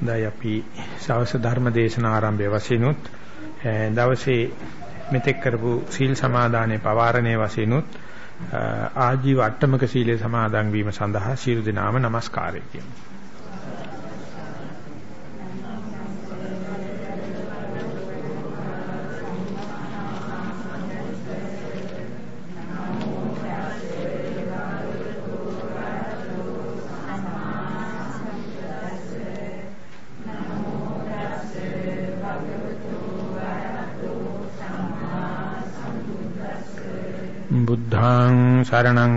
දැන් අපි සවස් ධර්ම දේශනා ආරම්භයේ වශයෙන්ුත් දවසේ මෙතෙක් කරපු සීල් සමාදානයේ පවාරණයේ වශයෙන්ුත් ආජීව අට්ටමක සීලේ සමාදන් වීම සඳහා සියලු දෙනාම নমස්කාරය කියමු.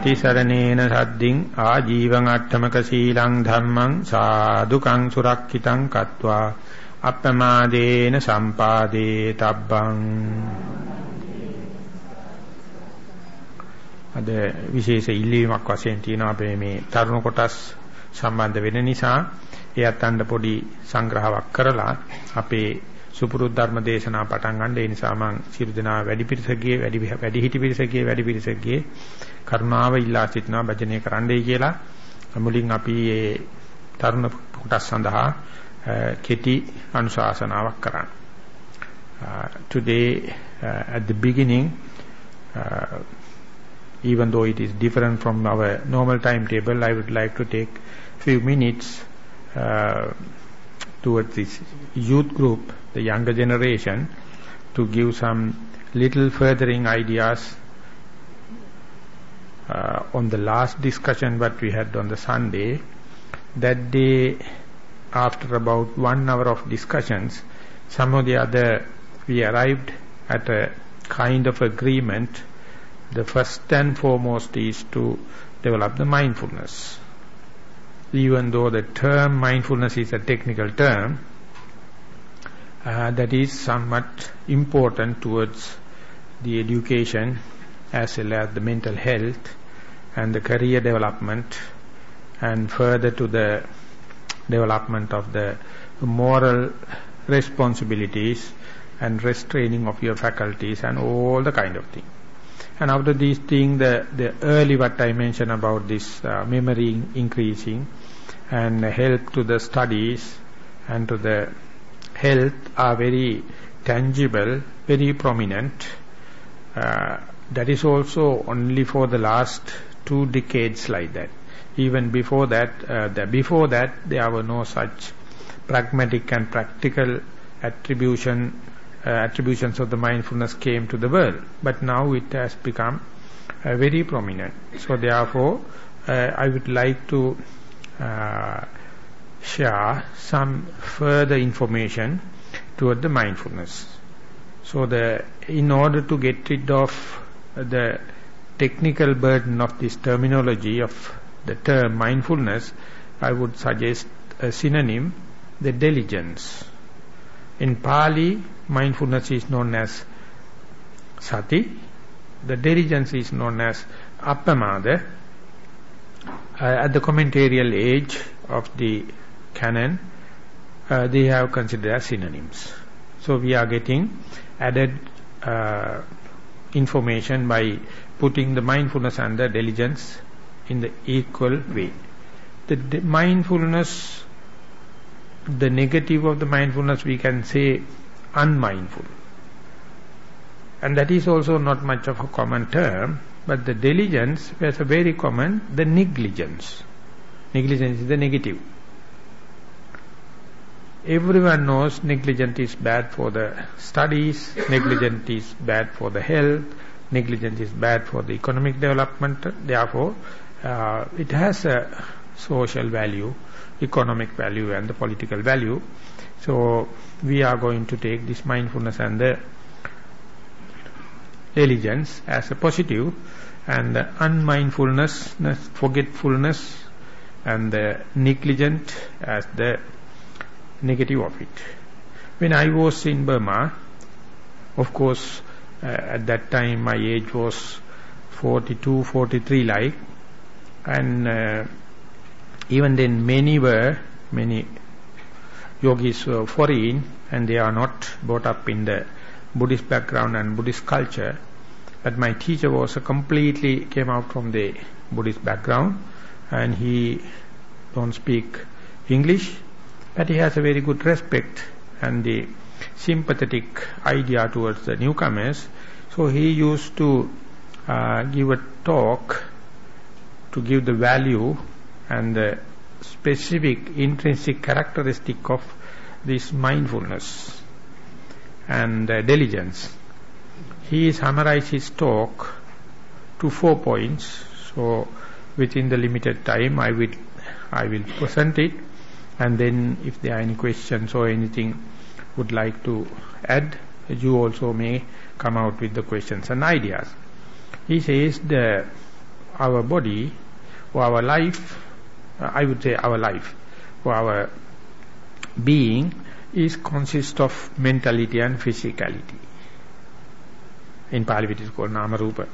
තිසරණේන සද්දින් ආජීවං අට්ඨමක සීලං ධම්මං සාදුකං සුරක්ෂිතං කତ୍වා අප්පමාදේන සම්පාදේ තබ්බං. අද විශේෂ ඉල්ලීමක් වශයෙන් තියෙන අපේ මේ තරුණ කොටස් සම්බන්ධ වෙන නිසා. එයත් අන්න පොඩි සංග්‍රහයක් කරලා අපේ සුපුරුදු ධර්ම දේශනා පටන් ගන්න. ඒ නිසා මම සියලු දෙනා වැඩි පිරිසකගේ වැඩි වැඩි හිටි පිරිසකගේ වැඩි පිරිසකගේ කරුණාව ඉල්ලා සිටිනවා භජනය කරන්නයි කියලා මුලින් අපි මේ තරුණ කොටස් සඳහා කෙටි අනුශාසනාවක් කරන්න. Today uh, at the beginning uh, even though it is different from our normal timetable I would like to take few minutes uh, towards this youth group the younger generation to give some little furthering ideas uh, on the last discussion what we had on the Sunday. That day, after about one hour of discussions, some of the other, we arrived at a kind of agreement. The first and foremost is to develop the mindfulness. Even though the term mindfulness is a technical term, uh, that is somewhat important towards the education as well as the mental health and the career development and further to the development of the moral responsibilities and restraining of your faculties and all the kind of thing. And after these things, the, the early what I mentioned about this uh, memory increasing and help to the studies and to the health are very tangible, very prominent. Uh, that is also only for the last two decades like that. Even before that, uh, the, before that, there were no such pragmatic and practical attribution uh, attributions of the mindfulness came to the world. But now it has become uh, very prominent. So therefore, uh, I would like to uh, share some further information toward the mindfulness. So the in order to get rid of the technical burden of this terminology of the term mindfulness, I would suggest a synonym, the diligence. In Pali, mindfulness is known as sati. The diligence is known as appamada. Uh, at the commentarial age of the canon, uh, they have considered as synonyms. So we are getting added uh, information by putting the mindfulness and the diligence in the equal way. The mindfulness, the negative of the mindfulness we can say unmindful. And that is also not much of a common term, but the diligence was a very common, the negligence. Negligence is the negative. Everyone knows negligence is bad for the studies, negligence is bad for the health, negligence is bad for the economic development. Therefore, uh, it has a social value, economic value and the political value. So, we are going to take this mindfulness and the diligence as a positive and the unmindfulness, forgetfulness and the negligent as the negative of it. When I was in Burma, of course, uh, at that time my age was 42, 43 like, and uh, even then many were, many yogis were foreign and they are not brought up in the Buddhist background and Buddhist culture. But my teacher was a completely came out from the Buddhist background and he don't speak English but he has a very good respect and the sympathetic idea towards the newcomers. So he used to uh, give a talk to give the value and the specific intrinsic characteristic of this mindfulness and uh, diligence. He summarized his talk to four points. So within the limited time I will I will present it and then if there are any questions or anything would like to add, you also may come out with the questions and ideas. He says the our body or our life, uh, I would say our life or our being is consist of mentality and physicality. In Pali it is called Nama Rupa.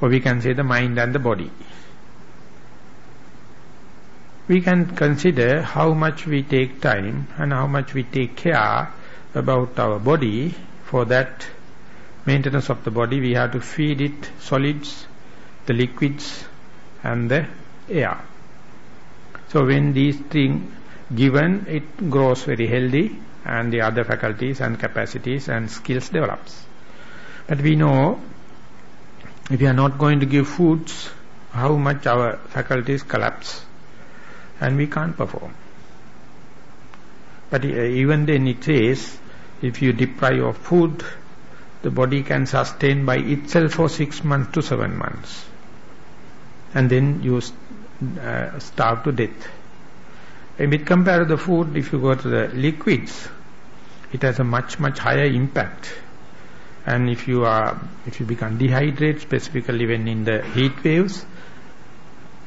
Or we can say the mind and the body we can consider how much we take time and how much we take care about our body. For that maintenance of the body, we have to feed it solids, the liquids and the air. So when these things given, it grows very healthy and the other faculties and capacities and skills develops. But we know if we are not going to give foods, how much our faculties collapse and we can't perform. But uh, even then it says, if you deprive of food, the body can sustain by itself for six months to seven months. And then you uh, starve to death. And with compare to the food, if you go to the liquids, it has a much, much higher impact. And if you are, if you become dehydrated, specifically when in the heat waves,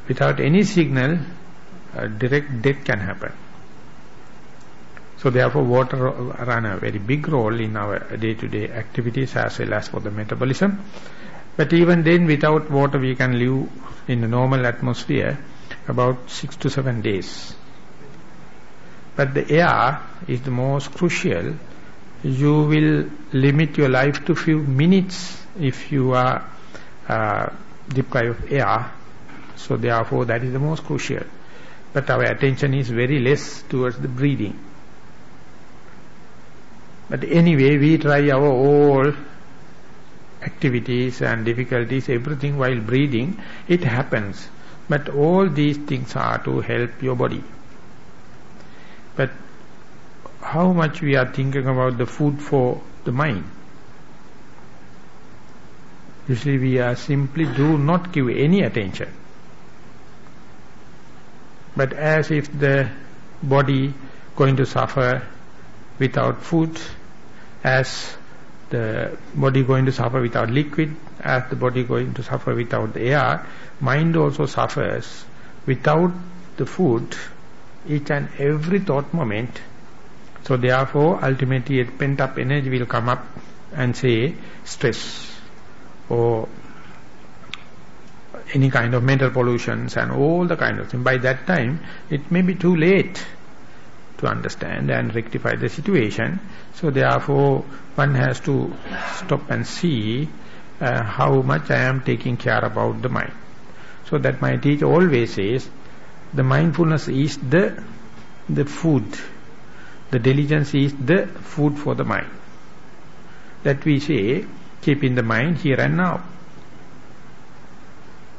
without any signal, direct death can happen. So therefore water run a very big role in our day-to-day -day activities as well as for the metabolism. But even then without water we can live in a normal atmosphere about six to seven days. But the air is the most crucial. You will limit your life to few minutes if you are uh, deprived of air. So therefore that is the most crucial but our attention is very less towards the breathing. But anyway, we try our all activities and difficulties, everything while breathing, it happens. But all these things are to help your body. But how much we are thinking about the food for the mind? Usually we are simply do not give any attention. But as if the body going to suffer without food, as the body going to suffer without liquid, as the body going to suffer without air, mind also suffers without the food, each and every thought moment. So therefore, ultimately, pent-up energy will come up and say stress or any kind of mental pollutions and all the kind of things. By that time, it may be too late to understand and rectify the situation. So therefore, one has to stop and see uh, how much I am taking care about the mind. So that my teacher always says, the mindfulness is the the food. The diligence is the food for the mind. That we say, keep in the mind here and now.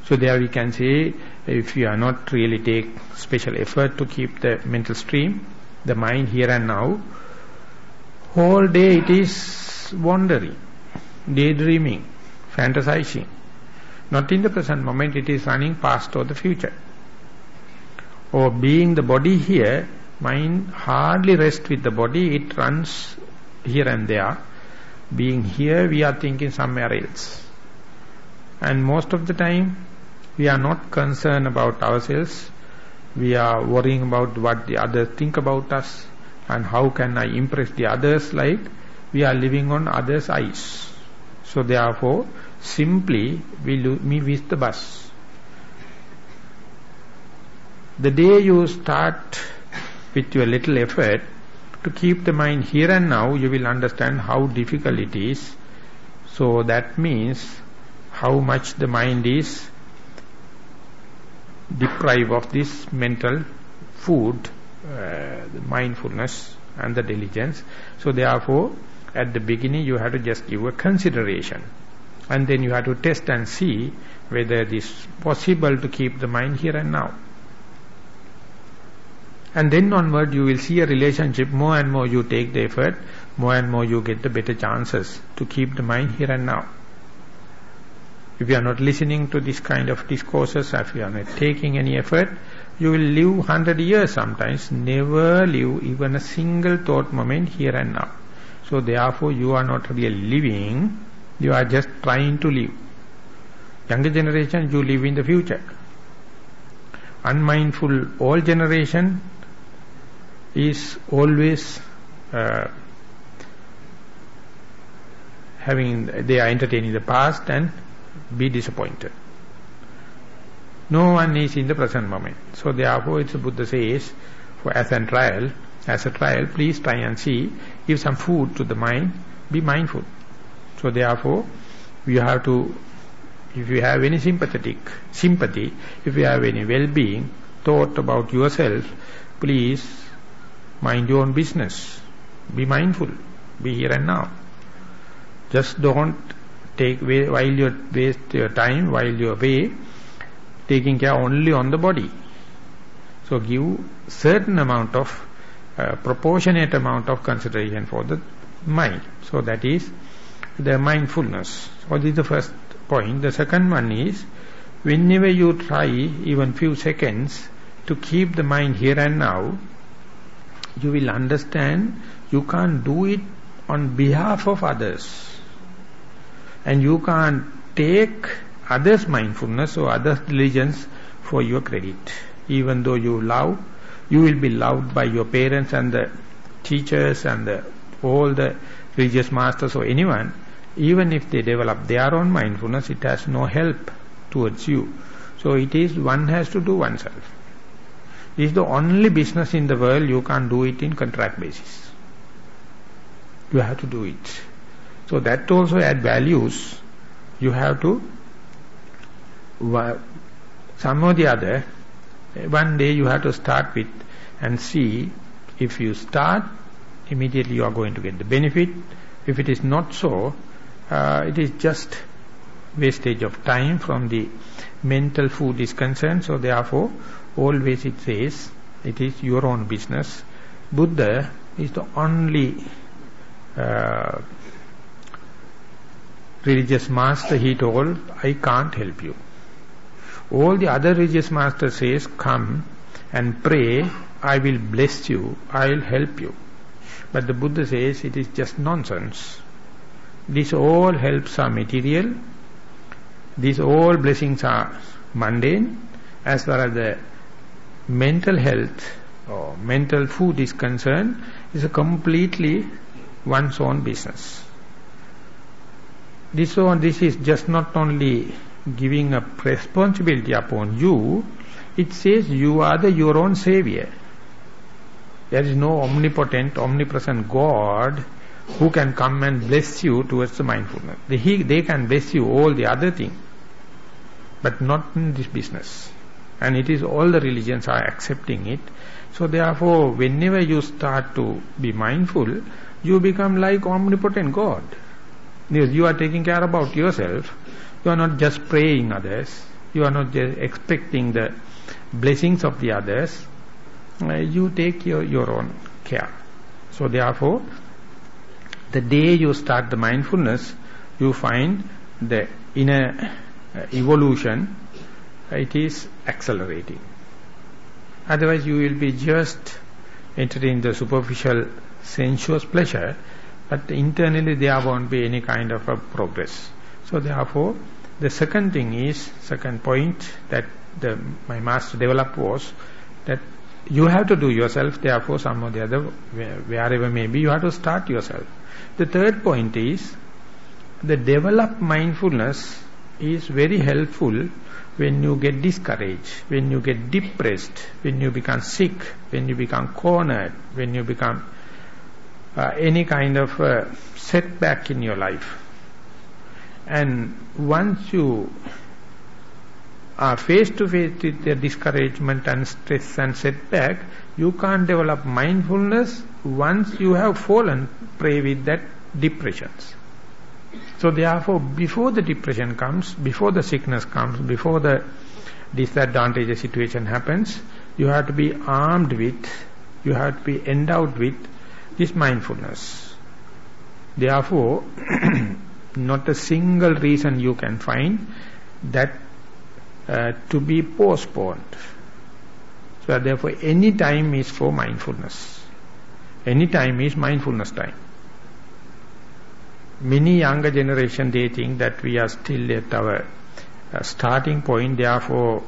So there we can say, if you are not really take special effort to keep the mental stream, the mind here and now, whole day it is wandering, daydreaming, fantasizing. Not in the present moment, it is running past or the future. Or being the body here, mind hardly rests with the body, it runs here and there. Being here, we are thinking somewhere else. And most of the time, we are not concerned about ourselves, we are worrying about what the others think about us and how can I impress the others like we are living on others' eyes. So therefore, simply we me with the bus. The day you start with your little effort to keep the mind here and now, you will understand how difficult it is. So that means how much the mind is deprive of this mental food, uh, the mindfulness and the diligence. So therefore, at the beginning you have to just give a consideration. And then you have to test and see whether it is possible to keep the mind here and now. And then onward you will see a relationship, more and more you take the effort, more and more you get the better chances to keep the mind here and now. If you are not listening to this kind of discourses, if you are not taking any effort, you will live hundred years sometimes, never live even a single thought moment here and now. So therefore you are not really living, you are just trying to live. Younger generation, you live in the future. Unmindful old generation is always uh, having, they are entertaining the past and be disappointed. No one is in the present moment. So therefore it's Buddha says, for as a trial, as a trial, please try and see, give some food to the mind, be mindful. So therefore, you have to, if you have any sympathetic, sympathy, if you have any well-being, thought about yourself, please mind your own business. Be mindful. Be here and now. Just don't take while you waste your time while you're away taking care only on the body. So give certain amount of uh, proportionate amount of consideration for the mind. So that is the mindfulness. So this is the first point. The second one is whenever you try even few seconds to keep the mind here and now you will understand you can't do it on behalf of others and you can't take others' mindfulness or others' diligence for your credit. Even though you love, you will be loved by your parents and the teachers and the, all the religious masters or anyone. Even if they develop their own mindfulness, it has no help towards you. So it is one has to do oneself. It is the only business in the world you can't do it in contract basis. You have to do it. So that also add values. You have to, some or the other, one day you have to start with and see if you start, immediately you are going to get the benefit. If it is not so, uh, it is just wastage of time from the mental food is concerned. So therefore, always it says, it is your own business. Buddha is the only uh, religious master he told, I can't help you. All the other religious master says, come and pray, I will bless you, I will help you. But the Buddha says it is just nonsense. This all helps are material, these all blessings are mundane. As far as the mental health or mental food is concerned, is a completely one's own business. This one, this is just not only giving a responsibility upon you, it says you are the your own savior. There is no omnipotent, omnipresent God who can come and bless you towards the mindfulness. They, he, they can bless you all the other things, but not in this business. And it is all the religions are accepting it. So therefore, whenever you start to be mindful, you become like omnipotent God. You are taking care about yourself. You are not just praying others. You are not just expecting the blessings of the others. Uh, you take your, your own care. So therefore, the day you start the mindfulness, you find the inner uh, evolution, it is accelerating. Otherwise you will be just entering the superficial sensuous pleasure, but internally there won't be any kind of a progress. So therefore, the second thing is, second point that the, my master developed was that you have to do yourself, therefore some or the other, wherever may be, you have to start yourself. The third point is, the developed mindfulness is very helpful when you get discouraged, when you get depressed, when you become sick, when you become cornered, when you become uh, any kind of uh, setback in your life. And once you are face to face with the discouragement and stress and setback, you can't develop mindfulness once you have fallen prey with that depressions. So therefore, before the depression comes, before the sickness comes, before the disadvantageous situation happens, you have to be armed with, you have to be endowed with this mindfulness. Therefore, not a single reason you can find that uh, to be postponed. So therefore, any time is for mindfulness. Any time is mindfulness time. Many younger generation, they think that we are still at our uh, starting point, therefore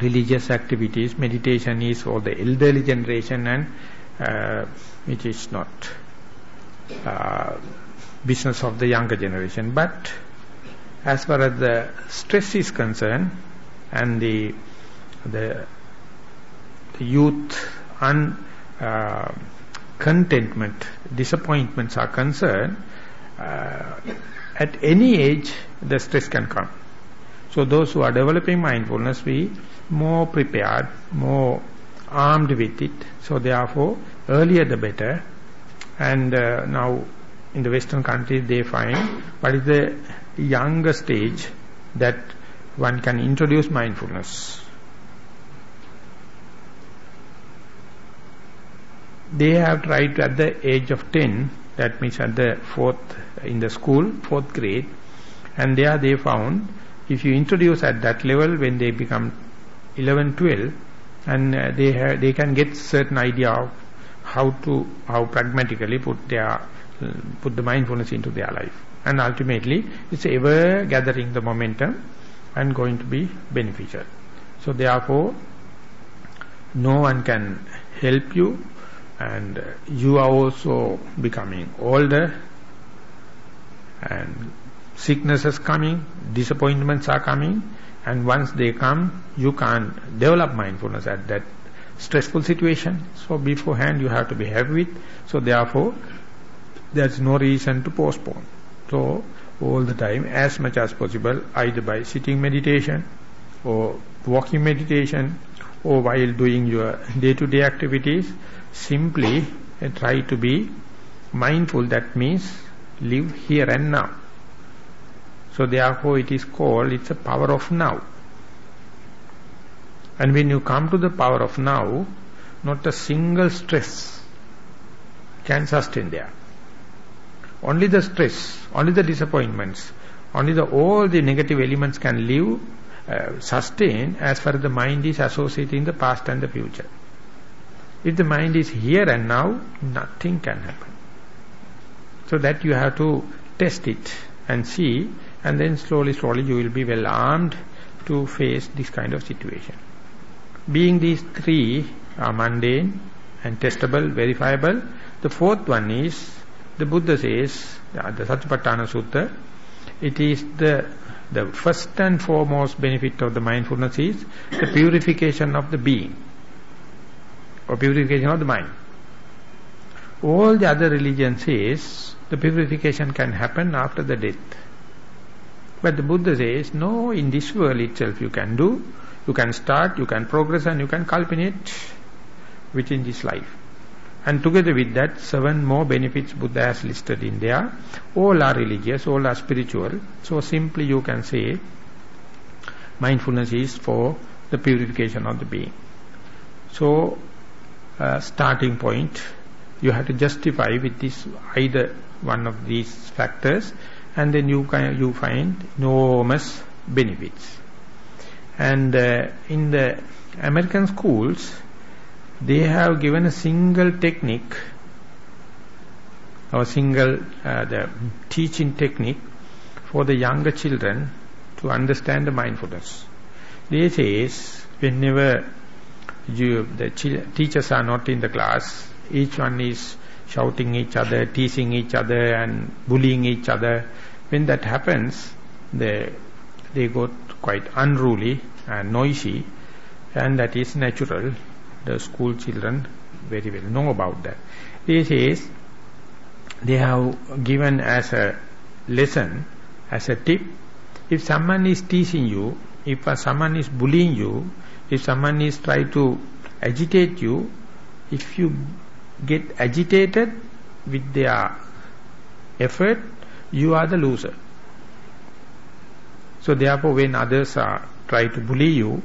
religious activities, meditation is for the elderly generation and uh, which is not uh, business of the younger generation. But as far as the stress is concerned and the the, the youth un, uh, contentment, disappointments are concerned, uh, at any age the stress can come. So those who are developing mindfulness, we more prepared, more armed with it. So therefore, earlier the better. And uh, now in the Western countries they find what is the younger stage that one can introduce mindfulness. They have tried at the age of 10, that means at the fourth, in the school, fourth grade, and there they found if you introduce at that level when they become 11, 12, and uh, they have, they can get certain idea of how to how pragmatically put their put the mindfulness into their life. And ultimately it's ever gathering the momentum and going to be beneficial. So therefore no one can help you and you are also becoming older and sicknesses coming disappointments are coming and once they come, you can't develop mindfulness at that stressful situation. So beforehand you have to be heavy with. So therefore, there's no reason to postpone. So all the time, as much as possible, either by sitting meditation or walking meditation or while doing your day-to-day -day activities, simply uh, try to be mindful. That means live here and now. So therefore it is called, it's a power of now. And when you come to the power of now, not a single stress can sustain there. Only the stress, only the disappointments, only the all the negative elements can live, uh, sustain as far as the mind is associating the past and the future. If the mind is here and now, nothing can happen. So that you have to test it and see, and then slowly, slowly you will be well armed to face this kind of situation. Being these three are mundane and testable, verifiable, the fourth one is, the Buddha says, uh, the Satipatthana Sutta, it is the the first and foremost benefit of the mindfulness is the purification of the being or purification of the mind. All the other religions says the purification can happen after the death. But the Buddha says, no, in this world itself you can do, you can start, you can progress and you can culminate within this life. And together with that, seven more benefits Buddha has listed in there. All are religious, all are spiritual. So simply you can say, mindfulness is for the purification of the being. So, uh, starting point, you have to justify with this either one of these factors, and then you can, you find enormous benefits. And uh, in the American schools, they have given a single technique or single uh, the teaching technique for the younger children to understand the mindfulness. They say whenever you, the teachers are not in the class, each one is shouting each other, teasing each other and bullying each other. When that happens, they, they got quite unruly and noisy and that is natural the school children very well know about that. This is, they have given as a lesson, as a tip, if someone is teasing you, if someone is bullying you, if someone is trying to agitate you, if you get agitated with their effort, you are the loser. So therefore when others are try to bully you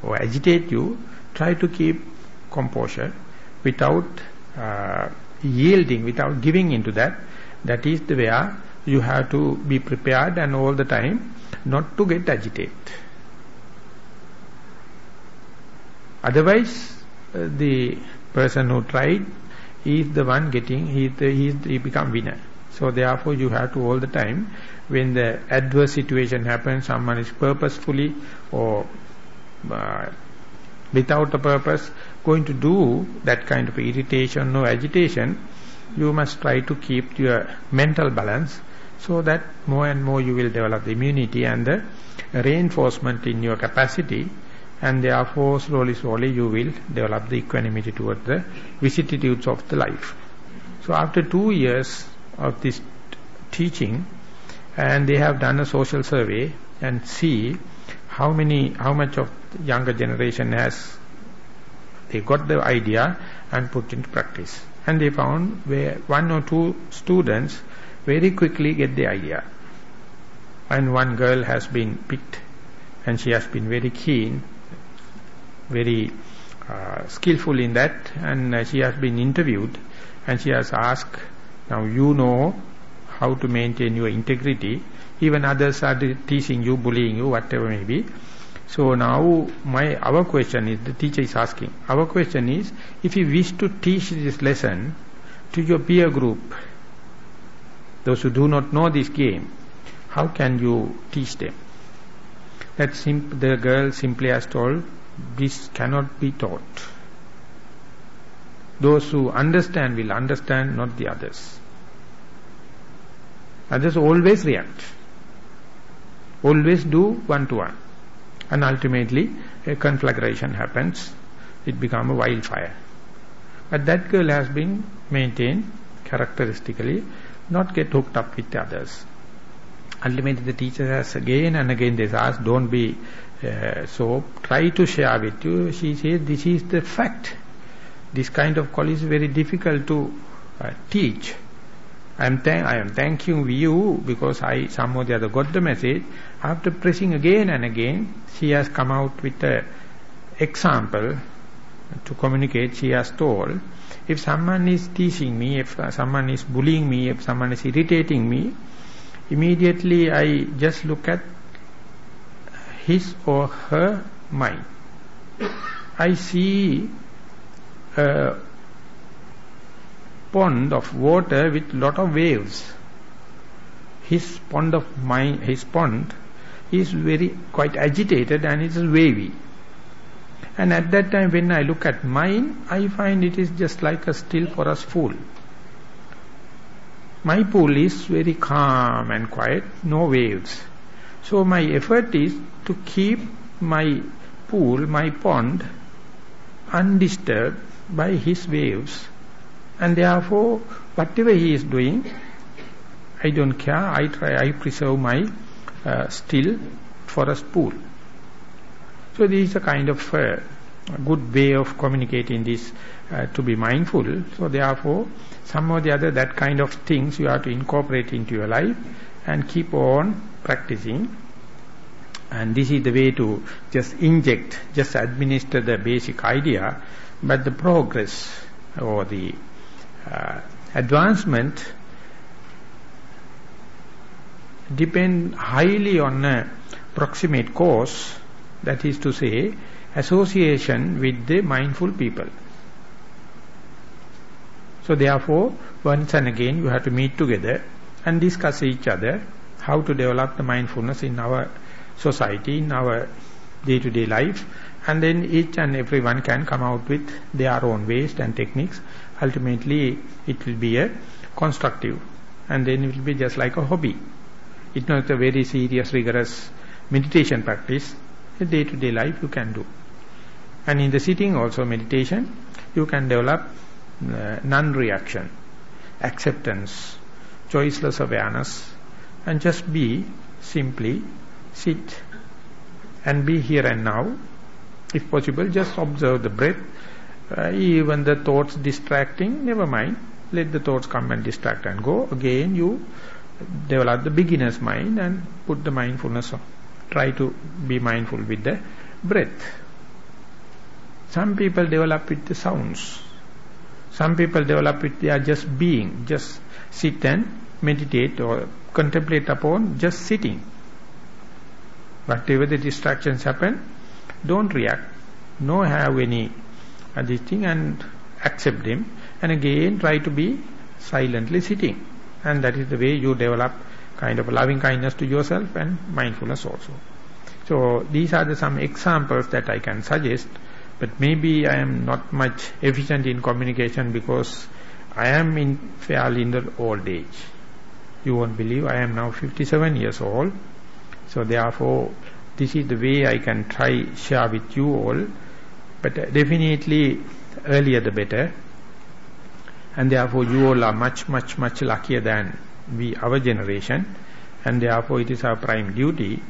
or agitate you, try to keep composure, without uh, yielding, without giving into that, that is the way you have to be prepared and all the time not to get agitated. Otherwise, uh, the person who tried is the one getting, he, the, he, he become winner. So therefore you have to all the time, when the adverse situation happens, someone is purposefully or uh, without a purpose going to do that kind of irritation or agitation, you must try to keep your mental balance so that more and more you will develop the immunity and the reinforcement in your capacity and therefore slowly slowly you will develop the equanimity towards the vicissitudes of the life. So after two years of this teaching and they have done a social survey and see how many how much of younger generation has they got the idea and put into practice. And they found where one or two students very quickly get the idea. And one girl has been picked and she has been very keen, very uh, skillful in that and she has been interviewed and she has asked, now you know how to maintain your integrity, even others are teasing you, bullying you, whatever may be. So now my our question is, the teacher is asking, our question is, if you wish to teach this lesson to your peer group, those who do not know this game, how can you teach them? That the girl simply has told, this cannot be taught. Those who understand will understand, not the others. Others always react. Always do one to one and ultimately a conflagration happens. It becomes a wildfire. But that girl has been maintained characteristically, not get hooked up with the others. Ultimately the teacher has again and again they ask, don't be uh, so, try to share with you. She says, this is the fact. This kind of call is very difficult to uh, teach. I am, thank, I am thanking you because I somehow the other got the message. After pressing again and again, she has come out with an example to communicate. She has told, if someone is teasing me, if someone is bullying me, if someone is irritating me, immediately I just look at his or her mind. I see a pond of water with lot of waves. His pond of mine, his pond is very quite agitated and it is wavy. And at that time when I look at mine, I find it is just like a still for a pool. My pool is very calm and quiet, no waves. So my effort is to keep my pool, my pond, undisturbed by his waves. And therefore, whatever he is doing, I don't care. I try, I preserve my uh, still forest pool. So this is a kind of uh, good way of communicating this uh, to be mindful. So therefore, some or the other, that kind of things you have to incorporate into your life and keep on practicing. And this is the way to just inject, just administer the basic idea, but the progress or the uh, advancement depend highly on a proximate cause that is to say, association with the mindful people. So therefore, once and again you have to meet together and discuss each other how to develop the mindfulness in our society, in our day-to-day -day life, and then each and everyone can come out with their own ways and techniques. Ultimately, it will be a constructive, and then it will be just like a hobby. It's not a very serious, rigorous meditation practice a day-to-day life you can do. And in the sitting also meditation, you can develop uh, non-reaction, acceptance, choiceless awareness, and just be simply sit and be here and now. If possible, just observe the breath. Uh, even the thoughts distracting, never mind. Let the thoughts come and distract and go. Again, you develop the beginner's mind and put the mindfulness on try to be mindful with the breath. Some people develop with the sounds. Some people develop with they are just being, just sit and meditate or contemplate upon just sitting. Whatever the distractions happen, don't react. No have any uh, this thing and accept them. And again try to be silently sitting. And that is the way you develop kind of loving kindness to yourself and mindfulness also. So these are the some examples that I can suggest, but maybe I am not much efficient in communication because I am in fairly in the old age. You won't believe I am now 57 years old. So therefore, this is the way I can try share with you all. But definitely earlier the better. And therefore you all are much, much, much luckier than we our generation and therefore it is our prime duty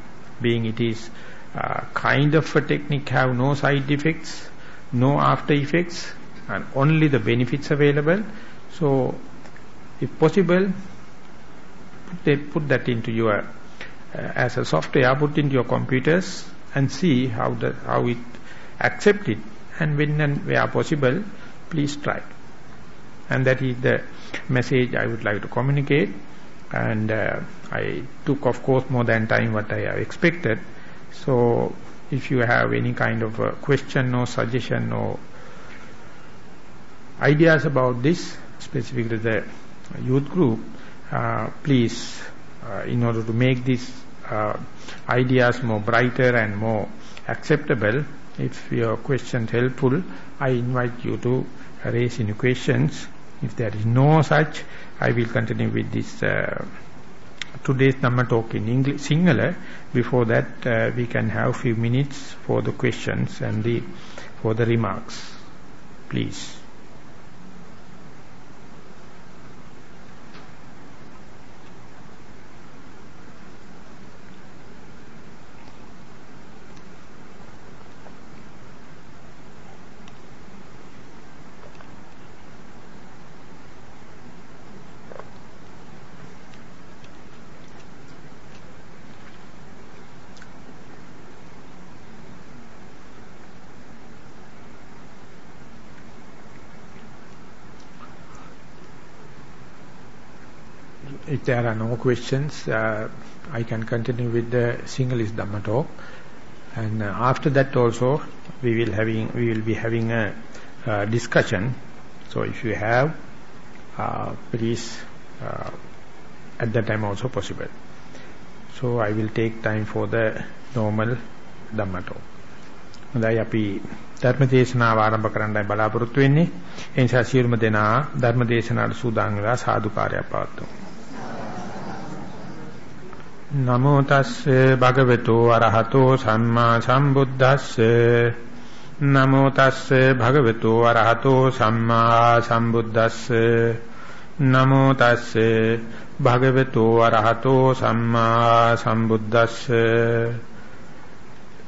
being it is uh, kind of a technique have no side effects no after effects and only the benefits available so if possible put, put that into your as a software put into your computers and see how the how it accept it. And when and where possible please try. And that is the message I would like to communicate. And uh, I took of course more than time what I have expected. So if you have any kind of a question or suggestion or ideas about this specifically the youth group uh, please uh, in order to make these uh, ideas more brighter and more acceptable if your questions helpful I invite you to raise any questions if there is no such, I will continue with this uh, today's Dhamma talk in English, Sinhala. Before that, uh, we can have a few minutes for the questions and the for the remarks. Please. if there are no questions, uh, I can continue with the Sinhalese Dhamma talk. And uh, after that also, we will having we will be having a uh, discussion. So if you have, uh, please uh, at that time also possible. So I will take time for the normal Dhamma talk. හොඳයි අපි ධර්ම දේශනාව ආරම්භ කරන්නයි බලාපොරොත්තු වෙන්නේ. ඒ නිසා සියලුම දෙනා ධර්ම දේශනාවට සූදානම් වෙලා සාදුකාරයක් පවත්වමු. නමෝ තස්සේ භගවතු අරහතෝ සම්මා සම්බුද්දස්සේ. නමෝ තස්සේ භගවතු අරහතෝ සම්මා සම්බුද්දස්සේ. නමෝ තස්සේ භගවතු අරහතෝ සම්මා සම්බුද්දස්සේ.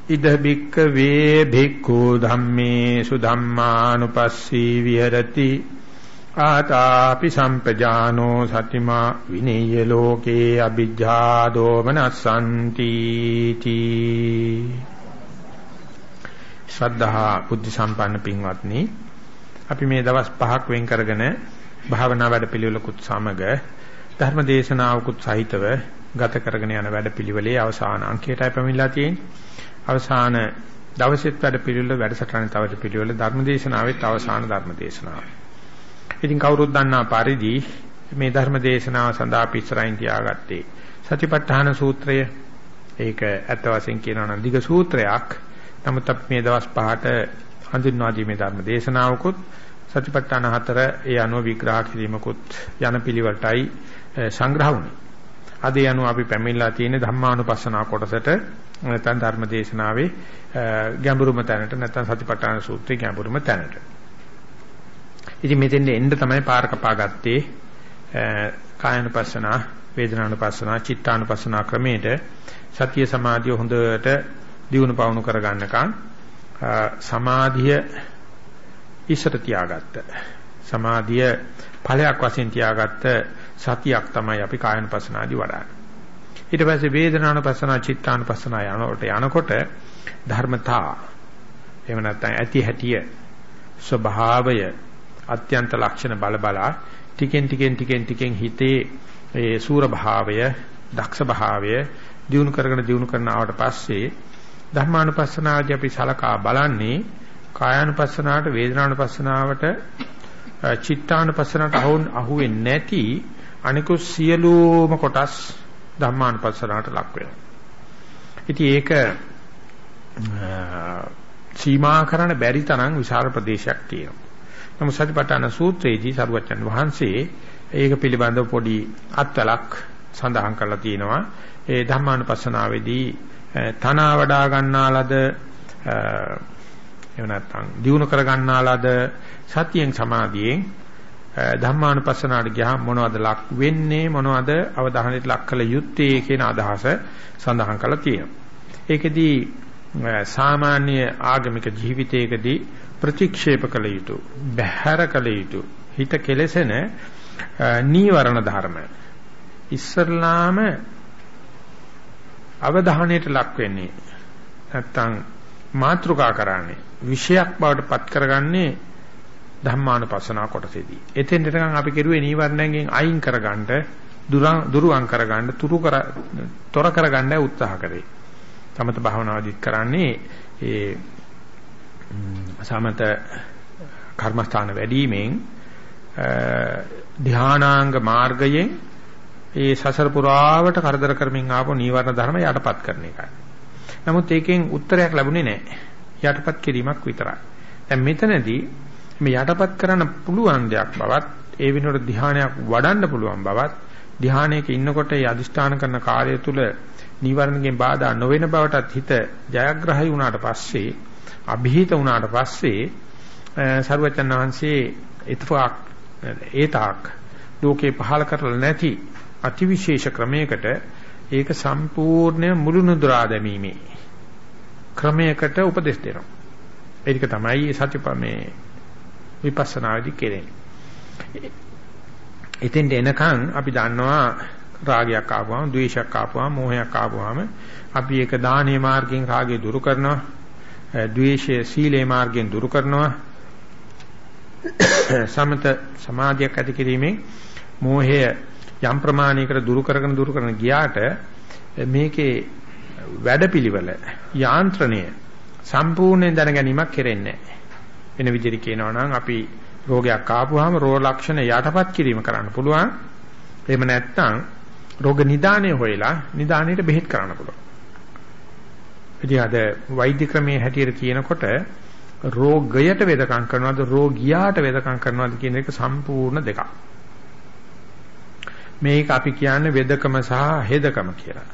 ඉද බික්ක වේ භික්ඛු ධම්මේසු ධම්මානුපස්සී විහෙරති. ආතාපි සම්පජානෝ සතිමා විනේය ලෝකේ අ비ජ්ජා දෝමනසන්ති තී ශ්‍රද්ධා බුද්ධ සම්පන්න පින්වත්නි අපි මේ දවස් පහක් වෙන් කරගෙන භාවනා වැඩපිළිවෙලකුත් සමග ධර්ම දේශනාවකුත් සහිතව ගත කරගෙන යන වැඩපිළිවෙලේ අවසාන අංකයටයි පැමිණලා තියෙන්නේ අවසාන දවසෙත් වැඩ පිළිවෙල වැඩසටහනේ තවද පිළිවෙල ධර්මදේශනාවෙත් අවසාන ධර්මදේශනාව. ඉතින් කවුරුත් දන්නා පරිදි මේ ධර්මදේශනාව සඳහා අපි ඉස්සරහින් තියාගත්තේ සතිපට්ඨාන සූත්‍රය. ඒක ඇත්ත වශයෙන් කියනවා නම් දිග සූත්‍රයක්. නමුත් අපි මේ දවස් පහට හඳුන්වා දීමේ ධර්මදේශනාවකුත් සතිපට්ඨාන හතර ඒ අනුව විග්‍රහ කිරීමකුත් යන පිළිවෙලටයි සංග්‍රහ වුණේ. අද යනුව අපි පැමිණලා තියෙන ධම්මානුපස්සනා කොටසට නැත්නම් ධර්ම දේශනාවේ ගැඹුරුම තැනට නැත්නම් සතිපට්ඨාන සූත්‍රයේ ගැඹුරුම තැනට. ඉතින් මෙතෙන්ද එන්න තමයි පාර කපාගත්තේ කායනුපස්සනා, වේදනානුපස්සනා, චිත්තානුපස්සනා ක්‍රමයට සතිය සමාධිය හොඳට දියුණු පවුණු කරගන්නකම් සමාධිය ඉස්සර තියාගත්ත. සමාධිය ඵලයක් වශයෙන් තියාගත්ත සතියක් තමයි අපි කායනුපස්සනාදී වඩන්නේ. ඊට පස්සේ වේදනානුපස්සනා චිත්තානුපස්සනා යනකොට යනකොට ධර්මතා එහෙම නැත්නම් ඇති හැටිය ස්වභාවය අත්‍යන්ත ලක්ෂණ බල බලා ටිකෙන් ටිකෙන් ටිකෙන් ටිකෙන් හිතේ ඒ සූර භාවය දක්ෂ භාවය දිනු කරගෙන දිනු කරන ආවට පස්සේ ධර්මානුපස්සනාදී අපි සලකා බලන්නේ කායානුපස්සනාවට වේදනානුපස්සනාවට චිත්තානුපස්සනාවට අහුවෙන්නේ නැති අනිකුත් සියලුම කොටස් ධම්මානුපස්සනාවට ලක් වෙනවා. ඉතින් ඒක සීමා කරන්න බැරි තරම් විශාල ප්‍රදේශයක් තියෙනවා. නමුත් සතිපට්ඨාන සූත්‍රයේදී සරුවචන් වහන්සේ ඒක පිළිබඳව පොඩි අත්වලක් සඳහන් කරලා තියෙනවා. ඒ ධම්මානුපස්සනාවේදී තනා වඩා ගන්නාලද එහෙම නැත්නම් දිනු කර ගන්නාලද සතියෙන් සමාධියෙන් ධම්මානුපස්සනාට ගියාම මොනවද ලක් වෙන්නේ මොනවද අවධානයට ලක් කළ යුත්තේ කියන අදහස සඳහන් කරලා තියෙනවා. ඒකෙදී සාමාන්‍ය ආගමික ජීවිතයකදී ප්‍රතික්ෂේප කළ යුතු බහැර කළ යුතු හිත කෙලසෙන නීවරණ ධර්ම ඉස්සරලාම අවධානයට ලක් වෙන්නේ නැත්තම් මාත්‍රිකා කරන්නේ විෂයක් බවට පත් කරගන්නේ ධම්මානුපස්සනා කොටසේදී. එතෙන් දෙතකන් අපි කෙරුවේ නීවරණයෙන් අයින් කරගන්න දුරුවන් කරගන්න තුරු කර තොර කරගන්න උත්සාහ කරේ. සමත භාවනාවදිත් කරන්නේ ඒ සමත කර්මස්ථාන වැඩිමෙන් ධානාංග මාර්ගයෙන් ඒ සසර පුරාවට කරදර කරමින් ආපු නීවරණ ධර්ම යටපත් කරන එකයි. නමුත් ඒකෙන් උත්තරයක් ලැබුණේ නැහැ. යටපත් කිරීමක් විතරයි. දැන් මෙතනදී මේ යටපත් කරන්න පුළුවන් දෙයක් බවත් ඒ වෙනුවට ධානයක් වඩන්න පුළුවන් බවත් ධානයක ඉන්නකොට ඒ අදිෂ්ඨාන කරන කාර්යය තුල නිවර්ණගෙන් බාධා නොවන බවටත් හිත ජයග්‍රහයි වුණාට පස්සේ અભීත වුණාට පස්සේ සර්වචන් වහන්සේ ඊතවාක් ඒතාක් ලෝකේ පහල කරලා නැති අතිවිශේෂ ක්‍රමයකට ඒක සම්පූර්ණ මුළුනුදුරා දැමීමේ ක්‍රමයකට උපදෙස් දෙනවා. ඒක තමයි සත්‍යපමේ විපස්සනාදී කෙරෙන්නේ. එතෙන්ට එනකන් අපි දන්නවා රාගයක් ආවම, ද්වේෂයක් ආවම, මෝහයක් ආවම අපි ඒක දානේ මාර්ගයෙන් රාගය දුරු කරනවා. ද්වේෂය සීලේ මාර්ගයෙන් දුරු කරනවා. සමත සමාධියක් ඇති කිරීමෙන් මෝහය යම් ප්‍රමාණයකට දුරු කරගෙන දුරු කරන ගියාට මේකේ වැඩපිළිවෙල යාන්ත්‍රණය සම්පූර්ණයෙන් දැන ගැනීමක් කෙරෙන්නේ නැහැ. වෙන විදිහට කියනවා නම් අපි රෝගයක් ආපුවාම රෝග ලක්ෂණ යටපත් කිරීම කරන්න පුළුවන්. එහෙම නැත්නම් රෝග නිදානය හොයලා නිදානයට බෙහෙත් කරන්න පුළුවන්. ඉතින් අද වෛද්‍ය ක්‍රමයේ හැටියට කියනකොට රෝගයට වෙදකම් කරනවද රෝගියාට වෙදකම් කරනවද කියන එක සම්පූර්ණ දෙකක්. මේක අපි කියන්නේ වෙදකම සහ හෙදකම කියලා.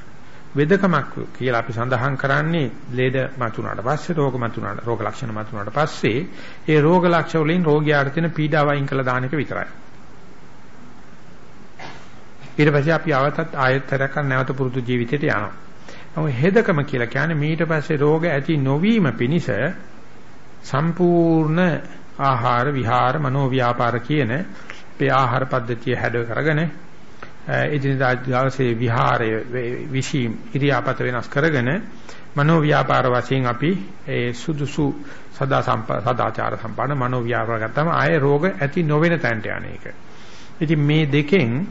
වෙදකමක් කියලා අපි සඳහන් කරන්නේ ලේද මතුනාට පස්සේ රෝග මතුනාට රෝග ලක්ෂණ මතුනාට පස්සේ ඒ රෝග ලක්ෂණ වලින් රෝගියාට තියෙන පීඩාව අයින් කළ දාන එක විතරයි. ඊට පස්සේ අපි ආවතත් ආයතරයක් නැවත පුරුදු ජීවිතයට යනවා. නමුත් හෙදකම කියලා කියන්නේ මීට පස්සේ රෝග ඇති නොවීම පිණිස සම්පූර්ණ ආහාර විහාර මනෝ ව්‍යාපාර කියන මේ ආහාර පද්ධතිය හැඩ කරගෙන එදිනදා දවසේ විහාරය විශීම් ඉරියාපත වෙනස් කරගෙන මනෝ ව්‍යාපාර වශයෙන් අපි ඒ සුදුසු සදා සදාචාර සම්පන්න මනෝ ව්‍යාපාර ගත්තම ආයේ රෝග ඇති නොවන තැනට යන එක. ඉතින් මේ දෙකෙන්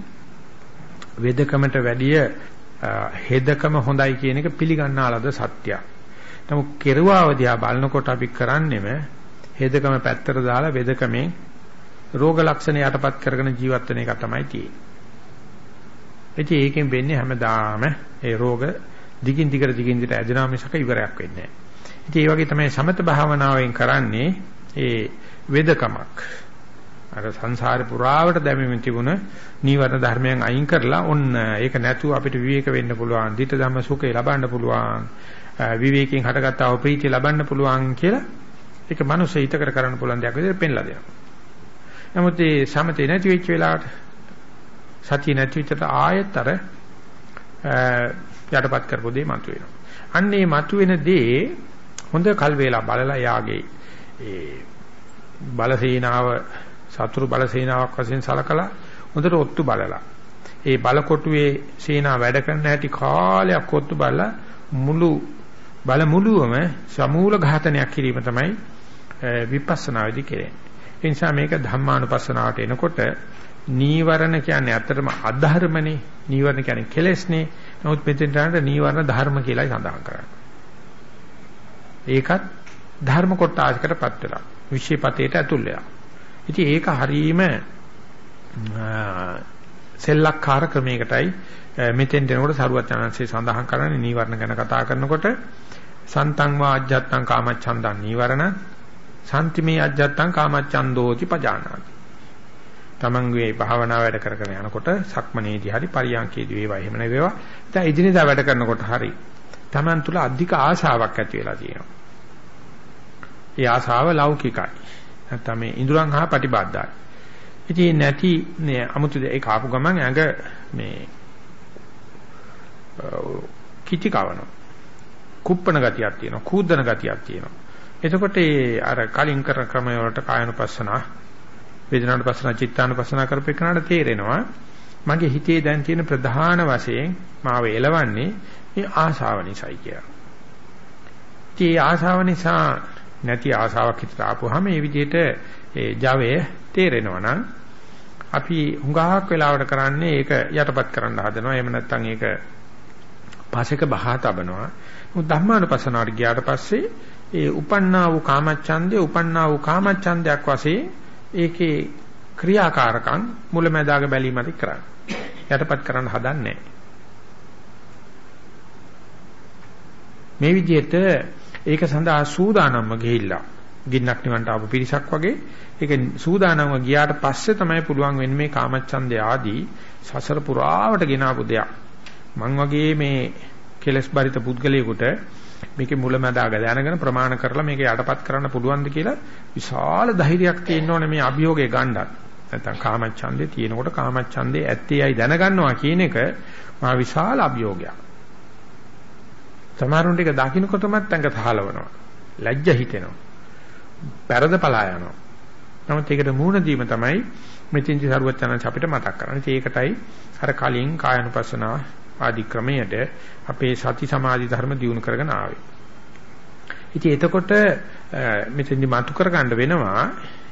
වෙදකමට වැඩිය හෙදකම හොඳයි කියන එක පිළිගන්නාලද සත්‍යයක්. නමුත් කෙරුවාව දිහා බලනකොට අපි කරන්නේම හෙදකම පැත්තට දාලා වෙදකමෙන් රෝග ලක්ෂණ යටපත් කරගෙන ජීවත් වෙන එක තමයි තියෙන්නේ. ඉතින් ඒකෙන් වෙන්නේ හැමදාම ඒ රෝග දිගින් දිගට දිගින් දිගට ඇදෙනා මිසක ඉවරයක් වෙන්නේ නැහැ. ඉතින් ඒ වගේ තමයි සමත භාවනාවෙන් කරන්නේ ඒ වේදකමක්. අර සංසාරේ පුරාවට දැමෙමින් තිබුණ නීවරණ ධර්මයන් අයින් කරලා ඔන්න ඒක නැතුව අපිට විවේක වෙන්න පුළුවන්. ධිට ධම්ම සුඛය ලබන්න පුළුවන්. විවේකයෙන් හටගත්තා වූ ප්‍රීතිය ලබන්න පුළුවන් කියලා ඒක මනුස්ස හිතකර කරන්න පුළුවන් දෙයක් විදිහට පෙන්ලා දෙනවා. නමුත් මේ සමතේ නැති වෙච්ච වෙලාවට සතිය නැති විතර ආයෙත් අර යටපත් කරපු දේ මතුවෙනවා. අන්න ඒ මතුවෙන දේ හොඳ කල් වේලා බලලා යාගේ ඒ බලසේනාව සතුරු බලසේනාවක් වශයෙන් සලකලා හොඳට ඔත්තු බලලා ඒ බලකොටුවේ සේනාව වැඩ කරන හැටි කාලයක් ඔත්තු බලලා මුළු බල මුළුවම සමූල ඝාතනයක් කිරීම තමයි විපස්සනාවේදී කෙරෙන්නේ. ඒ නිසා මේක ධම්මානුපස්සනාවට එනකොට නීවරණ කියන්නේ ඇත්තටම අධර්මනේ. නීවරණ කියන්නේ කෙලෙස්නේ. නමුත් මෙතෙන්ට යනට නීවරණ ධර්ම කියලායි සඳහන් කරන්නේ. ඒකත් ධර්ම කොටාසකටපත් වෙලා. විශ්ේපතේට ඇතුල් වෙලා. ඉතින් ඒක හරීම සෙල්ලක්කාර ක්‍රමයකටයි මෙතෙන් දෙනකොට සරුවත් යනන්සේ සඳහන් කරන්නේ නීවරණ ගැන කතා කරනකොට. සන්තං වා අජ්ජත්තං කාමච්ඡන්දං නීවරණ. සම්තිමේ අජ්ජත්තං කාමච්ඡන්දෝති පජානාති. තමන්ගේ භාවනා වැඩ කර කර යනකොට සක්මනේදී හරි පරියන්කේදී වේවා එහෙම නෙවෙවා දැන් ඉදිනදා වැඩ කරනකොට හරි තමන් තුල අධික ආශාවක් ඇති වෙලා තියෙනවා. ඒ ආශාව ලෞකිකයි. නැත්නම් මේ ඉඳුරන් හා ප්‍රතිබද්ධයි ඉතින් නැති නේ 아무තු ඒක ආපු ගමන් ඇඟ මේ කිචි කවනවා. කුප්පන ගතියක් තියෙනවා කූද්දන ගතියක් තියෙනවා. එතකොට ඒ අර කලින් කරන ක්‍රම වලට කායනුපස්සනා වේදනානුපස්සනා චිත්තානුපස්සනා කරපේකනට තේරෙනවා මගේ හිතේ දැන් තියෙන ප්‍රධාන වශයෙන් මාව එලවන්නේ මේ ආශාව නිසායි කියලා. ඒ ආශාව නිසා නැති ආශාවක් හිතට ආපුවාම මේ විදිහට ඒ Java තේරෙනවා නම් අපි හුඟක් වෙලාවට කරන්නේ ඒක යටපත් කරන්න හදනවා. එහෙම නැත්නම් ඒක පසෙක බහා තබනවා. මොකද ධම්මානුපස්සනාවට ගියාට පස්සේ ඒ උපන්නා වූ කාමච්ඡන්දේ උපන්නා වූ කාමච්ඡන්දයක් වශයෙන් ඒකේ ක්‍රියාකාරකම් මුලැමැදාග බැලීමයි කරන්නේ. යටපත් කරන්න හදන්නේ මේ විදිහට ඒක සඳහා සූදානම්ම ගිහිල්ලා ගින්නක් නිවන්ට ආපු පිරිසක් වගේ ඒක සූදානම්ව ගියාට පස්සේ තමයි පුළුවන් වෙන්නේ මේ කාමච්ඡන්දය ආදී සසර පුරාවට ගෙනාවු දෙයක්. මං වගේ මේ කෙලස් බරිත පුද්ගලයෙකුට මේකේ මුලැමැදාග දැනගෙන ප්‍රමාණ කරලා මේක යටපත් කරන්න පුළුවන්ද කියලා විශාල ධෛර්යයක් තියෙන්න ඕනේ මේ අභියෝගය ගන්නත්. නැත්තම් කාමච්ඡන්දේ තියෙනකොට කාමච්ඡන්දේ ඇත්තේයි දැනගන්නවා කියන එක මා විශාල අභියෝගයක්. සමහරුන් ටික දකින්නකොටමත් ඇඟ තහලවනවා. ලැජ්ජ හිතෙනවා. පෙරද පලා යනවා. නමුත් ඒකට මූණ දීම තමයි මෙතින්දි සරුවත් යන අපිට මතක් කරන්නේ. ඒකටයි අර කලින් කායනුපස්සනාව ආදි ක්‍රමයට අපේ සති සමාධි ධර්ම දියුණු කරගෙන ආවේ. ඉතින් එතකොට මෙතෙන්දි මතු කරගන්න වෙනවා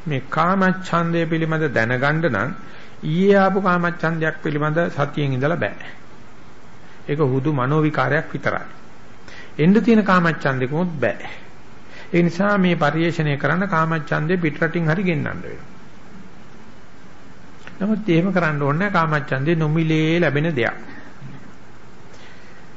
මේ කාමච්ඡන්දය පිළිබඳ දැනගන්න නම් ඊයේ ආපු කාමච්ඡන්දයක් පිළිබඳ සතියෙන් ඉඳලා බෑ. ඒක හුදු මනෝ විකාරයක් විතරයි. එන්න තියෙන කාමච්ඡන්දෙකමොත් බෑ. ඒ නිසා මේ පරිේශණය කරන්න කාමච්ඡන්දේ පිටරටින් හරි ගෙන්නන්න වෙනවා. නමුත් එහෙම කරන්න ඕනේ කාමච්ඡන්දේ නොමිලේ ලැබෙන දෙයක්.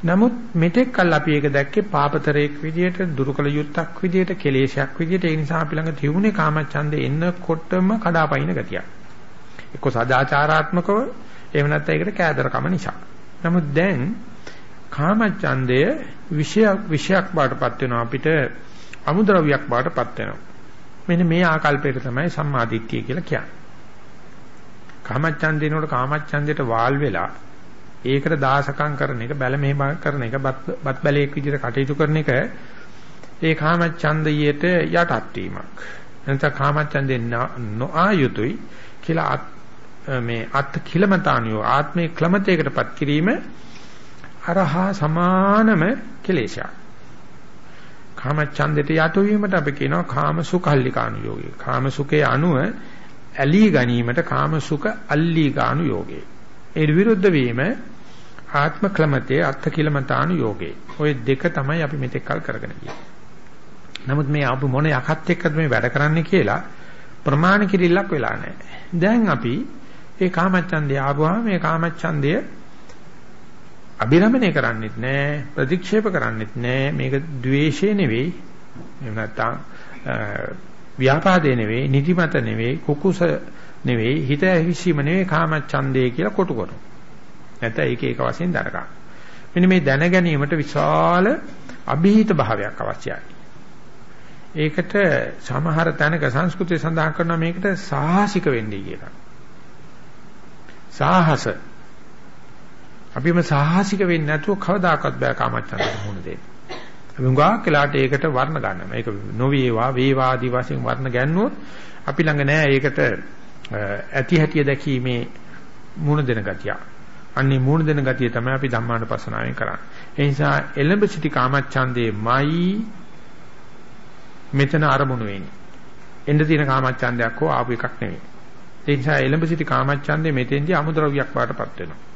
නමුත් මෙතෙක් කල් අපි ඒක දැක්කේ පාපතරයක් විදියට දුරුකල යුත්තක් විදියට කෙලේශයක් විදියට ඒ නිසා අපි ළඟ තිබුණේ කාමච්ඡන්දේ එන්නකොටම කඩාපයින් ගතියක්. එක්ක සදාචාරාත්මකව එහෙම නැත්නම් ඒකට කෑදරකම නිසා. නමුත් දැන් කාමච්ඡන්දය විෂයක් විෂයක් බාටපත් වෙනවා අපිට අමුද්‍රව්‍යයක් බාටපත් වෙනවා. මෙන්න මේ ආකල්පයට තමයි සම්මාදිට්ඨිය කියලා කියන්නේ. කාමච්ඡන්දිනෝට කාමච්ඡන්දයට වාල් වෙලා ඒකට දාසකම් කරන එක බැල මෙහෙම කරන එක බත් බැලේක් විදිහට කටයුතු කරන එක ඒ කාමච්ඡන්දයට යටත් වීමක්. එතන කාමච්ඡන්දේ නොආයුතුයි කියලා මේ අත් කිලමතානියෝ ආත්මේ ක්ලමතයකටපත් කිරීම අරහා සමානම කෙලේශයක්. කාම ඡන්දයට යට වීමට අපි කියනවා කාම සුඛල්ලිකානු යෝගය. කාම සුඛයේ අනුව ඇලී ගැනීමට කාම සුඛ අල්ලිකානු යෝගය. ඒ විරුද්ධ වීම ආත්ම ක්‍රමතේ අත්ථ කිලමතානු යෝගේ. ওই දෙක තමයි අපි මෙතෙක් කල් කරගෙන ගියේ. නමුත් මේ ආපු මොන යකත් එක්කද මේ වැඩ කරන්නේ කියලා ප්‍රමාණ කිරිල්ලක් වෙලා නැහැ. දැන් අපි ඒ කාමච්ඡන්දය ආවම මේ කාමච්ඡන්දය අභිරමණය කරන්නෙත් නැහැ ප්‍රතික්ෂේප කරන්නෙත් නැහැ මේක ද්වේෂය නෙවෙයි එහෙම නැත්නම් ව්‍යාපාදේ නෙවෙයි, නිදිමත නෙවෙයි, කුකුස නෙවෙයි, හිත ඇවිස්සීම නෙවෙයි කාමච්ඡන්දේ කියලා කොටු කරනවා. නැත්නම් ඒක ඒක වශයෙන් දරගන්න. මෙන්න මේ දැන ගැනීමට විශාල અભිහිත භාවයක් අවශ්‍යයි. ඒකට සමහර තැනක සංස්කෘතිය සඳහන් කරනවා මේකට සාහසික වෙන්නේ කියලා. සාහස අපිම සාහසික වෙන්නේ නැතුව කවදාකවත් බෑ කාමච්ඡන්දේ මුහුණ දෙන්න. අපි හුඟක් වෙලාට ඒකට වර්ණ ගන්නවා. ඒක නොවේවා වේවාදී වශයෙන් වර්ණ ගන්නොත් අපි ළඟ නෑ ඒකට ඇති හැටිය දැකීමේ මූණ දෙන ගතිය. අන්නේ මූණ දෙන ගතිය තමයි අපි ධම්මානුපස්සනාවෙන් කරන්නේ. ඒ නිසා එළඹ සිටි කාමච්ඡන්දේමයි මෙතන අරමුණු වෙන්නේ. එන්න තියෙන කාමච්ඡන්දයක් හෝ ආපු එකක් නෙවෙයි. ඒ නිසා එළඹ සිටි කාමච්ඡන්දේ මෙතෙන්දී අමුද්‍රව්‍යයක් වාටපත් වෙනවා.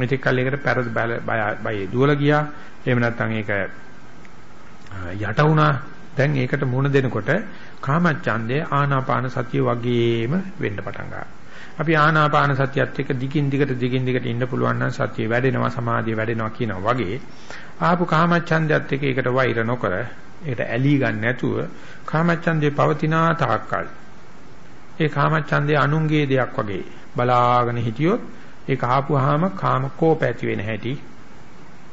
මෙතෙක් කල් ඒකට පෙරද බය බය දුවලා ගියා. එහෙම නැත්නම් ඒක යට වුණා දැන් ඒකට මුණ දෙනකොට කාමච්ඡන්දේ ආනාපාන සතිය වගේම වෙන්න පටන් ගන්නවා. අපි ආනාපාන සතියත් එක්ක දිගින් දිගට දිගින් දිගට ඉන්න පුළුවන් නම් සතිය වැඩෙනවා සමාධිය වැඩෙනවා කියනවා වගේ ආපු කාමච්ඡන්දයත් එක්ක ඒකට වෛර නොකර ඒකට ඇලී ගන්න නැතුව කාමච්ඡන්දේ පවතිනා තාක්කල් ඒ කාමච්ඡන්දේ අනුන්ගේ දෙයක් වගේ බලාගෙන හිටියොත් ඒක ආපුවාම කාම කෝප ඇති වෙන හැටි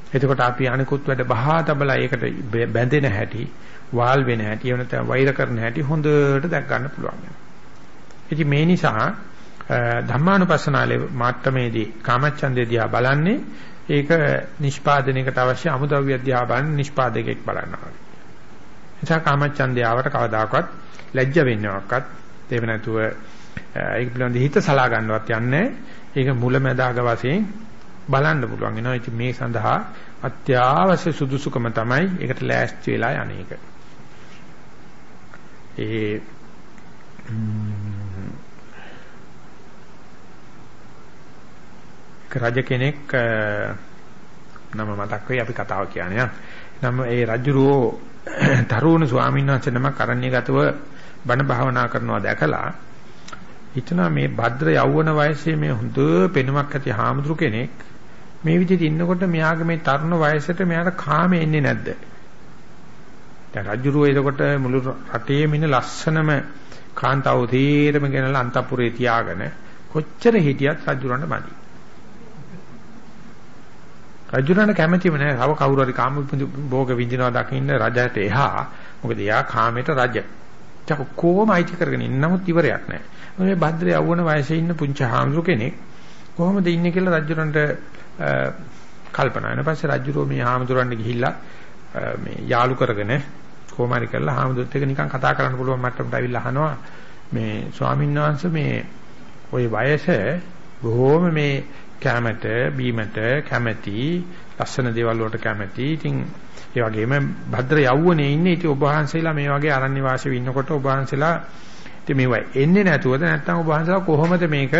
එතකොට අපි අනිකුත් වැඩ බහා තබලා ඒකට බැඳෙන හැටි, වාල් වෙන හැටි, එවන නැත්නම් වෛර කරන හැටි හොඳට දැක් ගන්න පුළුවන්. ඉතින් මේ නිසා ධම්මානුපස්සනාලේ මාත්‍රමේදී කාමච්ඡන්දේ දිහා බලන්නේ ඒක නිෂ්පාදනයකට අවශ්‍ය අමුද්‍රව්‍ය දිහා බලන නිෂ්පාදකෙක් බලනවා. එතකොට කාමච්ඡන්දේ ආවට කවදාකවත් ලැජ්ජ වෙන්නවක්වත් එහෙම නැතුව ඒක පිළිබඳ හිත සලා ගන්නවත් යන්නේ ඒක මුලැමැදාග වශයෙන් බලන්න පුළුවන් වෙනවා. ඉතින් මේ සඳහා අත්‍යවශ්‍ය සුදුසුකම තමයි ඒකට ලෑස්ති වෙලා යන්නේක. ඒ රජ කෙනෙක් නම මතක් වෙයි අපි කතාව කියන්නේ. නම් ඒ රජුරෝ තරුණ ස්වාමීන් වහන්සේ නමක් අරණ්‍යගතව බණ භාවනා කරනවා දැකලා හිතනවා මේ භද්‍ර යෞවන වයසේ මේ හොඳ පෙනුමක් ඇති හාමුදුරු කෙනෙක් මේ විදිහට ඉන්නකොට මෙයාගේ මේ තරුණ වයසට මෙයාට කාමේ එන්නේ නැද්ද? දැන් රජුරුව එතකොට මුළු රටේම ඉන්න ලස්සනම කාන්තාව තීරම ගෙනලා අන්තපුරේ තියාගෙන කොච්චර හිටියත් රජුරන්ට මදි. රජුරන්ට කැමැතිම නෑ. තව කවුරු හරි කාම භෝග විඳිනවා දකින්න රජයට එහා. මොකද එයා කාමයට රජ. ඒක කොහොම අයිති කරගෙන ඉන්න නමුත් ඉවරයක් නෑ. මේ භද්‍ර යවුණ වයසේ ඉන්න පුංචි හාමුදුර කෙනෙක් කොහොමද ඉන්නේ කියලා රජුරන්ට කල්පනා වෙන පස්සේ රජුරෝ මේ හාමුදුරන්ට ගිහිල්ලා මේ යාළු කරගෙන කොහොමරි කරලා හාමුදුරුත් එක්ක නිකන් කතා කරන්න පුළුවන් මට්ටමට අවිල්ලා අහනවා. මේ ස්වාමීන් වහන්සේ මේ ওই වයස බොහොම මේ කැමැත බීමට කැමැති ලස්සන දේවල් වලට කැමැති. ඉතින් ඒ වගේම භද්‍ර යවුවනේ ඉන්නේ. ඉතින් ඔබ වහන්සේලා මේ වගේ අරණ්‍ය වාසී ඉන්නකොට ඔබ වහන්සේලා ඉතින් මේවා එන්නේ නැතුවද නැත්නම් ඔබ වහන්සේලා කොහොමද මේක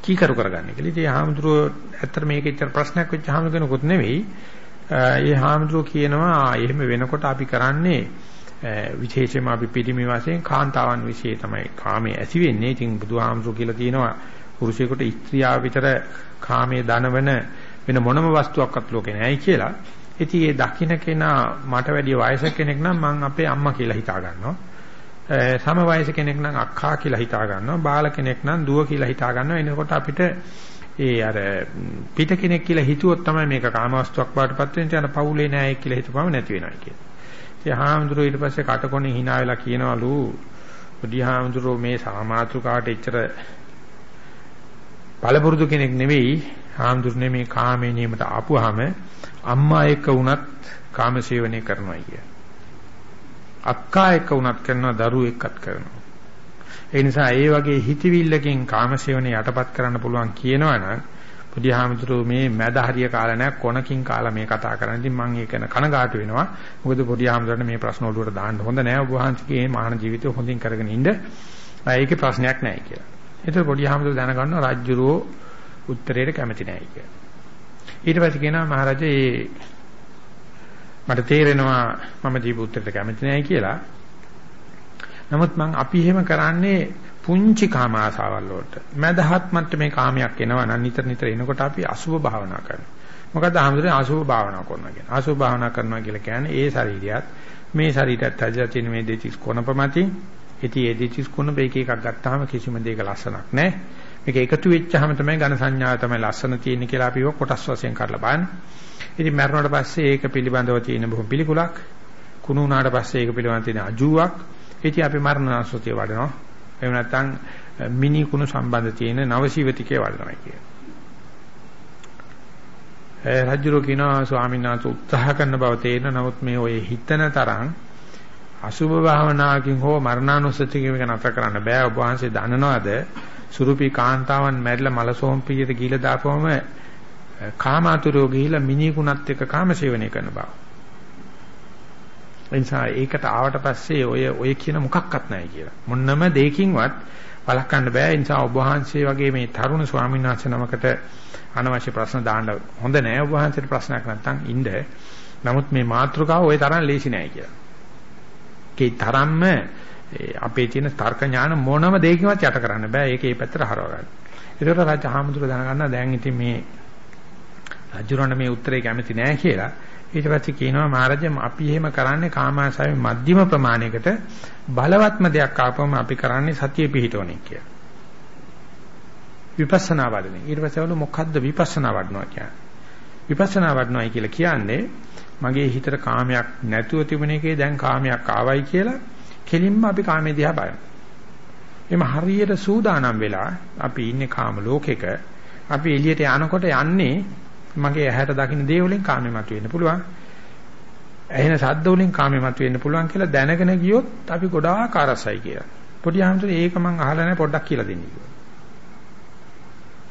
කීකරු කරගන්න කියලා. ඉතින් හාමුදුරුවෝ ඇත්තට මේක ඇත්තට ප්‍රශ්නයක් වෙච්ච හාමුදුරුවෝ නෙවෙයි. ඒ හාමුදුරුවෝ කියනවා එහෙම වෙනකොට අපි කරන්නේ විශේෂයෙන්ම අපි පිරිමි වශයෙන් කාන්තාවන් વિશે තමයි කාමයේ ඇති වෙන්නේ. ඉතින් බුදුහාමුදුරුවෝ කියලා තියෙනවා පුරුෂයෙකුට ස්ත්‍රියා විතර කාමයේ දනවන වෙන මොනම වස්තුවක්වත් ලෝකේ නැහැ කියලා. ඉතින් ඒ දකින්න කෙනා මට වැඩි වයසක කෙනෙක් නම් මං අපේ අම්මා කියලා හිතා ගන්නවා. සම වයස කෙනෙක් නම් අක්කා කියලා හිතා ගන්නවා. බාල කෙනෙක් නම් දුව කියලා හිතා ගන්නවා. එනකොට අපිට ඒ අර පිට කෙනෙක් කියලා හිතුවොත් තමයි මේක කාමවස්තුවක් බාටපත් වෙන්නේ. යන පවුලේ නෑ කියලා හිතපම නැති වෙනවා කියලා. ඉතින් හාමුදුරුවෝ ඊට පස්සේ කටකොණේ hina වෙලා කියනවලු පොඩි හාමුදුරුවෝ මේ සාමාත්‍රිකාට එච්චර පළපුරුදු කෙනෙක් නෙවෙයි. හාමුදුරනේ මේ කාමයේ නියමට ආපුවාම අම්මා එක්ක වුණත් කාම සේවනය කරනවා කිය. අක්කා එක්ක වුණත් කරනවා දරුවෝ එක්කත් කරනවා. ඒ නිසා ඒ වගේ හිතවිල්ලකින් කාම සේවනය යටපත් කරන්න පුළුවන් කියනවනම් බුදුහාමුදුරුවෝ මේ මැද හරිය කාලා නැහැ කොනකින් කාලා මේ කතා කරන්නේ. ඉතින් මම ඒක කනගාටු වෙනවා. මොකද බුදුහාමුදුරන්ට මේ ප්‍රශ්න ඔළුවට දාන්න හොඳ නැහැ. ඔබ වහන්සේගේ මාන ජීවිතය හොඳින් කරගෙන ඉන්න. ඒකේ ප්‍රශ්නයක් නැහැ කියලා. ඒතර බුදුහාමුදුරුවෝ දැනගන්නවා රාජ්‍යරෝ උත්තරේට කැමති නැහැ කියලා. ඊට පස්සේ කියනවා මහරජා ඒ මට තේරෙනවා මම දීපු උත්තරේට කැමති නැහැ කියලා. නමුත් මං අපි එහෙම කරන්නේ පුංචි කාම ආසාවල් වලට. මදහත් මට්ටමේ කාමයක් එනවා නම් නිතර නිතර එනකොට අපි අසුභ භාවනා කරනවා. මොකද ආමතුනේ අසුභ භාවනා කරනවා කියන්නේ. අසුභ භාවනා කරනවා කියලා කියන්නේ ඒ ශරීරයත් මේ ශරීරයත් ඇදලා තියෙන මේ දෙතිස් කොනපමති. ඉතින් ඒ දෙතිස් කොන බේක එකක් ගත්තාම කිසිම දෙයක ලස්සනක් නැහැ. මේක එකතු වෙච්චාම තමයි ඝන සංඥාව තමයි ලස්සන තියෙන්නේ කියලා අපි කොටස් වශයෙන් කරලා බලන්නේ. ඉතින් මරණයට පස්සේ ඒක පිළිබඳව තියෙන බොහොම පිළිකුලක්. කුණු වුණාට පස්සේ ඒක පිළිබඳව තියෙන අජුවක්. ඉතින් අපි මරණාසුතිය වඩනවා. එහෙම නැත්නම් මිනි කුණු සම්බන්ධ තියෙන නවසීවතිකේ වඩනවා කියන. ඒ රජුරෝ කියනවා ස්වාමීන් වහන්සේ උත්සාහ කරන බව තේරෙන නමුත් මේ ඔය හිතන තරම් අසුභ භාවනාවකින් හෝ මරණානුස්සතියකින් මේක නතර කරන්න බෑ ඔබ වහන්සේ දන්නවද සුරුපි කාන්තාවන් මැරිලා මලසෝම් පියට ගිහිලා දාපුවම කාමාතුරෝ ගිහිලා මිනිකුණත් එක්ක කාමසේවනය කරන බව. එනිසා ඒකට ආවට පස්සේ ඔය ඔය කියන මොකක්වත් නැහැ කියලා. මොන්නම දෙයකින්වත් වළක්වන්න බෑ. ඒ නිසා ඔබ වහන්සේ වගේ මේ තරුණ ස්වාමීන් වහන්සේ නමකට අනවශ්‍ය ප්‍රශ්න දාන්න හොඳ නෑ. ඔබ වහන්සේට ප්‍රශ්නයක් නැත්නම් ඉන්න. නමුත් මේ මාතෘකාව ওই තරම් ලේසි නෑ කියලා. ඒ තරම්ම අපේ තියෙන තර්ක ඥාන මොනම දෙයකින්වත් යට කරන්න බෑ. ඒක ඒ පැත්තට හරව ගන්න. ඒකට රාජ හාමුදුර දැනගන්න දැන් ඉතින් මේ රජුරණ මේ උත්තරේ කැමති නෑ කියලා. ඊට පස්සේ කියනවා මහරජා අපි එහෙම කරන්නේ කාමාශාවේ මධ්‍යම ප්‍රමාණයකට බලවත්ම දෙයක් ආපුවම අපි කරන්නේ සතිය පිහිටවන්නේ කියලා. විපස්සනා වඩන්නේ. ඊට පස්සේ වල මොකද්ද විපස්සනා වඩනවා කියන්නේ? විපස්සනා වඩනවායි කියලා කියන්නේ මගේ හිතට කාමයක් නැතුව තිබුණ එකේ දැන් කාමයක් ආවයි කියලා කෙලින්ම අපි කාමයේ දිහා බලනවා. එimhe හරියට සූදානම් වෙලා අපි ඉන්නේ කාම ලෝකෙක අපි එළියට යනකොට යන්නේ මගේ ඇහැට දකින්න දේ වලින් කාමේ මතුවෙන්න පුළුවන්. ඇහෙන ශබ්ද වලින් කාමේ මතුවෙන්න පුළුවන් කියලා දැනගෙන ගියොත් අපි ගොඩාක් අරසයි කියලා. පොඩි ආමතුනේ ඒක මම අහලා නැහැ පොඩ්ඩක් කියලා දෙන්න කිව්වා.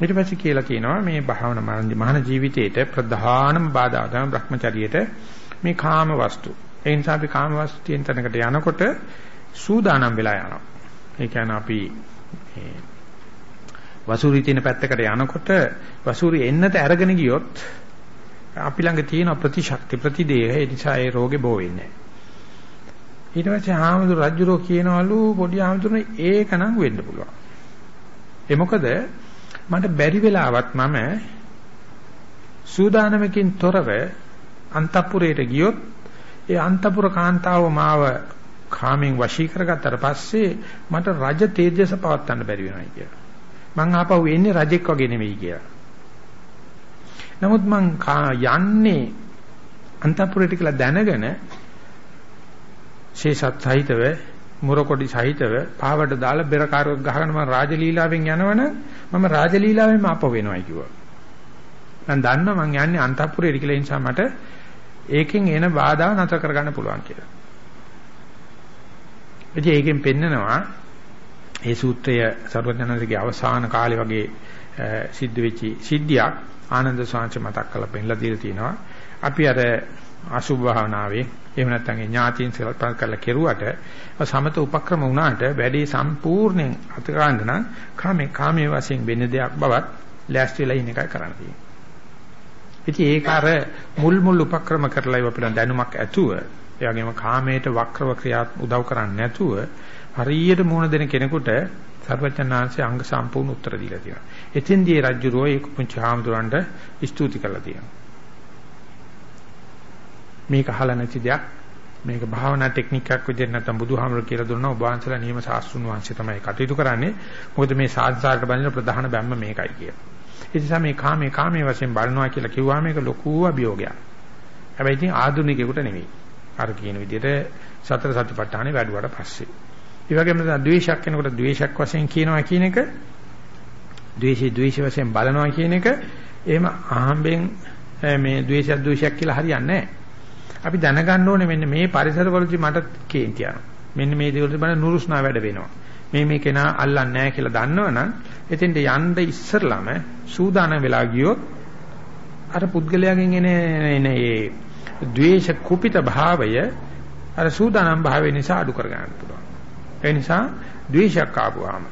ඊට පස්සේ කියලා කියනවා මේ භාවනා මහාන ජීවිතයේට ප්‍රධානම බාධා තමයි Brahmacharyaට මේ කාම වස්තු. ඒ නිසා අපි කාම වස්තුයෙන් තැනකට යනකොට සූදානම් වෙලා යනවා. ඒ කියන්නේ අපි වසූරි තියෙන පැත්තකට යනකොට වසූරි එන්නට අරගෙන ගියොත් අපි ළඟ තියෙන ප්‍රතිශක්ති ප්‍රතිදේහ ඒ නිසා ඒ රෝගේ බෝ වෙන්නේ ඊට පස්සේ ආමඳු රජුරෝ කියනවලු පොඩි ආමඳුනේ ඒකනම් වෙන්න පුළුවන්. ඒ මොකද මට බැරි වෙලාවත් මම සූදානමකින් තොරව අන්තපුරයට ගියොත් ඒ අන්තපුර කාන්තාව මාව කාමෙන් වශී කරගත්තට පස්සේ මට රජ තේජස පවත්වන්න බැරි වෙනවා කියලා. මං ආපහු එන්නේ රජෙක් වගේ නෙවෙයි කියලා. නමුත් මං යන්නේ අන්තපුරයට කියලා දැනගෙන ශේෂත් සහිතව මුරකොඩි සහිතව පාවඩ දාලා බෙර කාරුවක් ගහගෙන මම රාජලීලාවෙන් යනවනම් මම රාජලීලාවෙන්ම ආපහු වෙනවයි කිව්වා. මම දන්නවා මං යන්නේ අන්තපුරයට කියලා නිසා මට ඒකෙන් එන බාධා නතර කරගන්න පුළුවන් කියලා. ඉතින් ඒකෙන් පෙන්නනවා ඒ සූත්‍රය සර්වඥාන්සේගේ අවසාන කාලේ වගේ සිද්ධ වෙච්ච සිද්ධියක් ආනන්ද සාංශ මතක් කරලා පෙන්නලා දීලා තියෙනවා. අපි අර අසුභ භාවනාවේ එහෙම නැත්නම් ඥාතීන් සල්පල් කරලා කෙරුවට සමත උපක්‍රම වුණාට වැඩි සම්පූර්ණයෙන් අතගාන්න නම් කාමේ කාමයේ වශයෙන් වෙන දෙයක් බවත් ලෑස්ති වෙලා ඉන්න එකයි කරන්න තියෙන්නේ. ඉතින් ඒක අර මුල් මුල් උපක්‍රම කරලා ඉව පිළිබඳ දැනුමක් ඇතුව ඒ වගේම කාමයට වක්‍රව ක්‍රියාත් උදව් කරන්නේ නැතුව හරියට මුණ දෙන කෙනෙකුට සර්වඥාන්සේ අංග සම්පූර්ණ උත්තර දීලා තියෙනවා. එතෙන්දී රජුරෝ ඒක පුංචි හාමුදුරන්ට ස්තුති කළා තියෙනවා. මේක අහලා නැති දෙයක් මේක භාවනා ටෙක්නික් එකක් විදිහට නැත්නම් බුදුහාමුදුරු කියලා දුන්නා ඔබ වහන්සේලා නියම සාස්ත්‍රුන් වහන්සේ තමයි කටයුතු කරන්නේ. මොකද මේ සාධාරණ බඳින ප්‍රධාන බැම්ම මේකයි කියලා. ඒ නිසා මේ කාමේ කාමයේ වශයෙන් බලනවා කියලා කිව්වා මේක ලොකු අභියෝගයක්. හැබැයි ඉතින් ආධුනිකයෙකුට නෙවෙයි. අර කියන විදිහට සතර සතිපට්ඨානේ වැඩුවාට පස්සේ. ඒ වගේම ද්වේෂයක් වෙනකොට ද්වේෂයක් වශයෙන් කියනවා කියන එක ද්වේෂي ද්වේෂ වශයෙන් බලනවා කියන එක එහෙම අහම්බෙන් මේ ද්වේෂයක් ද්වේෂයක් කියලා හරියන්නේ නැහැ. අපි දැනගන්න ඕනේ මෙන්න මේ පරිසරවලදී මට කේන්ති යනවා. මෙන්න මේ දේවල්වල බලන නුරුස්නා වැඩ වෙනවා. මේ මේ කෙනා අල්ලන්නේ නැහැ කියලා දන්නවනම් එතෙන්ට යන්න ඉස්සරළම සූදානම් වෙලා ගියොත් අර පුද්ගලයාගෙන් එන එන ඒ ද්වේෂ කුපිත භාවය අර සූදානම් භාවය නිසා අඩු කර ගන්න පුළුවන්. ඒ නිසා ද්වේෂයක් ආපුවාම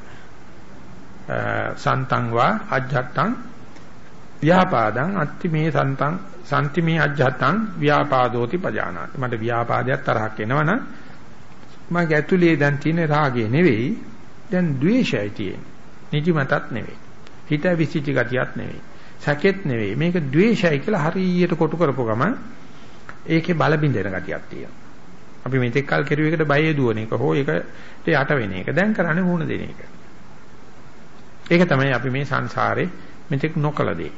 සන්තං වා අජ්ජත්තං ව්‍යාපාදං අත්ති මේ සන්තං සම්තිමේ අජ්ජතං ව්‍යාපාදෝති පජානාති. මට ව්‍යාපාදයක් තරහක් එනවනම් මගේ ඇතුලේ දැන් තියෙන රාගය නෙවෙයි දැන් ද්වේෂයයි තියෙන්නේ. නිදිමතත් නෙවෙයි. හිත විසිච්ච ගතියක් නෙවෙයි. සැකෙත් නෙවෙයි. මේක ද්වේෂයයි කියලා හරියට කොටු කරපුව ගමන් ඒකේ බල බින්දෙන ගතියක් තියෙනවා. අපි මෙතෙක් කල් කෙරුව එකට බය දුවන එක හෝ ඒකට යට වෙන එක. දැන් කරන්නේ වුණ දෙන එක. ඒක තමයි අපි මේ සංසාරේ මෙතෙක් නොකල දේ.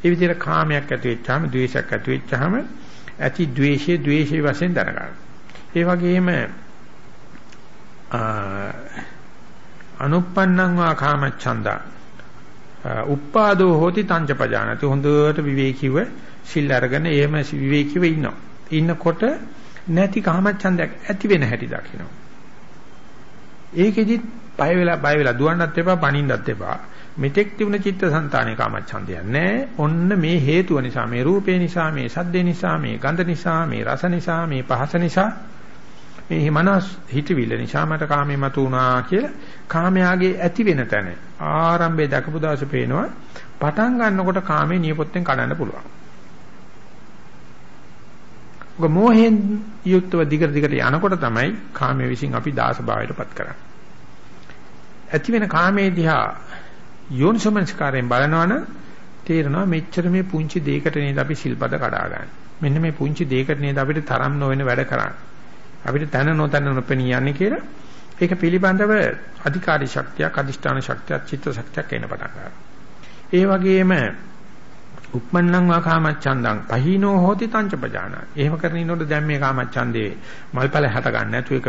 ඒ විදිහට කාමයක් ඇති වෙච්චාම ද්වේෂයක් ඇති වෙච්චාම ඇති ද්වේෂයේ ද්වේෂයේ වශයෙන් දැනගන්න. ඒ වගේම අනුප්පන්නං වා කාමච්ඡන්දා උප්පාදෝ හෝති තංච පජානති හොඳට විවේකීව සිල් අරගෙන එහෙම විවේකීව ඉන්නවා. ඉන්නකොට නැති කාමච්ඡන්දයක් ඇති වෙන හැටි දකින්න. ඒකෙදි බය වෙලා බය වෙලා දුවන්නත් එපා, පණින්නත් එපා. මෙතෙක් තිබුණ චිත්තසංතානේ කාමච්ඡන්දයක් නැහැ. ඔන්න මේ හේතුව නිසා, මේ රූපේ නිසා, මේ සද්දේ නිසා, මේ ගන්ධ නිසා, මේ රස නිසා, මේ පහස නිසා මේ මනස් හිතවිල්ල නිසා මට කාමේ මතුණා කියලා කාමයාගේ ඇති වෙන තැන ආරම්භයේ දකපු දාසේ පේනවා පටන් ගන්නකොට කාමේ නියපොත්තෙන් කඩන්න පුළුවන්. ඔක මොහෙන් යුක්තව දිගට දිගට යනකොට තමයි කාමයේ විසින් අපි දාස භාවයටපත් කරන්නේ. ඇති වෙන කාමයේ දිහා යෝනිසමනස්කාරයෙන් බලනවනම් තේරෙනවා මෙච්චර මේ පුංචි දෙයකට නේද අපි සිල්පද කඩාගන්නේ. මෙන්න මේ පුංචි දෙයකට නේද අපිට තරම් නොවන වැඩ කරන්නේ. අපිට තන නොතන නොපෙනී යන්නේ කියලා ඒක පිළිබඳව අධිකාරී ශක්තියක්, අදිෂ්ඨාන ශක්තියක්, චිත්ත ශක්තියක් එන පටන් ගන්නවා. ඒ වගේම උප්මන්නං වා කාමච්ඡන්දං පහිනෝ හෝති තංච පජානා. එහෙම කරන ඉන්නකොට දැන් මේ කාමච්ඡන්දේ මල්පල හැට ගන්න නැතු ඒක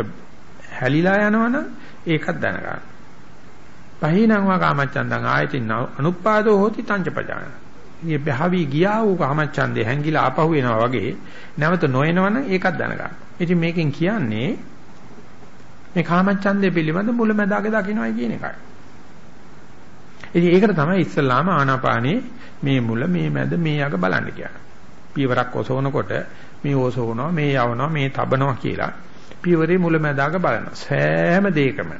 හැලිලා යනවනම් ඒකත් දැනගන්න. පහිනං වා කාමච්ඡන්දං ආයතින් අනුපාදෝ හෝති තංච පජාන. මේ භාවි ගියා වූ කාමච්ඡන්දේ හැංගිලා ආපහු එනවා වගේ නැවත නොයනවනම් ඒකත් දැනගන්න. ඉතින් මේකෙන් කියන්නේ මේ කාමච්ඡන්දේ පිළිබඳ මුලැමැදාගේ දකින්නයි කියන එකයි. ඉතින් ඒකට තමයි ඉස්සල්ලාම ආනාපානේ මේ මුල මේ මැද මේ යක බලන්න කියන්නේ. පියවරක් ඔසවනකොට මේ ඔසවනවා මේ යවනවා මේ තබනවා කියලා පියවරේ මුලැමැදාක බලනවා. සෑම දෙයකම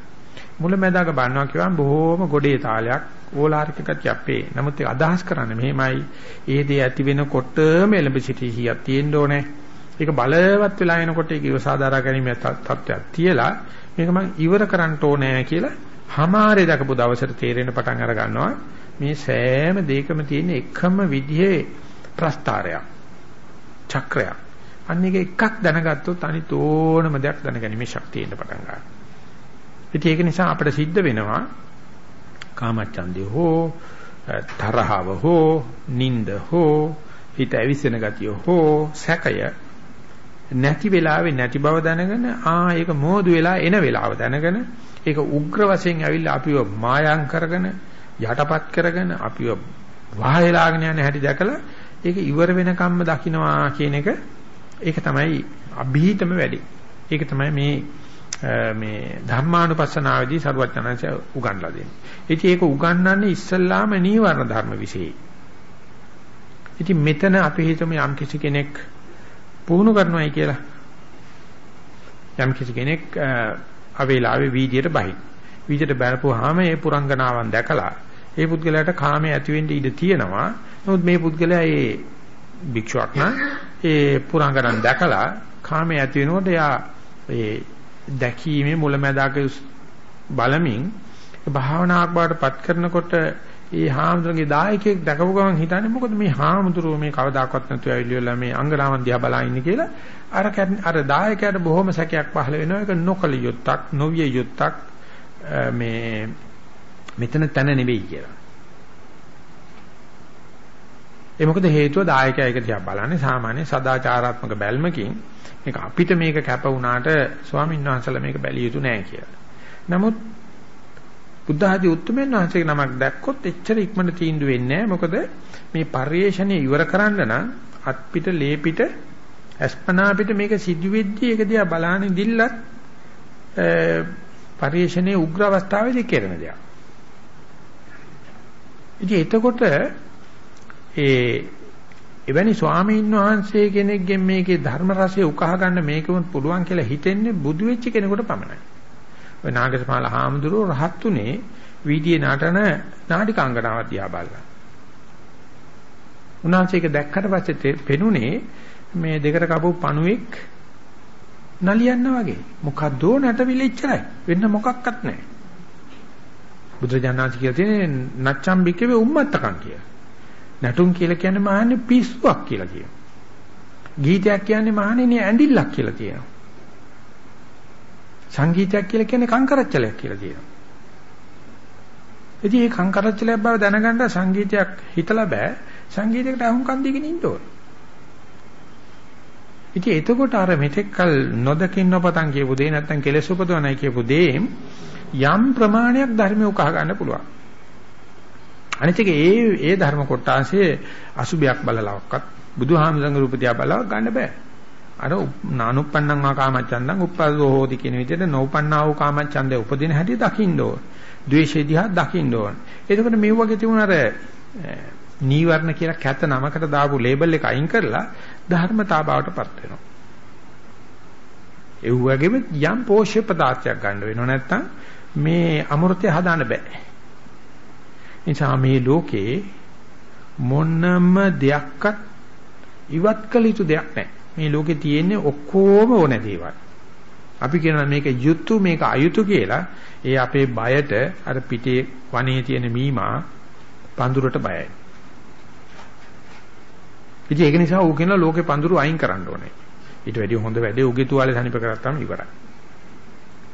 මුලැමැදාක බලනවා කියවම් බොහෝම ගොඩේ තාලයක් ඕලාරික ගතිය අපේ. නමුත් ඒක අදහස් කරන්නේ මෙහෙමයි. ඒ දේ ඇති වෙනකොටම එළඹ සිටි හියක් තියෙන්න ඕනේ. ඒක බලවත් වෙලා එනකොට ඒක ඉවසාදාරා ගැනීම තත්ත්වයක් තියලා මේක මම ඉවර කරන්න ඕනේ කියලා හමාරේ දකපු දවසට තේරෙන පටන් අර ගන්නවා. මේ සෑම දෙයකම තියෙන එකම විදිහේ ප්‍රස්තාරයක්. චක්‍රයක්. අන්න එක එකක් දැනගත්තොත් අනිත් ඕනම දෙයක් දැනගැනීමේ ශක්තිය එන්න පටන් ගන්නවා. ඉතින් ඒක නිසා අපිට සිද්ධ වෙනවා කාමච්ඡන්දේ හෝ තරහව හෝ නිନ୍ଦ හෝ හිත ඇවිස්සෙන ගතිය හෝ සැකය නැති වෙලාවේ නැති බව දැනගෙන ආ ඒක මෝදු වෙලා එන වෙලාව දැනගෙන ඒක උග්‍ර වශයෙන් ඇවිල්ලා අපිව මායම් කරගෙන යටපත් කරගෙන අපිව වහයලාගෙන යන හැටි දැකලා ඒක ඉවර වෙනකම්ම දකින්නවා කියන එක ඒක තමයි අභීතම වැඩි. ඒක තමයි මේ මේ ධර්මානුපස්සනාවේදී සරුවචනanse උගන්ලා දෙන්නේ. ඉතින් ඒක උගන්වන්නේ ඉස්සල්ලාම නීවරණ ධර්ම વિશે. ඉතින් මෙතන අපි හිතමු යම් කිසි කෙනෙක් පුහුණු කරනවායි කියලා. යම් කිසි කෙනෙක් අවේලාවේ වීදියට බහි. වීදියට බැලපුවාම ඒ පුරංගනාවන් දැකලා ඒ පුද්ගලයාට කාමයේ ඇති වෙන්න ඉඩ තියෙනවා. නමුත් මේ පුද්ගලයා ඒ භික්ෂුවක් නම් ඒ පුරංගනන් දැකලා කාමයේ ඇති වෙනකොට එයා ඒ දැකීමේ මුලැමැදාක බලමින් භාවනාවක් බවට පත් කරනකොට ඒ හාමුදුරන්ගේ දායකයෙක් දැකපු ගමන් හිතන්නේ මොකද මේ හාමුදුරුවෝ මේ කවදාකවත් නැතුව ඇවිල්ලා මේ අංගනාවන් දිහා බලා ඉන්නේ කියලා අර අර දායකයාට බොහොම සැකයක් පහළ වෙනවා ඒක නොකල යුත්තක් නොවිය යුත්තක් මේ මෙතන තැන නෙවෙයි කියලා. ඒ මොකද හේතුව දායකයා ඒක දිහා බලන්නේ සාමාන්‍ය සදාචාරාත්මක බැල්මකින් මේක අපිට මේක කැප වුණාට ස්වාමීන් වහන්සේලා මේක බැලිය යුතු නෑ කියලා. නමුත් බුද්ධ ආදී උත්තරමයන් වහන්සේගේ නමක් දැක්කොත් එච්චර ඉක්මනට තීන්දුව වෙන්නේ නැහැ. මොකද මේ පරිේශණය ඉවර කරන්න නම් අත් පිට ලේ පිට අස්පනා පිට මේක සිදු වෙද්දී ඒක දිහා බලාන ඉදිල්ලත් පරිේශණයේ උග්‍ර අවස්ථාවේදී කරන දෙයක්. ඉතින් එතකොට ඒ එවැනි ස්වාමීන් වහන්සේ කෙනෙක්ගෙන් මේකේ ධර්ම රසය උකහා ගන්න මේකම පුළුවන් කියලා හිතෙන්නේ බුදු වෙච්ච කෙනෙකුට පමණයි. ඔය නාගසමාල හාමුදුරුවෝ රහත් උනේ වීදියේ නටන නාටිකාංගනාවක් දිහා බලලා. උන්වහන්සේක දැක්කට පස්සේ පෙනුනේ මේ දෙකට කපු පණුවෙක් නලියන්න වගේ. මොකද්දෝ නටවිල ඉච්චරයි. වෙන්න මොකක්වත් නැහැ. බුදුජානනාථ කියලා තියෙන්නේ නච්චම් බිකවේ උම්මත්තකම් කියලා. නටුම් කියලා කියන්නේ මහන්නේ පිස්සුවක් කියලා කියනවා. ගීතයක් කියන්නේ මහන්නේ ඇඳිල්ලක් කියලා කියනවා. සංගීතයක් කියලා කියන්නේ කංකරච්චලයක් කියලා කියනවා. ඉතින් මේ කංකරච්චලයක් බව දැනගන්න සංගීතයක් හිතලා බෑ. සංගීතයකට අහුම්කම් දීගෙන ඉන්න ඕන. ඉතින් එතකොට අර මෙතෙක්කල් නොදකින් නොපතන් කියපු දේ නැත්තම් කෙලෙස් උපදවනයි කියපු දේ යම් ප්‍රමාණයක් ධර්මය උකහා ගන්න පුළුවන්. අනිත් එක ඒ ඒ ධර්ම කොටාසේ අසුබයක් බලලවක්වත් බුදුහාමුදුරන්ගේ රූපතිය බලව ගන්න බෑ. අර නානුප්පන්නං වා කාමච්ඡන්දං උප්පදෝ හෝති කියන විදිහට නොඋපන්නා වූ කාමච්ඡන්දේ උපදින හැටි දකින්න ඕන. ද්වේෂය දිහා දකින්න ඕන. එතකොට මේ වගේ තිබුණ අර නීවරණ කියලා කැත නමකට දාපු ලේබල් එක අයින් කරලා ධර්මතා බවටපත් වෙනවා. ඒ වගේම යම් පෝෂ්‍ය පදාර්ථයක් ගන්න වෙනවා නැත්නම් මේ අමෘතය හදාන්න බෑ. නිසා මේ ලෝකේ මොනම දෙයක්වත් ඉවත් කළ යුතු දෙයක් නැහැ. මේ ලෝකේ තියෙන්නේ ඔක්කොම ඕන දේවල්. අපි කියනවා මේක යුතු මේක අයුතු කියලා. ඒ අපේ බයට අර පිටේ වනේ තියෙන මීමා පඳුරට බයයි. ඉතින් ඒක නිසා ඌ කියනවා ලෝකේ පඳුරු අයින් කරන්න ඕනේ. ඊට වැඩිය හොඳ වැඩේ ඌගේ තුවාලේ සනිප කරත්තාම ඉවරයි.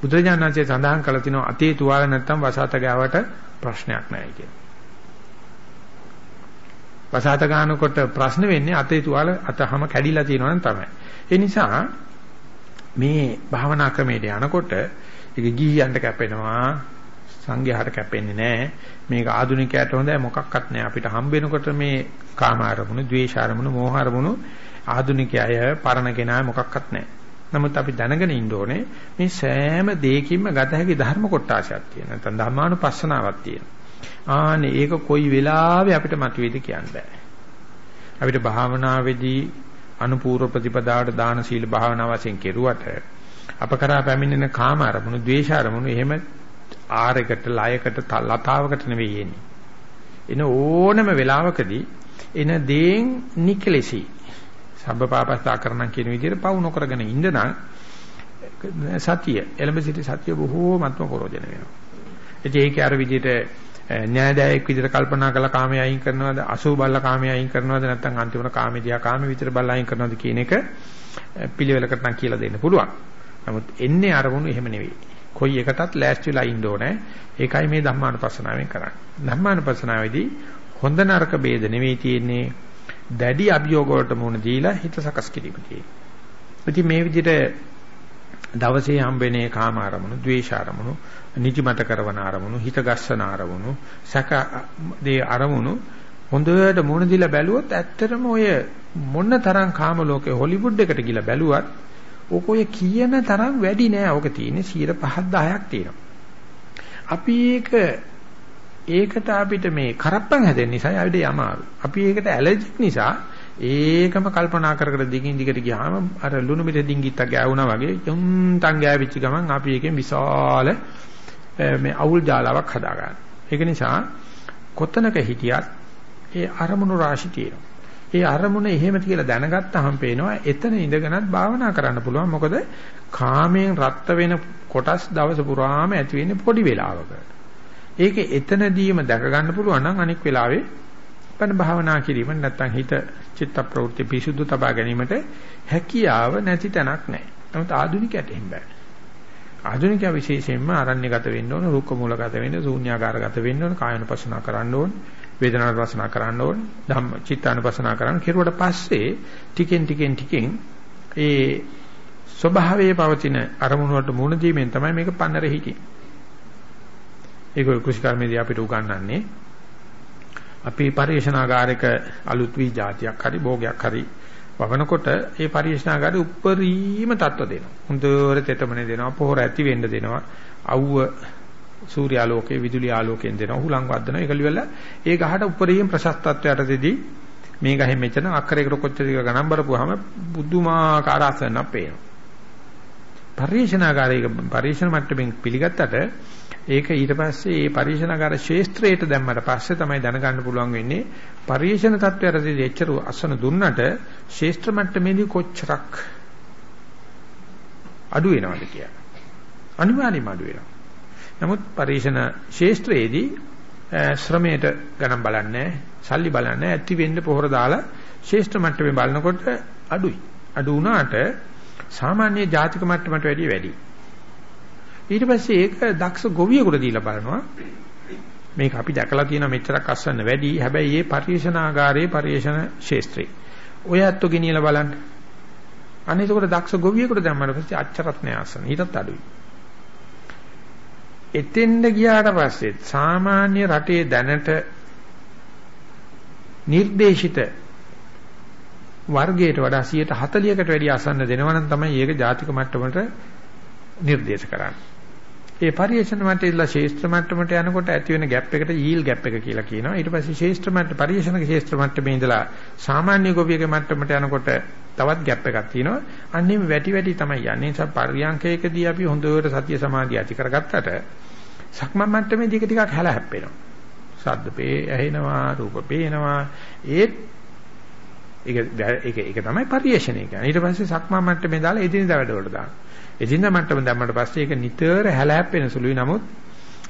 බුදුරජාණන්සේ සඳහන් කළ තිනවා අතේ තුවාල නැත්තම් වසාත ගාවට ප්‍රශ්නයක් නැහැ කියලා. වසාත ගන්නකොට ප්‍රශ්න වෙන්නේ අතේ තුවාල අතහම කැඩිලා තියෙනවා නම් තමයි. ඒ නිසා මේ භාවනා ක්‍රමයට යනකොට ඒක ගිහියන්ට කැපෙනවා සංඝයාට කැපෙන්නේ නැහැ. මේක ආධුනිකයට හොඳයි මොකක්වත් නැහැ. අපිට හම්බ වෙනකොට මේ කාම අරමුණු, ද්වේෂ අරමුණු, මෝහ අරමුණු ආධුනිකයය පරණ කෙනා මොකක්වත් නැහැ. නමුත් අපි දැනගෙන ඉන්න ඕනේ මේ සෑම දෙයකින්ම ගත හැකි ධර්ම කොටාශයක් තියෙනවා. නැත්නම් ධර්මානුපස්සනාවක් තියෙනවා. ආනේ ඒක කොයි වෙලාවෙ අපිට මතුවේද කියන්න බෑ. අපිට භාවනාවේදී අනුපූර්ව ප්‍රතිපදාවට දාන සීල භාවනා වශයෙන් කෙරුවට අප කරා පැමිණෙන කාම අරමුණු, ද්වේෂ අරමුණු එහෙම ආරයකට, ලයකට, ලතාවකට නෙවෙයි එන්නේ. එන ඕනම වෙලාවකදී එන දේන් නිකලෙසි. සබ්බපාපස්ථා කරන කියන විදිහට පවු නොකරගෙන ඉන්න නම් සතිය, එළඹ සිටි සතිය බොහෝමත්ම ප්‍රයෝජන වෙනවා. ඒක අර විදිහට න්‍යායදායක විදිහට කල්පනා කරලා කාමයේ අයින් කරනවද අසුභ බල්ල කාමයේ අයින් කරනවද නැත්නම් අන්තිමට කාමයේ දිහා කාමයේ විතර බල්ල අයින් කරනවද කියන එක පිළිවෙලකට නම් කියලා දෙන්න පුළුවන්. නමුත් එන්නේ අරමුණු එහෙම නෙවෙයි. කොයි එකටත් ලෑස්තිලා ඉන්න ඕනේ. ඒකයි මේ ධම්මානුපස්සනාවෙන් කරන්නේ. ධම්මානුපස්සනාවේදී හොඳ නරක ભેද නෙවෙයි තියෙන්නේ. දැඩි අභියෝග වලට මුහුණ දීලා හිත සකස් කිරීම තියෙන්නේ. ඉතින් මේ විදිහට දවසේ හම්බෙන්නේ කාම අරමුණු, ද්වේෂ අරමුණු, නිදිමත කරවන අරමුණු, හිත ගස්සන අරමුණු, සැක දේ අරමුණු හොඳට මුණ දීලා බැලුවොත් ඇත්තටම ඔය මොන තරම් කාම ලෝකේ හොලිවුඩ් එකට ගිහලා බැලුවත් ඕක ඔය කියන තරම් වැඩි නෑ. ඕක තියෙන්නේ 5 10ක් තියෙනවා. අපි ඒක ඒකට අපිට මේ කරප්පන් හැදෙන නිසා අපිට යමාරු. අපි ඒකට ඇලර්ජික් නිසා ඒකම කල්පනා කර කර දිගින් දිගට ගියාම අර ලුණු මිට ඩිංගිත්ත ගෑවුනා වගේ යුන්තන් ගෑවිච්ච ගමන් අපි එකෙන් විශාල මේ අවුල් ජාලාවක් හදා ගන්න. ඒක නිසා කොතනක හිටියත් ඒ අරමුණු රාශි තියෙනවා. ඒ අරමුණ එහෙම කියලා දැනගත්තාම පේනවා එතන ඉඳගෙනත් භාවනා කරන්න පුළුවන්. මොකද කාමයෙන් රත් වෙන කොටස් දවස පුරාම ඇති වෙන්නේ පොඩි වෙලාවක. ඒක එතනදීම දැක ගන්න පුළුවන් නම් අනික් වෙලාවේ බණ භාවනා කිරීම නැත්නම් හිත චිත්ත ප්‍රවෘත්ති පිසුදු තබා ගැනීමට හැකියාව නැති තැනක් නැහැ. නමුත් ආධුනිකයට එහෙම බෑ. ආධුනිකයා විශේෂයෙන්ම අරණ්‍යගත වෙන්න ඕන, රුක්ක මූලගත වෙන්න, ශූන්‍යාකාරගත වෙන්න ඕන, කායනුපසනා කරන්න ඕන, වේදනානුපසනා කරන්න ඕන, ධම්ම චිත්තානුපසනා කරන්න කෙරුවට පස්සේ ටිකෙන් ටිකෙන් ටිකෙන් ඒ ස්වභාවයේ පවතින අරමුණු වලට මුහුණ දීමෙන් තමයි මේක පන්නර හිටින්නේ. ඒක කුෂිකර්මයේදී අපිට උගන්වන්නේ අපි පරිශනාගාරයක අලුත් වී જાතියක් හරි භෝගයක් හරි වවනකොට ඒ පරිශනාගාරේ උප්පරීම තත්ත්ව දෙනවා. හොඳට තෙතමනේ දෙනවා, පොහොර ඇති වෙන්න දෙනවා. අවුව සූර්යාලෝකයේ විදුලි ආලෝකයෙන් දෙනවා. හුලං වද්දනවා. ඒක liwala ඒ ගහට උප්පරීම ප්‍රශස්තත්වයට දෙදී මේ ගහෙන් මෙතන අක්කරයකට කොච්චර දිග ගණන් බලපුවාම බුදුමාකාර අසන්නක් පේනවා. පරිශනාගාරයක පරිශන මට්ටමින් පිළිගත්තට ඒක ඊට පස්සේ මේ පරිශනාගාර ශේස්ත්‍රයට දැම්මට පස්සේ තමයි දැනගන්න පුළුවන් වෙන්නේ පරිශන තත්ත්වයටදී එච්චර අසන දුන්නට ශේස්ත්‍ර මට්ටමේදී කොච්චරක් අඩු වෙනවද කියලා. අනිවාර්යයෙන්ම අඩු වෙනවා. නමුත් පරිශන ශේස්ත්‍රයේදී ශ්‍රමයට ගණන් බලන්නේ සල්ලි බලන්නේ ඇති වෙන්න පොහොර දාලා ශේෂ්ඨ මට්ටමේ බලනකොට අඩුයි. අඩු වුණාට සාමාන්‍ය ජාතික මට්ටමට වැඩිය වැඩි. ඊට පස්සේ ඒක දක්ෂ ගොවියෙකුට දීලා බලනවා. මේක අපි දැකලා තියෙන මෙච්චරක් අස්වන්න වැඩි. හැබැයි මේ පරිශනාගාරයේ පරිශන ශාස්ත්‍රේ. ඔය අත්තු ගෙනියලා බලන්න. අනේ ඒකට දක්ෂ ගොවියෙකුට දැම්මම පස්සේ අච්චරත් නෑ අස්වන්න. ඊටත් අඩුයි. එතෙන්ද ගියාට පස්සේ සාමාන්‍ය රටේ දැනට නිර්දේශිත වර්ගයට වඩා 140කට වැඩි අසන්න දෙනවනම් තමයි ඒක ජාතික මට්ටමට නිර්දේශ කරන්නේ. ඒ පරිේශන මට්ටමේලා ශේෂ්ත්‍ර මට්ටමට යනකොට ඇති වෙන ગેප් එකට yield gap එක කියලා කියනවා. ඊට පස්සේ ශේෂ්ත්‍ර මට්ට පරිේශන ශේෂ්ත්‍ර මට්ටමේ ඉඳලා සාමාන්‍ය ගොවියක මට්ටමට යනකොට තවත් gap එකක් තියෙනවා. අන්නේම වැටි වැටි තමයි යන්නේ. ඒ නිසා පරියංකයකදී අපි හොඳට සතිය සමාධිය ඇති කරගත්තට සක්මන් මට්ටමේදී ටිකක් හැල හැප්පෙනවා. ශබ්ද පේනවා, රූප පේනවා. ඒත් ඒක ඒක ඒක තමයි පරිේශණය කියන්නේ. ඊට පස්සේ සක්මන් මට්ටමේ දාලා එදිනෙදා වැඩවලට දානවා. එදින්දා මට්ටම දැම්මට පස්සේ ඒක නිතර හැලහැප්පෙන සුළුයි. නමුත්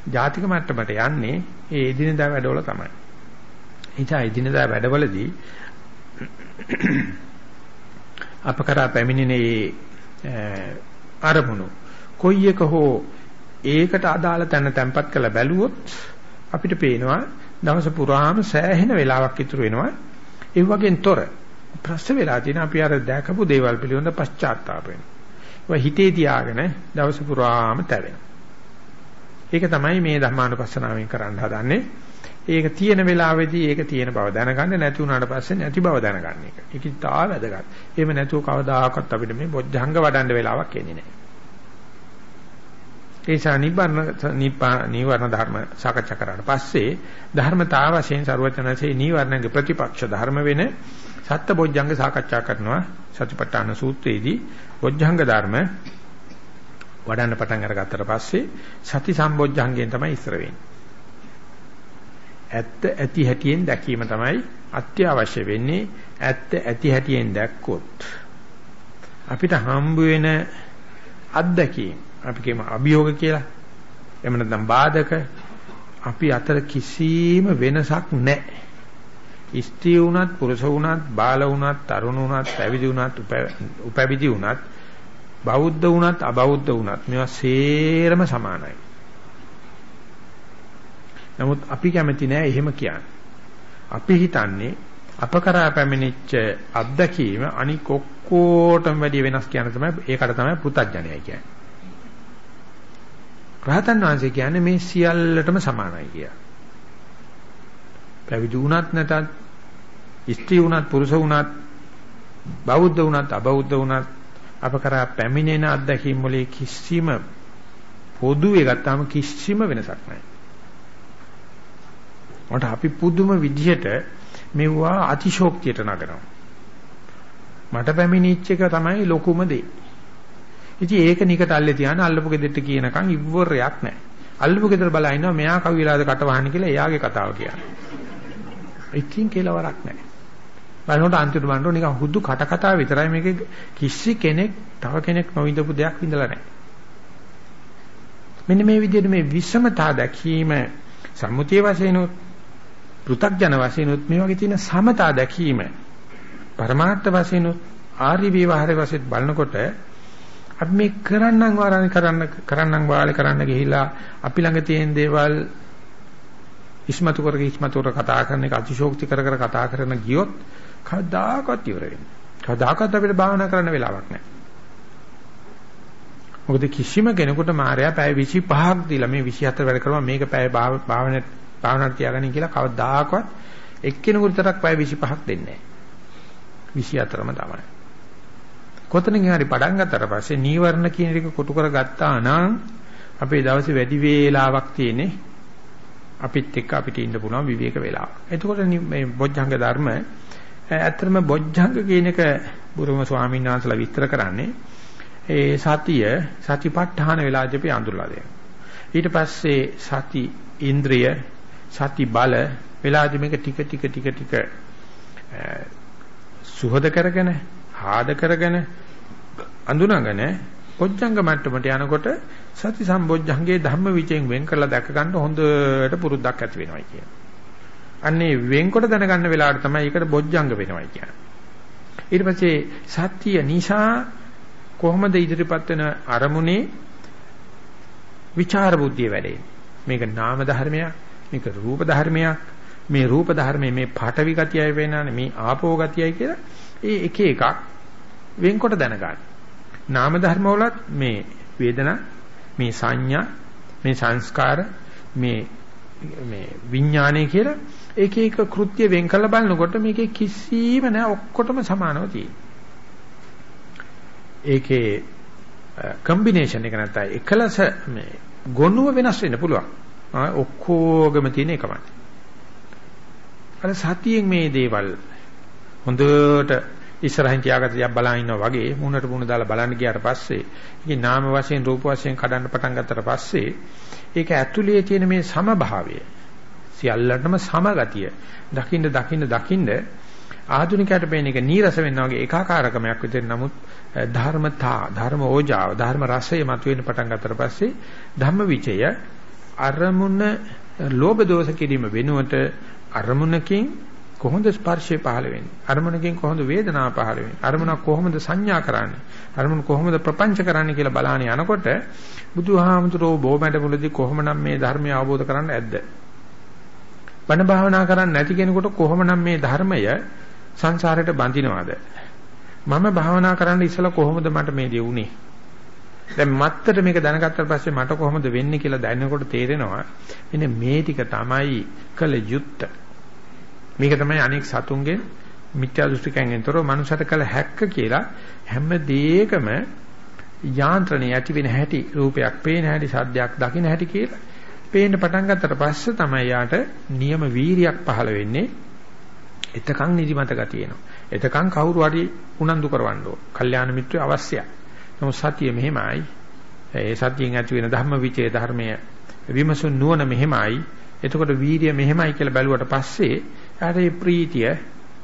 ජාතික මට්ටමට යන්නේ ඒ එදිනදා වැඩවල තමයි. එනිසා එදිනදා වැඩවලදී අප කරා පැමිණෙන අරමුණු කොයි එක හෝ ඒකට අදාළ තැන තැම්පත් කරලා බැලුවොත් අපිට පේනවා දවස පුරාම සෑහෙන වෙලාවක් ඉතුරු වෙනවා. ඒ වගේන් තොර ප්‍රශ්න වෙලා තියෙන අපි අර දැකපු දේවල් පිළිබඳ පශ්චාත්තාප වෙනවා. ඔය හිතේ තියාගෙන දවස පුරාම තැවෙනවා. ඒක තමයි මේ ධර්මානුපස්සනාවෙන් කරන්න හදන්නේ. ඒක තියෙන වෙලාවෙදී ඒක තියෙන බව දැනගන්න නැති වුණාට පස්සේ නැති බව දැනගන්න එක. ඒක තා වැදගත්. එහෙම නැතුව කවදාකවත් අපිට මේ බොජ්ජංග වඩන්න වෙලාවක් එන්නේ නැහැ. ඒ නිසා නිබ්බාන නිවර්ණ ධර්ම සාකච්ඡා කරාට පස්සේ ධර්මතාව වශයෙන් ਸਰවචනසේ නිවර්ණගේ ප්‍රතිපක්ෂ ධර්ම වෙන සත්‍ය බොජ්ජංග සාකච්ඡා කරනවා සතිපට්ඨාන සූත්‍රයේදී බොජ්ජංග ධර්ම වඩන්න පටන් අරගත්තට පස්සේ සති සම්බොජ්ජංගයෙන් තමයි ඉස්සර වෙන්නේ. ඇත්ත ඇති හැටියෙන් දැකීම තමයි අත්‍යවශ්‍ය වෙන්නේ. ඇත්ත ඇති හැටියෙන් දැක්කොත් අපිට හම්බ වෙන අත්දැකීම් අපි කියමු අභියෝග කියලා. එහෙම නැත්නම් බාධක අපි අතර කිසිම වෙනසක් නැහැ. ස්ත්‍රී වුණත් පුරුෂ වුණත් බාල වුණත් තරුණ වුණත් පැවිදි වුණත් උපැවිදි වුණත් බෞද්ධ වුණත් අබෞද්ධ වුණත් මේවා සේරම සමානයි. නමුත් අපි කැමති නෑ එහෙම කියන්න. අපි හිතන්නේ අප කරා පැමිණිච්ච අත්දැකීම අනික ඔක්කොටම වැඩි වෙනස් කියන තමයි ඒකට තමයි පුතඥයයි කියන්නේ. රහතන් වහන්සේ කියන්නේ මේ සියල්ලටම සමානයි කියලා. පැවිදි වුණත් නැතත් ස්ත්‍රී වුණත් පුරුෂ වුණත් බෞද්ධ වුණත් අබෞද්ධ වුණත් අප කරා පැමිණෙන අත්දැකීම් වල කිසිම පොදුවේ ගත්තාම කිසිම වෙනසක් නැහැ. මට අපි පුදුම විදිහට මෙවුවා අතිශෝක්තියට නගනවා. මට පැමිණිච්ච එක තමයි ලොකුම දේ. ඉතින් ඒක නිකට අල්ලේ තියාන අල්ලපු ගෙදරට කියනකම් ඉවරයක් නැහැ. අල්ලපු ගෙදර බලා ඉන්නවා මෙයා කවි වෙලාද කට වහන්නේ කියලා එයාගේ කතාව කියන්නේ. ඉතින් කෙලවරක් නැහැ. බලනකොට අන්තිමට බලනකොට නිකන් හුදු කට කතාව විතරයි මේකේ කිසි කෙනෙක් තව කෙනෙක් නොවිඳපු දෙයක් විඳලා නැහැ. මෙන්න මේ විදිහට මේ විෂමතා දැකීම සම්මුතිය වශයෙන් උත් පෘ탁ජන වශයෙන් උත් මේ වගේ තියෙන සමතා දැකීම පරමාර්ථ වශයෙන් උත් ආර්ය විවහාර වශයෙන් බලනකොට අපි මේ කරන්නම් වාරණ කරන්න කරන්නම් වාලේ කරන්න ගිහිලා අපි ළඟ තියෙන දේවල් ඉස්මතු කරගෙන ඉස්මතු කර කතා කරන එක අතිශෝක්ති කර කර කතා කරන ගියොත් කවදාකවත් ඉවර වෙන්නේ. කවදාකවත් අපිට භාවනා කරන්න වෙලාවක් නැහැ. මොකද කිසිම කෙනෙකුට මායя පැය 25ක් දීලා මේ 24 වැඩ කරනවා මේක පැය භාවන භාවනාවට තියාගන්න කියලා කවදාකවත් එක්කෙනෙකුට තරක් පැය 25ක් දෙන්නේ නැහැ. 24ම තමයි. කොතනින් හරි පටන් ගත්තට පස්සේ නීවරණ කියන එක කොටු කරගත්තා නම් අපේ දවසේ වැඩි වේලාවක් තියෙන්නේ අපිත් එක්ක අපිට ඉන්න පුළුවන් විවේක වේලාව. එතකොට මේ බොජ්ජංග ධර්ම ඇත්තටම බොජ්ජංග කියන එක බුරුම ස්වාමීන් වහන්සේලා විස්තර කරන්නේ ඒ සතිය සතිපට්ඨාන වෙලාදී අපි අඳුරලා දෙනවා. ඊට පස්සේ සති ඉන්ද්‍රිය සති බල වෙලාදී මේක ටික ටික ටික ටික සුහද කරගෙන ආද කරගෙන අඳුනගෙන බොජ්ජංග මට්ටමට යනකොට සති සම්බොජ්ජංගේ ධම්ම විචයෙන් වෙන් කරලා දැක ගන්න හොඳට පුරුද්දක් ඇති වෙනවා කියන්නේ. අන්නේ වෙන්කොට දැනගන්න වෙලාවට තමයි ඒකට බොජ්ජංග වෙනවා කියන්නේ. ඊට පස්සේ සත්‍ය නිසා කොහොමද ඉදිරිපත් වෙන අරමුණේ විචාර බුද්ධිය වැඩෙන්නේ. මේක නාම ධර්මයක්, මේක රූප ධර්මයක්, මේ රූප ධර්මයේ මේ පාඨවි ගතියයි වෙනානේ, මේ ආපෝ ගතියයි කියලා ඒ එක එකක් වෙන්කොට දැනගන්න. නාම ධර්ම වලත් මේ වේදනා, මේ සංඥා, මේ සංස්කාර, මේ මේ විඥානය කියලා එක එක කෘත්‍ය වෙන් කරලා බලනකොට මේකේ කිසිම නෑ ඔක්කොටම සමානව තියෙන්නේ. ඒකේ කම්බිනේෂන් එක නැත්නම් එකලස මේ ගොනුව වෙනස් වෙන්න පුළුවන්. ඔක්කොගම තියෙන එකමයි. අර සතියෙන් මේ දේවල් හොඳට ඉස්සරහින් තියාගත්ත දිහා බලන් ඉන්නවා වගේ මුණට මුණ දාලා බලන්න ගියාට පස්සේ ඒකේ නාම වශයෙන් රූප වශයෙන් කඩන්න පටන් ගත්තට පස්සේ ඒක ඇතුලේ තියෙන මේ සමභාවය සියල්ලටම සමගතිය දකින්න දකින්න දකින්න ආධුනිකයට පේන එක නීරස වෙනවා වගේ ඒකාකාරකමක් විදිහට නමුත් ධර්මතා ධර්ම ඕජාව ධර්ම රසය මතුවෙන්න පටන් ගත්තට පස්සේ ධම්මවිචය අරමුණ ලෝභ දෝෂ කිරීම වෙනුවට අරමුණකින් කොහොමද ස්පර්ශය පහළ වෙන්නේ අරමුණකින් කොහොමද වේදනාව පහළ වෙන්නේ අරමුණ කොහොමද සංඥා කරන්නේ අරමුණ කොහොමද ප්‍රපංච කරන්නේ කියලා බලාන යනකොට බුදුහාමුදුරෝ බොමැඩ මුලදී කොහොමනම් මේ ධර්මය අවබෝධ කරන්න ඇද්ද බණ භාවනා කරන්නේ නැති කෙනෙකුට කොහොමනම් මේ ධර්මය සංසාරයට බඳිනවද? මම භාවනා කරන්න ඉස්සලා කොහොමද මට මේ දේ උනේ? දැන් මත්තර මේක දැනගත්තට පස්සේ මට කොහොමද වෙන්නේ කියලා දැනනකොට තේරෙනවා මෙන්න මේ ටික තමයි කළ යුත්ත. මේක තමයි අනෙක් සතුන්ගෙන් මිත්‍යා දෘෂ්ටිකයෙන් තොරව මනුෂ්‍යට කළ හැක්ක කියලා හැම දෙයකම යාන්ත්‍රණය ඇති වෙන හැටි රූපයක් පේන හැටි සද්දයක් දකින හැටි කියලා පේන්න පටන් ගත්තට පස්සේ තමයි යාට නියම වීරියක් පහළ වෙන්නේ. එතකන් නිදිමත ගතිය එනවා. එතකන් කවුරු හරි උනන්දු කරවන්න ඕන. කල්යාණ මිත්‍රය අවශ්‍යයි. නමුත් සතිය මෙහෙමයි. ඒ සතියෙන් ඇති වෙන ධම්ම විචේ ධර්මයේ විමසුන් නුවණ මෙහෙමයි. එතකොට වීරිය මෙහෙමයි කියලා බැලුවට පස්සේ යාට මේ ප්‍රීතිය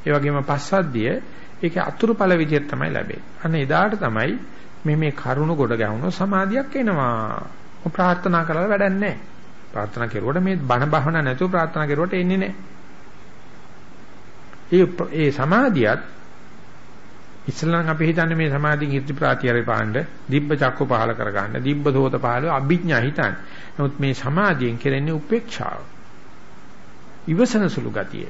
ඒ වගේම පස්සද්ධිය ඒකේ අතුරුඵල විදියට තමයි ලැබෙන්නේ. අන්න එදාට තමයි මේ මේ කරුණ ගොඩ ගැහුණොත් සමාධියක් එනවා. ප්‍රාර්ථනා කරලා වැඩක් නැහැ. ප්‍රාර්ථනා කෙරුවට මේ බණ භවනා නැතුව ප්‍රාර්ථනා කෙරුවට එන්නේ නැහැ. ඒ ඒ සමාධියත් ඉස්ලාම් අපි හිතන්නේ මේ සමාධියෙන් ඉර්ධි ප්‍රාතිහාරය පාණ්ඩ, දිබ්බ චක්ක පහල කරගන්න, දිබ්බ සෝත පහල අභිඥා හිතන්නේ. නමුත් මේ සමාධියෙන් කෙරෙන්නේ උපේක්ෂාව. ඉවසන සුළු ගතිය.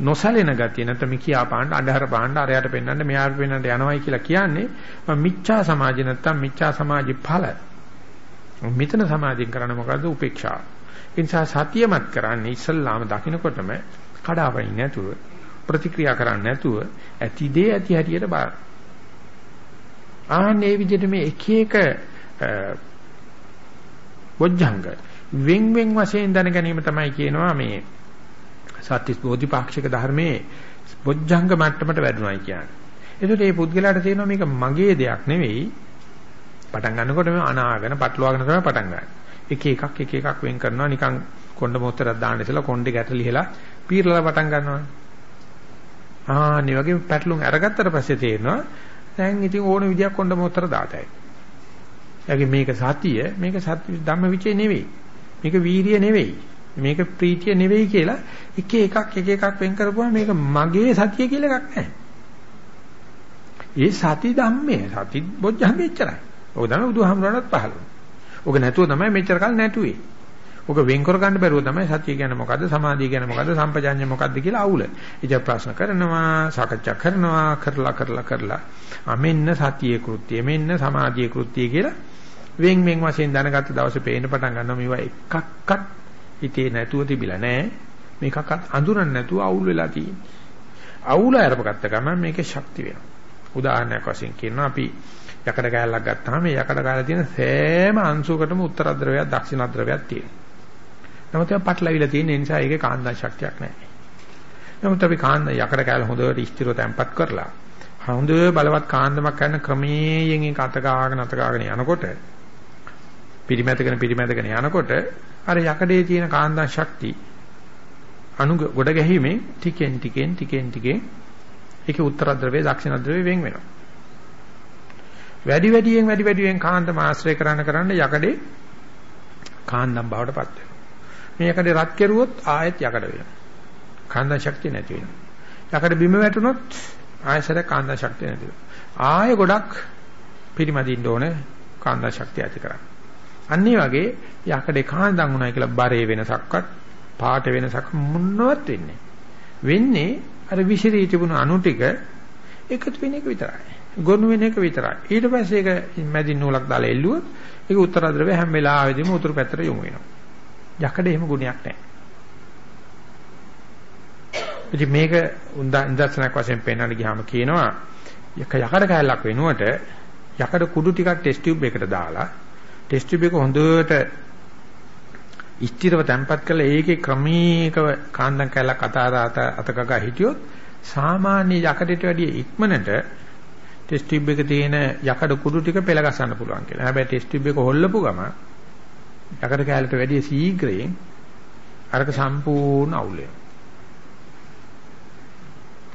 නොසලෙන ගතිය නැත්නම් කියා පාණ්ඩ, අඳහර පාණ්ඩ, අරයට පෙන්වන්න, මෙයාට පෙන්වන්න යනවායි කියලා කියන්නේ මිච්ඡා සමාජය නැත්නම් මිච්ඡා සමාජි ඵල. මෙතන සමාධියෙන් කරන්නේ මොකද්ද? උපේක්ෂාව. ඒ නිසා සතියමත් කරන්නේ ඉස්සල්ලාම දකින්නකොටම කඩාවයින් නැතුව ප්‍රතික්‍රියා කරන්නේ නැතුව ඇති දේ ඇති හැටියට බලන්න. ආන්නේ විදිහට මේ එක එක වොජ්ජංග වෙන් වෙන් වශයෙන් දැන ගැනීම තමයි කියනවා මේ සත්‍තිස් බෝධිපාක්ෂික ධර්මයේ වොජ්ජංග මට්ටමට වැඩුණායි කියන්නේ. ඒකට මේ පුද්ගලයාට තියෙනවා මේක මගේ දෙයක් නෙවෙයි. පටන් ගන්නකොට මේ අනාගෙන පටලවාගෙන තමයි පටන් ගන්න. එක එකක් එක එකක් වෙන් කරනවා නිකන් කොණ්ඩ මොහොතරක් දාන්න ඉස්සලා කොණ්ඩේ ගැටලිහලා පීරලා පටන් ගන්නවා. ආ මේ වගේ පැටලුම් අරගත්තට පස්සේ තේරෙනවා දැන් ඉතින් ඕන විදියක් කොණ්ඩ මොහොතර දාතයි. එයාගේ මේක සතිය මේක සත්‍ය ධම්මවිචේ නෙවෙයි. මේක වීරිය නෙවෙයි. මේක ප්‍රීතිය නෙවෙයි කියලා එක එකක් එක එකක් වෙන් කරපුවා මේක මගේ සතිය කියලා එකක් නැහැ. ඒ සති ධම්මේ සති බොජ්ජංගෙ එච්චරයි. ඔක තමයි බුදුහාමුදුරණත් පහළ වුනේ. ඔක නැතුව තමයි මෙච්චර කල් නැටුවේ. ඔක වෙන් කර ගන්න බැරුව තමයි සතිය කියන්නේ මොකද්ද සමාධිය කියන්නේ මොකද්ද සම්පජාඤ්ඤය මොකද්ද කියලා අවුල. ඉතින් ප්‍රශ්න කරනවා සාකච්ඡා කරනවා කරලා කරලා කරලා අමෙන්න සතියේ කෘත්‍යය මෙන්න සමාධියේ කෘත්‍යය කියලා වෙන් වෙන් වශයෙන් දැනගත්ත දවසේ පේන්න පටන් ගන්නවා මේවා එකක්වත් හිතේ නැතුව තිබිලා නැහැ. මේකක්වත් අඳුරන්නේ නැතුව අවුල් වෙලා තියෙන්නේ. අවුල අරපගත්ත ගමන් මේකේ ශක්ති වෙනවා. උදාහරණයක් වශයෙන් කියනවා අපි යකඩ කෑල්ලක් ගත්තාම මේ යකඩ කාලේ තියෙන සෑම අංශුවකටම උත්තර ද්‍රවයක් දක්ෂිණ ද්‍රවයක් තියෙනවා. නමුත් ඒක පටලවිලා තියෙන නිසා ඒකේ කාන්දා ශක්තියක් නැහැ. නමුත් අපි කාන්ද යකඩ කෑල්ල හොඳට ස්ථිරව තැම්පත් කරලා හොඳ බලවත් කාන්දමක් කරන ක්‍රමයෙන් ඒක අත ගාගෙන අත ගාගෙන යනකොට පිරිමැදගෙන පිරිමැදගෙන යනකොට අර යකඩේ තියෙන කාන්දා ශක්තිය අනු ගොඩ ගැහිමේ ටිකෙන් ටිකෙන් ටිකෙන් ටිකෙන් ඒකේ උත්තර ද්‍රවය දක්ෂිණ ද්‍රවය වෙන් වෙනවා. වැඩි වැඩියෙන් වැඩි වැඩියෙන් කාන්දම ආශ්‍රය කරන්න කරන්න යකඩේ කාන්දම් බවට පත් වෙනවා. මේ යකඩේ රත් කෙරුවොත් ආයෙත් යකඩ වෙනවා. කාන්දා ශක්තිය නැති වෙනවා. යකඩ බිම වැටුනොත් ආයෙසර කාන්දා ශක්තිය නැති වෙනවා. ආයෙ ගොඩක් පිරිමදින්න ඕනේ කාන්දා ශක්තිය ඇති කරගන්න. අන්න වගේ යකඩේ කාන්දම් උනායි කියලා බරේ වෙනසක්වත් පාට වෙනසක් මොනවත් වෙන්නේ වෙන්නේ අර විසිරී තිබුණු අණු ටික එකතු වෙන එක විතරයි. ගොනු වෙන එක විතරයි. ඊට පස්සේ ඒක මැදින් නූලක් දාලා එල්ලුවොත් ඒක උත්තර ද්‍රවය හැම වෙලාවෙදිම උතුරු පැත්තට යොමු වෙනවා. යකඩේ එහෙම ගුණයක් නැහැ. ඉතින් මේක උදාහරණයක් වශයෙන් පෙන්වන්න ගියාම කියනවා යක යකඩ කැලලක් වෙනුවට යකඩ කුඩු ටිකක් ටෙස්ට් ටියුබ් එකට දාලා ටෙස්ට් ටියුබ් එක හොඳට ස්ථිරව තැම්පත් කරලා ඒකේ ක්‍රමීකව කාන්දම් කැලක් අතාර අතකගා හිටියොත් සාමාන්‍ය යකඩට වැඩිය ඉක්මනට ටෙස්ට් ටියුබ් එකේ තියෙන යකඩ කුඩු ටික පෙළ ගසන්න පුළුවන් කියලා. හැබැයි ටෙස්ට් ටියුබ් එක හොල්ලපු ගම යකඩ කැලට වැඩිය ශීඝ්‍රයෙන් අරක සම්පූර්ණ අවුල් වෙනවා.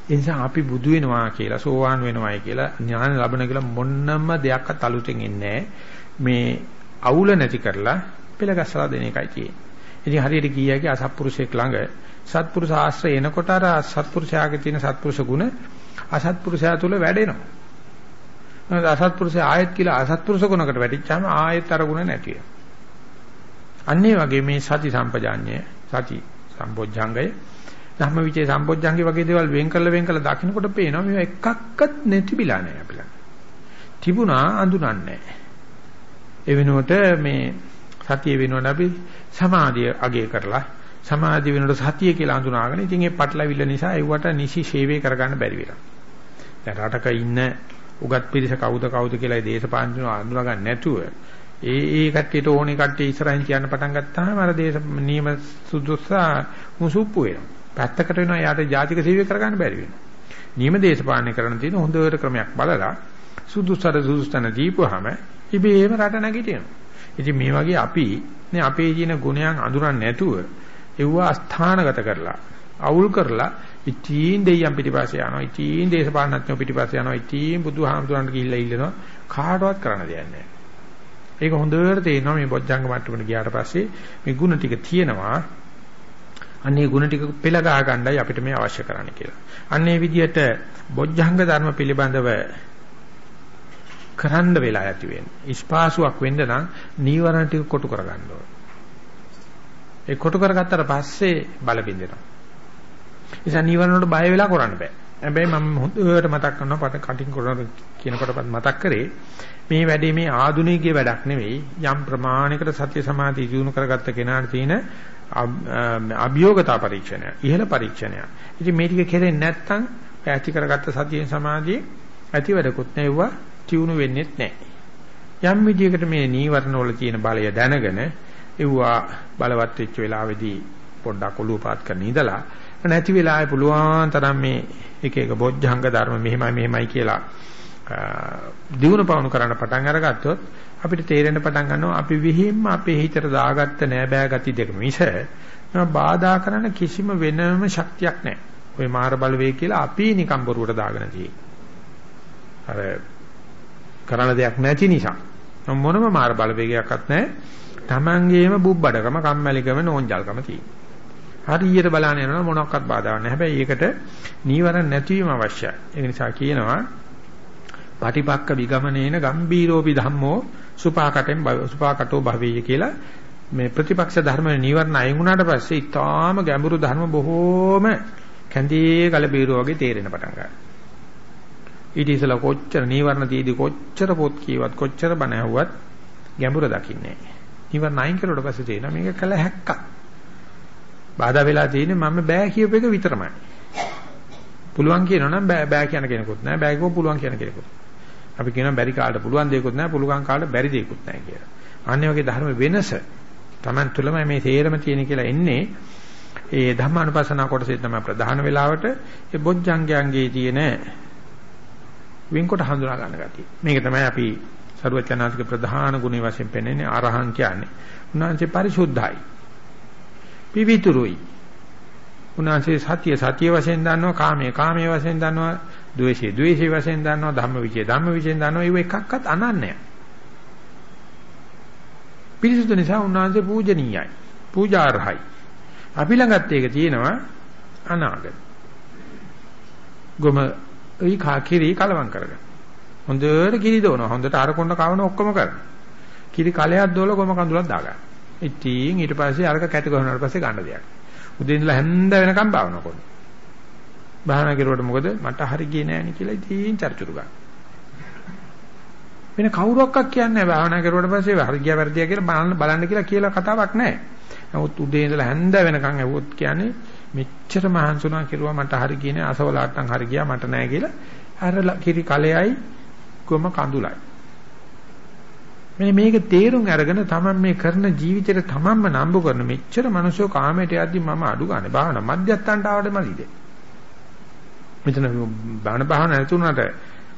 ඒ නිසා අපි බුදු වෙනවා කියලා සෝවාන් වෙනවායි කියලා ඥාන ලැබන කියලා මොන්නම දෙයක්වත් අලුතෙන් එන්නේ මේ අවුල නැති කරලා පෙළ ගැසලා දෙන එකයි තියෙන්නේ. ඉතින් හරියට කීයකි අසත්පුරුෂයෙක් ළඟ සත්පුරුෂ ආශ්‍රය එනකොට අර සත්පුරුෂයාගේ තියෙන සත්පුරුෂ ගුණ අසත්පුරුෂයා තුල වැඩෙනවා. නේද අසත්පුරුෂය ආයෙත් කියලා අසත්පුරුෂ ගුණකට වැටිච්චාම ආයෙත් අර ගුණ නැති වෙනවා. අන්නේ වගේ මේ සති සම්පජාඤ්ඤය සති සම්බොජ්ජංගය ධම්මවිචේ සම්බොජ්ජංගේ වගේ දේවල් වෙන් කළ වෙන් කළ දකින්නකොට පේනවා මේවා එකක්වත් නැතිබිලා නැහැ අපිලා. තිබුණා අඳුනන්නේ ඒ වෙනුවට මේ සතිය වෙනුවට අපි සමාධිය අගය කරලා සමාධිය වෙනුවට සතිය කියලා අඳුනාගෙන ඉතින් ඒ පටලවිල්ල නිසා ඒවට නිසි ශේවය කරගන්න බැරි වෙලා. දැන් රටක ඉන්න උගත් පිරිස කවුද කවුද කියලා ඒ දේශපාලනය අඳුනගන්න නැතුව ඒ ඒ කට්ටියට ඕනේ කට්ටිය ඉස්සරහින් කියන්න පටන් ගත්තාම අර දේශ නියම සුදුස්සා මුසුප්පු වෙනවා. පැත්තකට වෙනවා යාට ජාතික සේවය කරගන්න බැරි වෙනවා. නියම දේශපාලනය කරන තියෙන හොඳට ක්‍රමයක් බලලා සුදුස්සට සුදුස්තන දීපුවාම ඉබේම රට නැගිටිනවා. ඉතින් මේ වගේ අපි නේ අපේ තියෙන ගුණයන් අඳුරන්නේ නැතුව ඒව අස්ථානගත කරලා අවුල් කරලා ඉතින් දෙයියන් පිටිපස්සේ යනවා ඉතින් දේශපාලනඥයෝ පිටිපස්සේ යනවා ඉතින් බුදුහාමුදුරන්ට ගිහිල්ලා ඉල්ලනවා කාටවත් කරන්න දෙයක් නැහැ. ඒක හොඳට තේරෙනවා මේ බොජ්ජංග මට්ටමට ගියාට පස්සේ මේ ಗುಣ ටික තියෙනවා. අන්නේ ಗುಣ ටික පෙළ ගහ ගන්නයි අපිට මේ අවශ්‍ය කරන්නේ කියලා. අන්නේ විදිහට බොජ්ජංග ධර්ම පිළිබඳව කරන්න වෙලා ඇති වෙන්නේ. ඉස්පාසුවක් වෙන්න නම් නීවරණ ටික කොටු කරගන්න ඕනේ. ඒ කොටු කරගත්තට පස්සේ බල බින්දෙනවා. නිසා නීවරණ වලට බය වෙලා කරන්න බෑ. හැබැයි මම හොඳට මතක් කරනවා පට කටින් කරන කියනකොටත් මතක් කරේ මේ වැඩේ මේ ආධුනිකයේ වැඩක් නෙවෙයි යම් ප්‍රමාණයකට සත්‍ය සමාධිය දිනු කරගත්ත කෙනාට තියෙන අභියෝගතා පරීක්ෂණය ඉහළ පරීක්ෂණය. ඉතින් මේ ටික කෙරෙන්නේ නැත්නම් ඇති කරගත්ත සතිය සමාධිය ඇති වැඩකුත් නෙවුවා තියුණු වෙන්නේ නැහැ. යම් විදියකට මේ නීවරණ වල තියෙන බලය දැනගෙන ඒවා බලවත් වෙච්ච වෙලාවේදී පොඩ්ඩක් ඔලුව පාත් කරන ඉඳලා නැති වෙලාවේ පුළුවන් තරම් මේ එක එක බොජ්ජංග ධර්ම මෙහෙමයි මෙහෙමයි කියලා දිනු පවණු කරන්න පටන් අරගත්තොත් අපිට තේරෙන්න පටන් ගන්නවා අපි විහිම්ම අපේ හිතට දාගත්ත නෑ බෑ ගති දෙක මිස බාධා කරන කිසිම වෙනම ශක්තියක් නැහැ. ওই මාර බලවේග කියලා අපි නිකම් බොරුවට දාගෙන තියෙන්නේ. අර කරන දෙයක් නැති නිසා. මොනම මාර බලවේගයක්වත් නැහැ. Tamangeema බුබ්බඩකම, කම්මැලිකම, නෝන්ජල්කම තියෙනවා. හරියට බලන්න යනවා මොනක්වත් බාධාවක් නැහැ. හැබැයි ඒකට නීවරණ නැතිවීම අවශ්‍යයි. ඒ නිසා කියනවා පටිපක්ක විගමනේන ගම්බීරෝපි ධම්මෝ සුපාකටෙන් සුපාකටෝ භවෙය කියලා මේ ප්‍රතිපක්ෂ ධර්ම නීවරණ අයින් වුණාට පස්සේ ඊටාම ගැඹුරු ධර්ම බොහෝම කැඳේ ගල බීරුව වගේ තේරෙන පටන් ගන්නවා. ඊට ඉස්සලා කොච්චර නීවරණ තියදී කොච්චර පොත් කියවත් කොච්චර බණ ඇහුවත් ගැඹුර දකින්නේ නැහැ. නීවරණ අයින් කරුවට පස්සේ තේරෙනවා මේක කළ හැක්කක්. බාධා වෙලා තියෙන්නේ මම බෑ කියප එක විතරමයි. පුළුවන් කියනවනම් බෑ බෑ කියන කෙනෙකුත් නැහැ. බෑ කිව්ව පුළුවන් කියන කෙනෙකුත්. අපි කියනවා බැරි කාලට පුළුවන් දෙයක්වත් නැහැ. පුළුවන් කාලට බැරි දෙයක්වත් නැහැ කියලා. අන්නේ වගේ ධර්ම වෙනස Taman තුලම මේ තේරම තියෙන කියලා එන්නේ ඒ ධම්මානුපස්සනා කොටසේ තමයි ප්‍රධාන වෙලාවට ඒ බොජ්ජංගයන්ගේ තියෙන වෙන්කොට හඳුනා ගන්න ගතිය. මේක තමයි අපි සරුවචනාතික ප්‍රධාන ගුණය වශයෙන් පෙන්වන්නේ ආරහං කියන්නේ. උන්වහන්සේ පරිශුද්ධයි. පිවිතුරුයි. උන්වහන්සේ සතිය සතිය වශයෙන් දන්නවා කාමයේ කාමයේ වශයෙන් දන්නවා ද්වේෂයේ ද්වේෂයේ වශයෙන් දන්නවා ධම්මවිචේ ධම්මවිචෙන් දන්නවා ඒව එකක්වත් අනන්‍යයි. පිරිසුදු නිසා උන්වහන්සේ පූජනීයයි. පූජාර්හයි. අපි ළඟත් ඒක තියෙනවා අනාගත. ගොම ඒ කා කිරි කලවම් කරගන්න. හොඳට කිරි දෝනවා. හොඳට අර කොන්න කවන ඔක්කොම කරනවා. කිරි කලයක් දෝලා ගොම කඳුලක් දාගන්න. ඉතින් ඊට පස්සේ අරක කැට ගහනාට පස්සේ ගන්න දෙයක්. උදේ ඉඳලා හැන්ද වෙනකම් භාවනා කරනවා. භාවනා කරුවට මොකද මට හරි ගියේ නෑනේ කියලා ඉතින් චර්චුරු ගන්න. වෙන කවුරක්වත් කියන්නේ නැහැ භාවනා කරුවට පස්සේ හරි ගියා වැරදියා කියලා බලන්න බලන්න කියලා කියලා කතාවක් නැහැ. නමුත් උදේ ඉඳලා හැන්ද වෙනකන් ඇහුවොත් කියන්නේ මෙච්චර මහන්සුනා කෙරුවා මට හරි ගියේ නෑ අසවලාට්ටම් හරි ගියා මට නෑ කියලා. අර කිරි කලෙයි කොම කඳුලයි. මෙන්න මේක තේරුම් අරගෙන තමන් මේ කරන ජීවිතේට තමන්ම නම්බු කරන මෙච්චර මිනිස්සු කාමයට යද්දි මම අඩු ගන්න භාවනා මධ්‍යස්ථානට ආවද මදිද මෙතන බාහන භාවනා නැතුණාට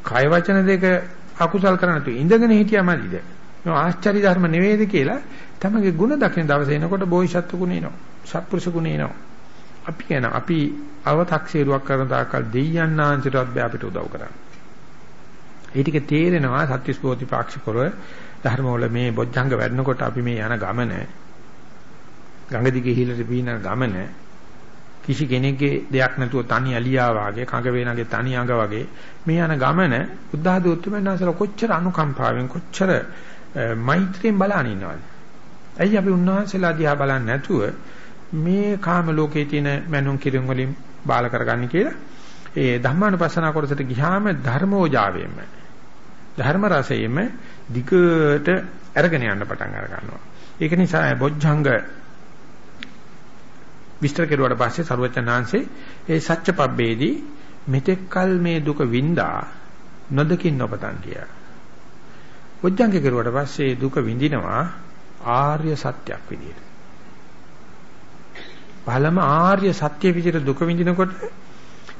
කය වචන දෙක අකුසල් කරන්න තු ඉඳගෙන හිටියා මදිද මේ ආශ්චර්ය ධර්ම නෙවෙයිද කියලා තමගේ ಗುಣ දකින දවසේ එනකොට බෝයිසත්තු ගුණ එනවා. සත්පුරුෂ ගුණ එනවා. අපි කියන අපි අව탁සීරුවක් කරන තාකල් දෙයයන් ආංශිතවත් බෑ අපිට උදව් කරන්න. ඒ ටික තේරෙනවා සත්‍විස් බෝධිපාක්ෂිකව ධර්මවල මේ බොජ්ජංග වැඩනකොට අපි මේ යන ගමන ගඟ දිගේ හිලට පීනන ගමන කිසි කෙනෙක්ගේ දෙයක් නැතුව තනි අලියා වාගේ කඟ වේනගේ තනි අඟ වගේ මේ යන ගමන බුද්ධ ධෝත්‍රමෙන්නාසල කොච්චර අනුකම්පාවෙන් කොච්චර මෛත්‍රියෙන් බලන ඉන්නවද? ඇයි අපි උන්වහන්සේලා දිහා බලන්නේ නැතුව මේ කාම ලෝකයේ තියෙන මනුන් කිරුම් වලින් බාල කරගන්නේ කියලා ඒ ධම්මානුපස්සනා කොටසට ගියාම ධර්මෝජාවෙම ධර්ම රසයෙම දිගට අරගෙන යන්න පටන් අර ගන්නවා. ඒක නිසා බොජ්ජංග විස්තර කෙරුවාට පස්සේ සරුවචනාංශේ ඒ සත්‍යපබ්බේදී මෙතෙක්කල් මේ දුක වින්දා නොදකින් නොපතන් කියා. බොජ්ජංග කෙරුවාට පස්සේ දුක විඳිනවා ආර්ය සත්‍යයක් විදියට. පළම ආර්ය සත්‍ය විදිහට දුක විඳිනකොට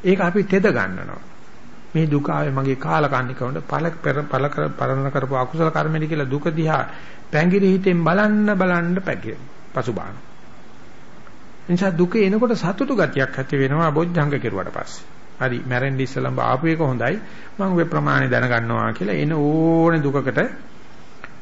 ඒක අපි තෙද ගන්නවා. මේ දුක ආවේ මගේ කාලකන්නිකවන්ට පළ පළ කර පරණ කරපු අකුසල කර්මෙදි කියලා දුක දිහා පැංගිරි හිතෙන් බලන්න බලන්න පැගිර පසුබාන. නිසා දුක එනකොට සතුටු ගතියක් ඇති වෙනවා බොජ්ජංග කෙරුවට පස්සේ. හරි මැරෙන්න ඉස්සලම ආපු එක හොඳයි. මම ඔය ප්‍රමාණය දැනගන්නවා කියලා එන ඕනේ දුකකට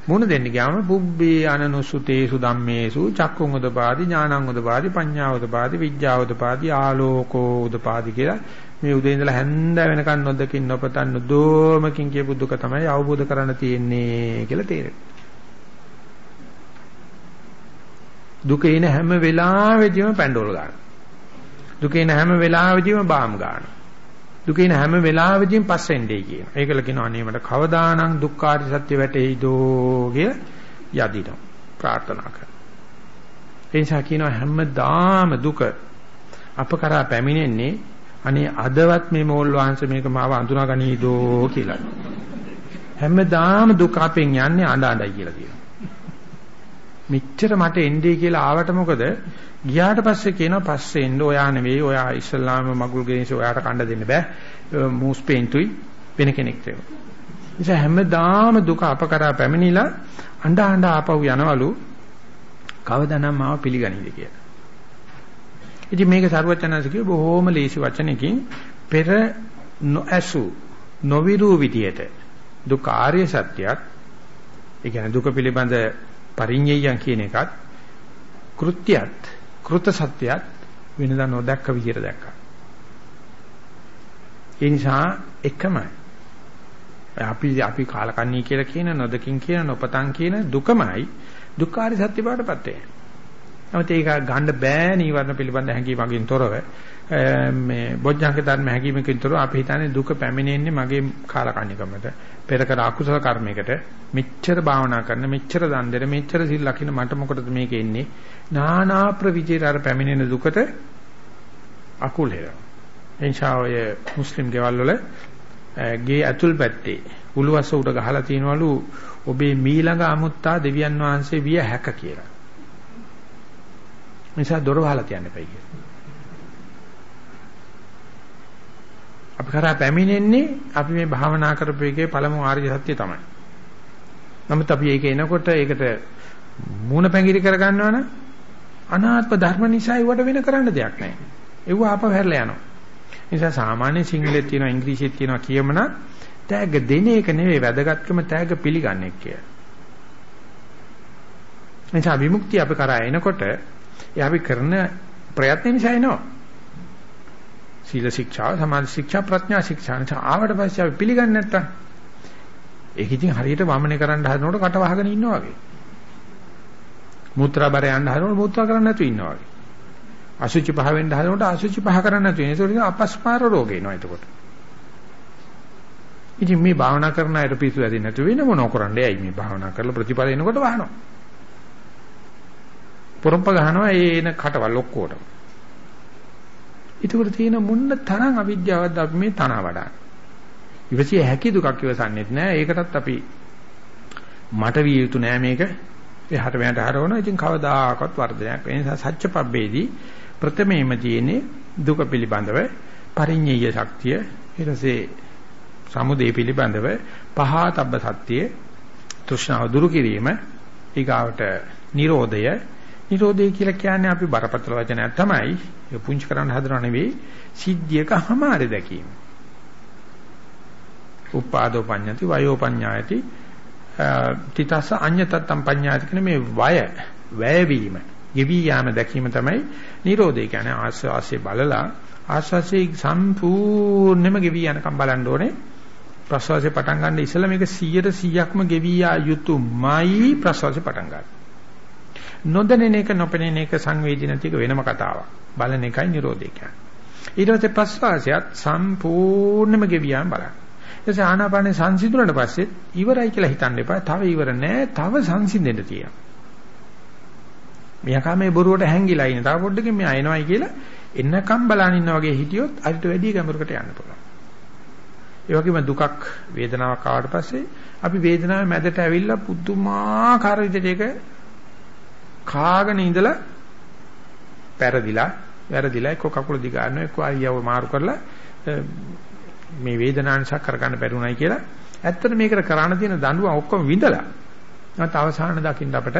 මුණ දෙන්න ගියාම පුබ්බේ අනනුසුතේසු ධම්මේසු චක්කුං උදපාදි ඥානං උදපාදි පඤ්ඤා උදපාදි විඥා උදපාදි ආලෝකෝ උදපාදි කියලා මේ උදේ ඉඳලා හැන්ද වෙනකන් නොදකින් නොපතන් නොදෝමකින් කියපු දුක තමයි අවබෝධ කරන්න තියෙන්නේ කියලා තේරෙනවා. දුක එන හැම වෙලාවෙදීම පැන්ඩෝල් ගන්න. දුක එන හැම වෙලාවෙදීම බාම් ගන්න. දුකේන හැම වෙලාවෙදීම පස්සෙන්ඩේ කියන. ඒකල කියනවා අනේ මට කවදානම් දුක්ඛාරි සත්‍ය වැටෙයිදෝ කිය යදිනවා. ප්‍රාර්ථනා කරනවා. ඒ නිසා කියනවා හැමදාම දුක අප කරා පැමිණෙන්නේ අනේ අදවත් මේ මෝල් වහන්සේ මේක මාව අඳුනා ගනීදෝ කියලා. හැමදාම දුක අපෙන් යන්නේ අඬ අඬයි කියලා කියනවා. මෙච්චර මට එන්නේ කියලා ආවට මොකද ගියාට පස්සේ කියනවා පස්සේ එන්න ඔයා නෙවෙයි ඔයා ඉස්ලාම මගුල් ගෙනිස ඔයාට කණ්ඩ දෙන්න බෑ මූස් පේන්තුයි වෙන කෙනෙක් තේව. නිසා හැමදාම දුක අප කරා පැමිණිලා අඬ අඬ ආපහු යනවලු කවදානම් මාව පිළිගනීද කියලා. ඉතින් මේක සරුවචනanse කිව්ව බොහොම ලේසි වචනකින් පෙර නොඇසු නොවිරු විදියට දුක ආර්ය සත්‍යයක් ඒ කියන්නේ දුක පිළිබඳ පරිඤ්ඤයයන් කියන එකත් කෘත්‍යයත් කෘත සත්‍යයත් වෙනදා නොදැක්ක විදියට දැක්කා. ඒ නිසා එකමයි. අපි අපි කාලකන්ණී කියලා කියන නොදකින් කියන නොපතන් කියන දුකමයි දුක්ඛාරි සත්‍ය බවටපත් වෙන්නේ. නමුත් ඒක ගන්න බෑ නීවරණ පිළිබඳ හැඟීමකින් තොරව මේ බොජ්ජංග ධර්ම හැඟීමකින් තොරව අපි හිතන්නේ දුක පැමිණෙන්නේ මගේ කාලකන්නිකමට පෙර කර අකුසල කර්මයකට මෙච්චර භාවනා කරන මෙච්චර දන් දෙන මෙච්චර සිල් ලකින මට මොකටද මේක එන්නේ නානා ප්‍රවිජේට අර පැමිණෙන දුකට අකුල් හේරනවා එනිසා ඔය මුස්ලිම් ගෙවල් වල ගේ ඇතුල් පැත්තේ උළුවස්ස උඩ ගහලා තියනවලු ඔබේ මීළඟ අමුත්තා දෙවියන් වහන්සේ විය හැක කියලා. නිසා දොර වහලා තියන්න එපයි කියලා. අපි කරා පැමිණෙන්නේ අපි මේ භාවනා කරපු එකේ පළමු ආර්ය සත්‍ය තමයි. නමුත් අපි ඒක එනකොට ඒකට මූණ පැංගිරි කර ගන්නවනම් අනාත්ම ධර්ම නිසා ඒවට වෙන කරන්න දෙයක් නැහැ. ඒව ආපහු හැරලා යනවා. නිසා සාමාන්‍ය සිංහලෙත් තියෙනවා ඉංග්‍රීසියෙත් තියෙනවා කියමන තෑග්ග දෙන එක නෙවෙයි වැදගත්කම තෑග්ග පිළිගන්නේ කියලා. නිසා විමුක්තිය අපි කරා එනකොට ඒ අපි කරන ප්‍රයත්න නිසා එනවා. සීල ශික්ෂා, සමාධි ශික්ෂා, ප්‍රඥා ශික්ෂා නිසා ආවට පස්සේ අපි පිළිගන්නේ නැත්තම් ඒක ඉතින් හරියට වමනේ කරන්න හදනකොට කට වහගෙන ඉන්නවා වගේ. මුත්‍රා බර යන්න හදනකොට මුත්‍රා කරන්න නැතුව ඉන්නවා වගේ. අසුචි පහ වෙන්න හදනකොට අසුචි පහ කරන්න නැතුව ඉන්නේ. ඒක අපස්මාර රෝග එනවා එතකොට. ඉතින් මේ භාවනා කරන අයට පිස්සු ඇදෙන්නේ නැතු වෙන මොනෝ කරන්නේ? ඇයි මේ භාවනා කරලා ප්‍රතිඵල එනකොට වහනවා. පොරොම්ප ගහනවා ඒ එන කටවල් ඔක්කොටම. ඒකට තියෙන මුන්න තරම් අවිද්‍යාවක්ද අපි මේ තන වඩා. ඉවසිය හැකි දුකක් ඉවසන්නේත් නෑ. ඒකටත් අපි මට විය යුතු නෑ මේක. එහාට මෙහාට හරවනවා. ඉතින් කවදාකවත් වර්ධනයක් වෙන්නේ නැහැ. සත්‍යපබ්බේදී ප්‍රථමයෙන්ම තියෙන්නේ දුක පිළිබඳව පරිඤ්ඤය ශක්තිය ඊටසේ සමුදේ පිළිබඳව පහතබ්බ සත්‍යය තෘෂ්ණාව දුරු කිරීම ඊගාවට නිරෝධය නිරෝධය කියලා කියන්නේ අපි බරපතල වචනයක් තමයි. ඒ පුංචි කරන්න හදනව නෙවෙයි. සිද්ධියක හැමාරේ දැකීම. උපාදෝ පඤ්ඤති වයෝ පඤ්ඤායති තිතස අඤ්ඤතත්තම් පඤ්ඤායති කියන මේ වය වැයවීම ගෙවි යාම දැකීම තමයි නිරෝධය කියන්නේ. ආස්වාසිය බලලා ආස්වාසිය සම්පූර්ණයෙන්ම ගෙවි යනකම් බලන්න ඕනේ. ප්‍රසවාසය පටන් ගන්න ඉස්සෙල්ලා මේක 100ට 100ක්ම ගෙවි යා යුතුයමයි ප්‍රසවාසය පටන් ගන්න. නොදැනෙන එක නොපෙනෙන එක සංවේදී නැති එක වෙනම කතාවක්. බලන එකයි නිරෝධය කියන්නේ. ඊට පස්සේ ප්‍රසවාසයත් සම්පූර්ණයෙන්ම ගෙවි යාම බලන්න. ඊට පස්සේ ආනාපානේ සංසිඳුණාට පස්සේ ඉවරයි කියලා හිතන්න එපා. තව ඉවර නෑ. තව සංසිඳෙන්න තියෙනවා. මෙයා මේ බොරුවට හැංගිලා ඉන්නේ. තව පොඩ්ඩකින් මෙයා එනවයි කියලා එන්නකම් බලන් ඉන්න වගේ හිටියොත් අරිට වැඩි ගැඹුරකට යන්න පුළුවන්. ඒ වගේම දුකක් වේදනාවක් ආවට පස්සේ අපි වේදනාවේ මැදට ඇවිල්ලා පුදුමාකාර විදිහට ඒක කාගෙන ඉඳලා පෙරදිලා වැරදිලා එක්ක කකුල දිග ගන්නවා එක්ක අයියව මාරු කරලා මේ වේදනාංශක් කරගන්න බැරුණයි කියලා ඇත්තට මේකට කරණ තියෙන දඬුවම් ඔක්කොම විඳලා නැත්නම් අවසාන දකින්න අපිට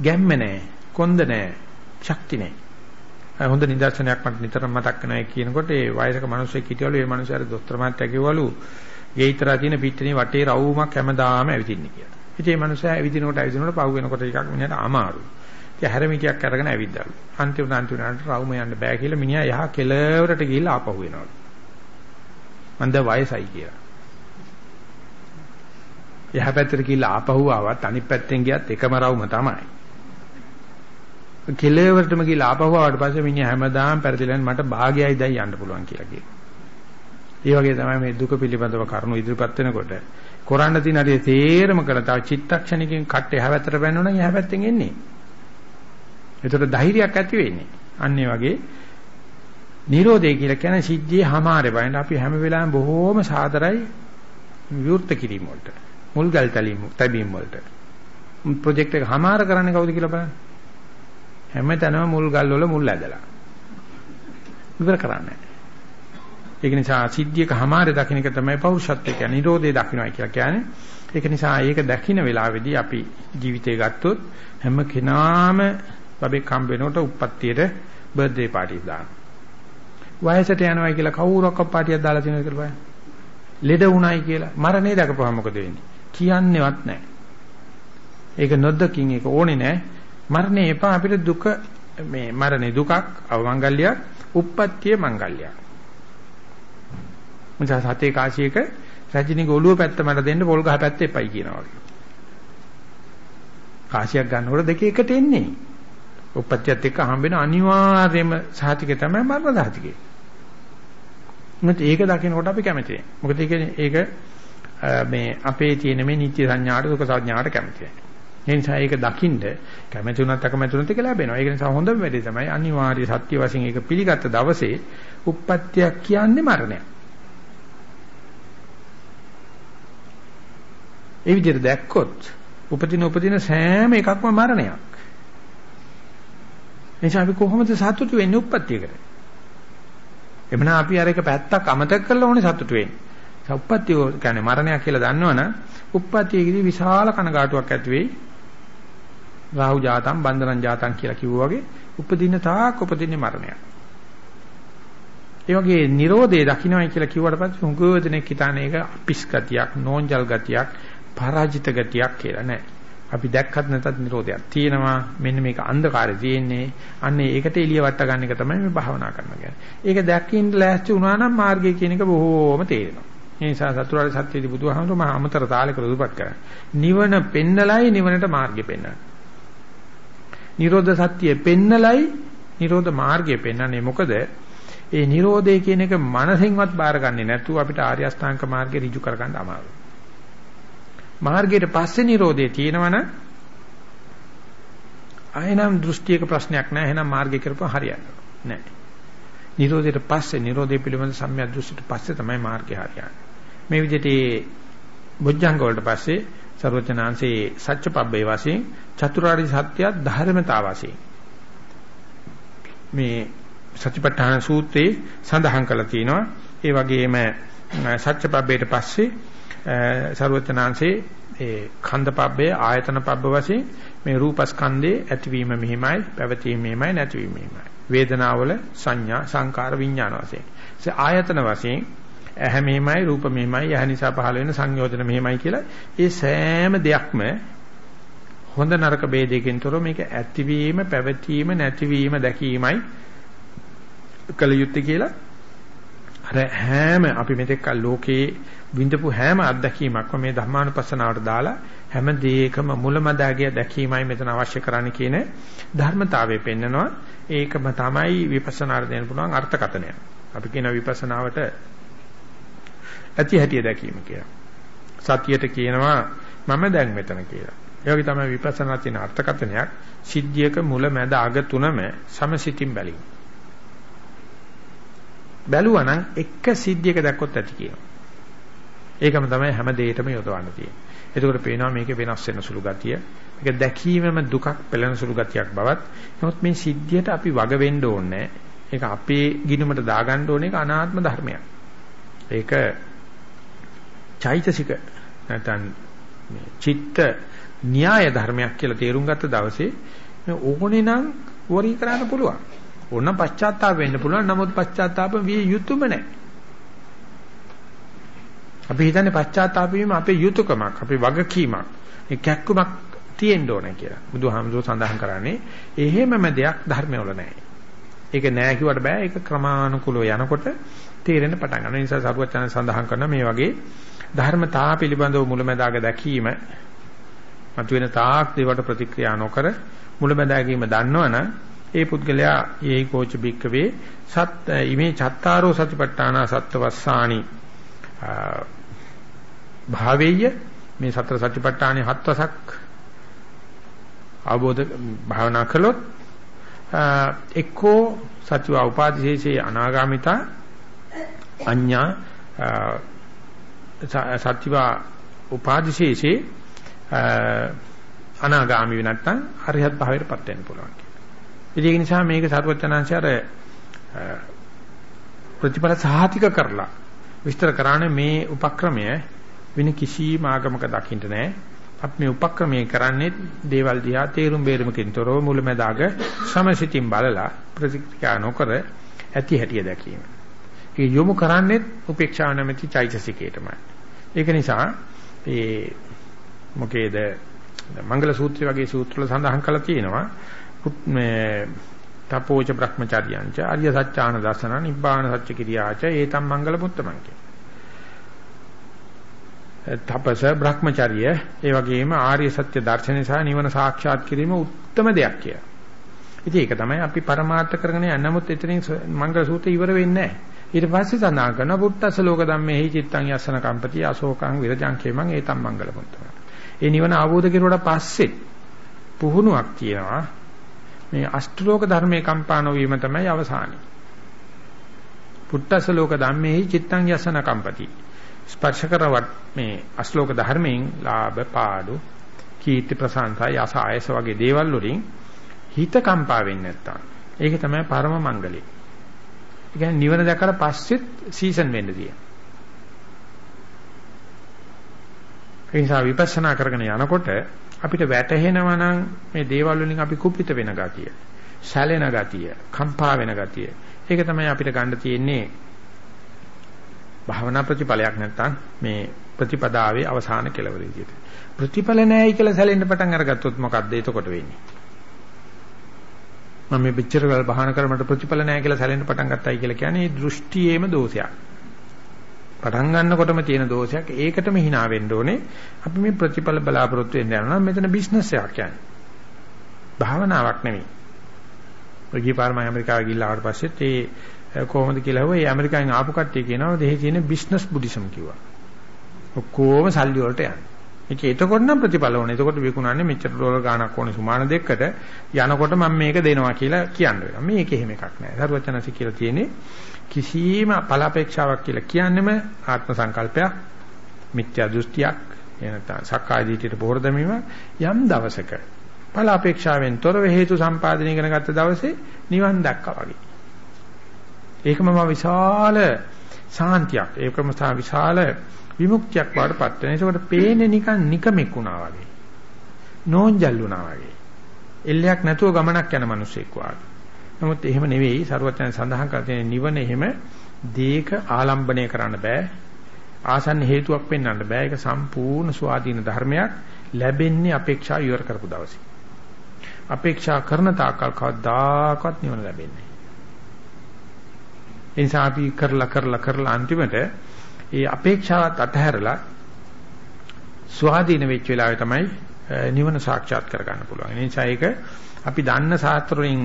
ගැම්ම නැහැ, කොන්ද නැහැ, ශක්ති නැහැ. හොඳ නිදර්ශනයක් මට නිතරම මතක් වෙනවා කියනකොට ඒ වයසක මිනිස්සෙක් හිටියලු ඒ මිනිස්සාර දොස්තර මහත්තයා කිව්වලු ගෙයිතරා තියෙන පිටිනේ වටේ රවුමක් හැමදාම ඇවිදින්නේ කියලා. ඉතින් මේ මිනිස්සයා ඇවිදිනකොට ඇවිදිනකොට පහු වෙනකොට ටිකක් මිනිහට අමාරුයි. ඉතින් හැරමිටියක් අරගෙන ඇවිද්දාලු. අන්තිමට අන්තිමට රවුම යන්න බෑ කියලා මිනිහා යහ කෙලවරට ගිහිල්ලා ආපහු එනවලු. මන්ද වයසයි කියලා. යහ පැත්තට ගිහිල්ලා ආපහු ආවත් අනිත් පැත්තෙන් ගියත් එකම රවුම තමයි. කෙලවරටම ගිහලා ආපහු ආවට පස්සේ මිනිහා හැමදාම පෙරදිලෙන් මට භාගයයි දැන් යන්න පුළුවන් කියලා කියනවා. ඒ වගේ තමයි මේ දුක පිළිබඳව කරුණු ඉදිරිපත් වෙනකොට කොරන්න තියෙන හරිය තේරම කර තව චිත්තක්ෂණිකෙන් කට්ට එහා පැත්තට බැන්නොනම් එහා පැත්තෙන් එන්නේ. ඒතර ධෛර්යයක් ඇති වෙන්නේ. අන්න ඒ වගේ නිරෝධය කියලා කියන සිද්ධියේ හැමාරේ බලන්න අපි හැම වෙලාවෙම බොහෝම සාදරයි විවෘත කිරීම වලට. මුල් ගල් තැබීම වලට. ප්‍රොජෙක්ට් එක හමාර කරන්නේ කවුද කියලා බලන්න. හැමතැනම මුල් ගල් වල මුල් ඇදලා. ඉවර කරන්නේ. ඒක නිසා සිද්ධියක හමාරේ දකින්න එක තමයි පෞරුෂත්වය කියන්නේ. නිරෝධය දකින්නයි කියලා කියන්නේ. ඒක නිසා ඒක දකින්න වෙලාවේදී අපි ජීවිතය ගත්තොත් හැම කෙනාම බබෙක් හම්බ වෙනකොට උප්පත්තියට බර්ත්ඩේ පාටියක් දානවා. වයසට යනවා කියලා කවුරක්වත් පාටියක් දාලා තියෙනවද කියලා බලන්න. ලෙඩ වුණයි කියලා මරණය දකපුවා මොකද වෙන්නේ? කියන්නේවත් නැහැ. ඒක නොදකින් ඒක ඕනේ නැහැ. මරණය එපා අපිට දුක මේ මරණේ දුකක් අවමංගල්‍යයක්, උප්පත්තිය මංගල්‍යයක්. මුචා සතේ කාසියක රජිනිගේ ඔළුව පැත්ත මට දෙන්න පොල් ගහ පැත්ත එපයි කියනවා වගේ. කාසියක් ගන්නකොට දෙක එකට එන්නේ. උප්පත්තියත් එක්ක හම්බෙන අනිවාර්යම සහතිකය තමයි මරණ සහතිකය. මොකද ඒක දකිනකොට අපි කැමති නැහැ. මොකද ඒක ඒක මේ අපේ තියෙන මේ නිත්‍ය සංඥාට දුක සංඥාට කැමති නැහැ. ඒ නිසා ඒක දකින්න කැමති වුණත් අකමැති වුණත් ඒක ලැබෙනවා. ඒක නිසා හොඳම වැඩේ තමයි අනිවාර්ය සත්‍ය වශයෙන් ඒක පිළිගත්ත දවසේ උප්පත්තියක් කියන්නේ මරණයක්. ඒ විදිහට දැක්කොත් උපදින උපදින සෑම එකක්ම මරණයක්. එනිසා අපි කොහොමද සතුටු වෙන්නේ උප්පත්තියකට? එමනම් අපි අර එක පැත්තක් අමතක කරලා ඕනේ සතුටු වෙන්න. උප්පත්තිය කියන්නේ මරණයක් කියලා දන්නවනම් උප්පත්තියේදී විශාල කනගාටුවක් ඇති වෙයි. රාහු ජාතම් බන්ධනං ජාතම් කියලා කිව්වා වගේ උපදින තාක් උපදින්නේ මරණයක්. ඒ වගේ Nirodhe දකින්නයි කියලා කිව්වට පස්සේ හුඟ දෙනෙක් හිතන්නේ ඒක අපිස් ගතියක්, නෝන්ජල් ගතියක්, පරාජිත ගතියක් කියලා නෑ. අපි දැක්කත් නැතත් නිරෝධයක් තියෙනවා මෙන්න මේක අන්ධකාරේ තියෙන්නේ අන්න ඒකට එළිය වට ගන්න එක තමයි මේ භාවනා කරනවා කියන්නේ. ඒක දැක්කින් ලෑස්ති වුණා නම් මාර්ගය කියන එක බොහෝම තේරෙනවා. ඒ නිසා සතුරාර්ය සත්‍යදී බුදුහාමුදුරුවෝ මහා අමතර තාලයක රුදුපත් කරා. නිවන පෙන්නලයි නිවනට මාර්ගය පෙන්වන්නේ. නිරෝධ සත්‍යය පෙන්නලයි නිරෝධ මාර්ගය පෙන්වන්නේ මොකද? ඒ නිරෝධය කියන එක මනසෙන්වත් බාරගන්නේ නැතුව අපිට ආර්ය අෂ්ටාංග මාර්ගය ඍජු කරගන්න අමාරුයි. මාර්ගයට පස්සේ Nirodhe තියෙනවනම් ආයෙනම් දෘෂ්ටියක ප්‍රශ්නයක් නැහැ. එහෙනම් මාර්ගය කරපුවා හරියන්නේ නැහැ. Nirodheට පස්සේ Nirodhe පිළිබඳ සම්‍යක් දෘෂ්ටියට පස්සේ තමයි මාර්ගය හරියන්නේ. මේ විදිහට බොජ්ජංග වලට පස්සේ සර්වචනාංශේ සත්‍යපබ්බේ වශයෙන් චතුරාර්ය සත්‍ය ධර්මතාව වශයෙන් මේ සතිපට්ඨාන සූත්‍රයේ සඳහන් කරලා තියෙනවා. ඒ වගේම සත්‍යපබ්බේට පස්සේ ਸਰවචනාංශේ ඒ ඛණ්ඩ පබ්බේ ආයතන පබ්බ වශයෙන් මේ රූපස්කන්ධයේ ඇතිවීම මෙහිමයි පැවතීම මෙහිමයි නැතිවීම මෙහිමයි. වේදනාවල සංඥා සංකාර විඥාන වශයෙන්. ආයතන වශයෙන් ඇහැ මෙහිමයි රූප මෙහිමයි ඇහැ නිසා පහළ වෙන සංයෝජන මෙහිමයි කියලා ඒ සෑම දෙයක්ම හොඳ නරක ભેදයකින් තොරව මේක ඇතිවීම පැවතීම නැතිවීම දැකීමයි කල යුත්තේ කියලා අර හැම අපි මෙතෙක් ලෝකේ විඳපු හැම අත්දැකීමක්ම මේ ධර්මානුපස්සනාවට දාලා හැම දෙයකම මුලමදාගිය දැකීමයි මෙතන අවශ්‍ය කරන්නේ කියන ධර්මතාවය පෙන්නනවා. ඒකම තමයි විපස්සනාට දෙන්න පුළුවන් අර්ථකතනය. අපි කියන විපස්සනාවට ඇති හැටිය දැකීම කියලා. සතියට කියනවා මම දැන් මෙතන කියලා. ඒ වගේ තමයි විපස්සනා තියෙන අර්ථකතනයක් සිද්ධියක මුල මැද අග තුනම සමසිතින් බැලීම. බැලුවා නම් එක සිද්ධියක දැක්කොත් ඇති කියනවා. ඒකම තමයි හැම දෙයකම යොදවන්න තියෙන්නේ. එතකොට පේනවා මේකේ වෙනස් වෙන සුළු ගතිය. මේක දැකීමම දුකක් පෙළෙන සුළු ගතියක් බවත්. නමුත් මේ සිද්ධියට අපි වග වෙන්න ඕනේ. ඒක අපේ ගිනුමට දාගන්න ඕනේ ඒක අනාත්ම ධර්මයක්. ඒක චෛතසික නැත්නම් මේ චිත්ත න්‍යාය ධර්මයක් කියලා තේරුම් ගත්ත දවසේ මේ ඕනේ නම් වරි කරන්න පුළුවන්. ඕන පශ්චාත්තාප වෙන්න පුළුවන්. නමුත් පශ්චාත්තාප විය යුතුයම නැහැ. අපි හිතන්නේ පශ්චාත්තාප වීම අපේ යුතුයකමක්, අපේ වගකීමක්, ඒ කැක්කුමක් තියෙන්න ඕනේ කියලා. බුදුහාමුදුරුවෝ සඳහන් කරන්නේ එහෙමම දෙයක් ධර්මවල නැහැ. ඒක නෑ කිව්වට බෑ. ඒක ක්‍රමානුකූලව යනකොට තේරෙන්න පටන් ගන්නවා. ඒ නිසා සරුවචන සඳහන් කරන මේ වගේ ධර්මතා පිළිබඳව මුලැමැදාග දැකීම මතුවෙන තාක් දේවට ප්‍රතික්‍රියා නොකර මුලැමැදාගීම දන්නවනම් ඒ පුද්ගලයා යේයි කෝච බික්කවේ සත් ඉමේ චත්තාරෝ සතිපට්ඨාන සත්වස්සානි භාවේය මේ සතර සතිපට්ඨානෙ හත්වසක් අවබෝධ භාවනා කළොත් එක්කෝ සතිවා උපාදිශේෂේ අනාගාමිතා අඤ්ඤා සතිවා උපාදිශේෂේ අනාගාමී වෙ නැත්නම් අරිහත් භාවයටපත් වෙන්න පුළුවන් කියලා. ඒක නිසා මේක සරුවචනාංශය අර ප්‍රතිපල සහතික කරලා විස්තර කරන්නේ මේ උපක්‍රමය වෙන කිසිම ආගමක දකින්න නැහැ. අපි මේ උපක්‍රමයේ කරන්නේ දේවල් දිහා තේරුම් බේරුමකින් තොරව මුලැමැදාග සමසිතින් බලලා ප්‍රතික්‍රියා නොකර ඇති හැටිය දැකීම. ඒ යොමු කරන්නේ උපේක්ෂාව නැමැති චෛතසිකයටමයි. ඒක නිසා ඒ මොකේද මංගල සූත්‍රය වගේ සූත්‍රවල සඳහන් කරලා තියෙනවා මේ තපෝච බ්‍රහ්මචාරියංච ආර්ය සත්‍යාන දසන නිබ්බාන සත්‍ය කිරියාච ඒතම් මංගල මුත්තමං කිය. තපස බ්‍රහ්මචාරිය ඒ වගේම ආර්ය සත්‍ය දර්ශනය සහ නිවන සාක්ෂාත් කිරීම උත්තරම දෙයක් කියලා. ඉතින් ඒක තමයි අපි પરමාර්ථ කරගෙන යන නමුත් එතනින් මංගල සූත්‍රය ඉවර වෙන්නේ නැහැ. ඊට පස්සේ සඳහන් කරනවා බුත්තස ලෝක ධම්මේහි චිත්තං යස්සන කම්පති අශෝකං විරජං කේමං ඒතම් මංගල මුත්තමං. ඒ නිවන අවබෝධ කෙරුවට පස්සේ පුහුණුවක් තියෙනවා මේ අෂ්ටලෝක ධර්මයේ කම්පා නොවීම තමයි අවසානයි. පුත්තස ලෝක ධම්මේහි චිත්තං යසන කම්පති. ස්පර්ශ කරවත් මේ අෂ්ටලෝක ධර්මයෙන් ලාභ පාඩු කීර්ති ප්‍රසංසා යස ආයස වගේ දේවල් වලින් හිත කම්පා වෙන්නේ නැත්තම් ඒක තමයි පරම මංගලයි. ඒ කියන්නේ නිවන දැකලා පස්සෙත් සීසන් වෙන්න තියෙනවා. ඒ නිසා විපස්සනා කරගෙන යනකොට අපිට වැටහෙනවා නම් මේ දේවල් වලින් අපි කුපිත වෙන ගතිය, සැලෙන ගතිය, කම්පා වෙන ගතිය. ඒක තමයි අපිට ගන්න තියෙන්නේ භාවනා ප්‍රතිඵලයක් නැත්තම් මේ ප්‍රතිපදාවේ අවසාන කෙලවර විදියට. ප්‍රතිඵල නැහැයි කියලා සැලෙන්න පටන් අරගත්තොත් මොකද්ද එතකොට වෙන්නේ? මම මේ පිටචර වල බහන කරමට ප්‍රතිඵල නැහැ කියලා සැලෙන්න පටන් ගත්තයි කියලා කියන්නේ දෘෂ්ටියේම දෝෂයක්. පටන් ගන්නකොටම තියෙන දෝෂයක් ඒකටම hina වෙන්න ඕනේ අපි මේ ප්‍රතිඵල බලාපොරොත්තු වෙන්න යනවා මෙතන බිස්නස් එකක් කියන්නේ භාවනාවක් නෙමෙයි ඔය ගිපාරම ඇමරිකාව ගිහිල්ලා ආවට පස්සෙත් ඒ කොහොමද කියලා හුවා ඒ ඇමරිකාවෙන් ආපු කට්ටිය කියනවා දෙහි තියෙන බිස්නස් බුද්දිසම් කිව්වා ඔක්කොම සල්ලි වලට යන්නේ ඒක එතකොට නම් ප්‍රතිඵල ඕනේ. එතකොට විකුණන්නේ මෙච්චර ඩොලර් ගාණක් ඕනේ සුමාන දෙකකට යනකොට මම මේක දෙනවා කියලා කියන්න වෙනවා. මේක එහෙම එකක් නෑ. සරුවචනසි කියලා තියෙන්නේ කිසියම් ඵලාපේක්ෂාවක් කියලා කියන්නෙම ආත්ම සංකල්පයක් මිත්‍යා දෘෂ්ටියක් එනත සක්කාය දිටියට පොහොර දැමීම යම් දවසක ඵලාපේක්ෂාවෙන් තොරව හේතු සම්පාදනය කරන ගත්ත දවසේ නිවන් දැක්කා වගේ. ඒකම විශාල සාන්තියක් ඒකම සා විශාල විමුක්තියක් වඩපත් වෙන. ඒකට පේන්නේ නිකන් නිකමෙක් වුණා වගේ. නෝන්ජල් වුණා වගේ. එල්ලයක් නැතුව ගමනක් යන මිනිසෙක් වගේ. නමුත් එහෙම නෙවෙයි සරුවචන සඳහන් කර තියෙන නිවන එහෙම දේක ආලම්බණය කරන්න බෑ. ආසන්න හේතුවක් පෙන්වන්න බෑ. ඒක සම්පූර්ණ ස්වාධීන ධර්මයක් ලැබෙන්නේ අපේක්ෂා ඉවර කරපු දවසේ. අපේක්ෂා කරන තාක්කල් කවදාකවත් නිවන ලැබෙන්නේ නැහැ. ඒ නිසා අපි කරලා කරලා කරලා අන්තිමට ඒ අපේක්ෂාවත් අතහැරලා ස්වාධීන වෙච්ච වෙලාවේ තමයි නිවන සාක්ෂාත් කරගන්න පුළුවන්. ඒ නිසා ඒක අපි දන්න සාත්‍ර වලින්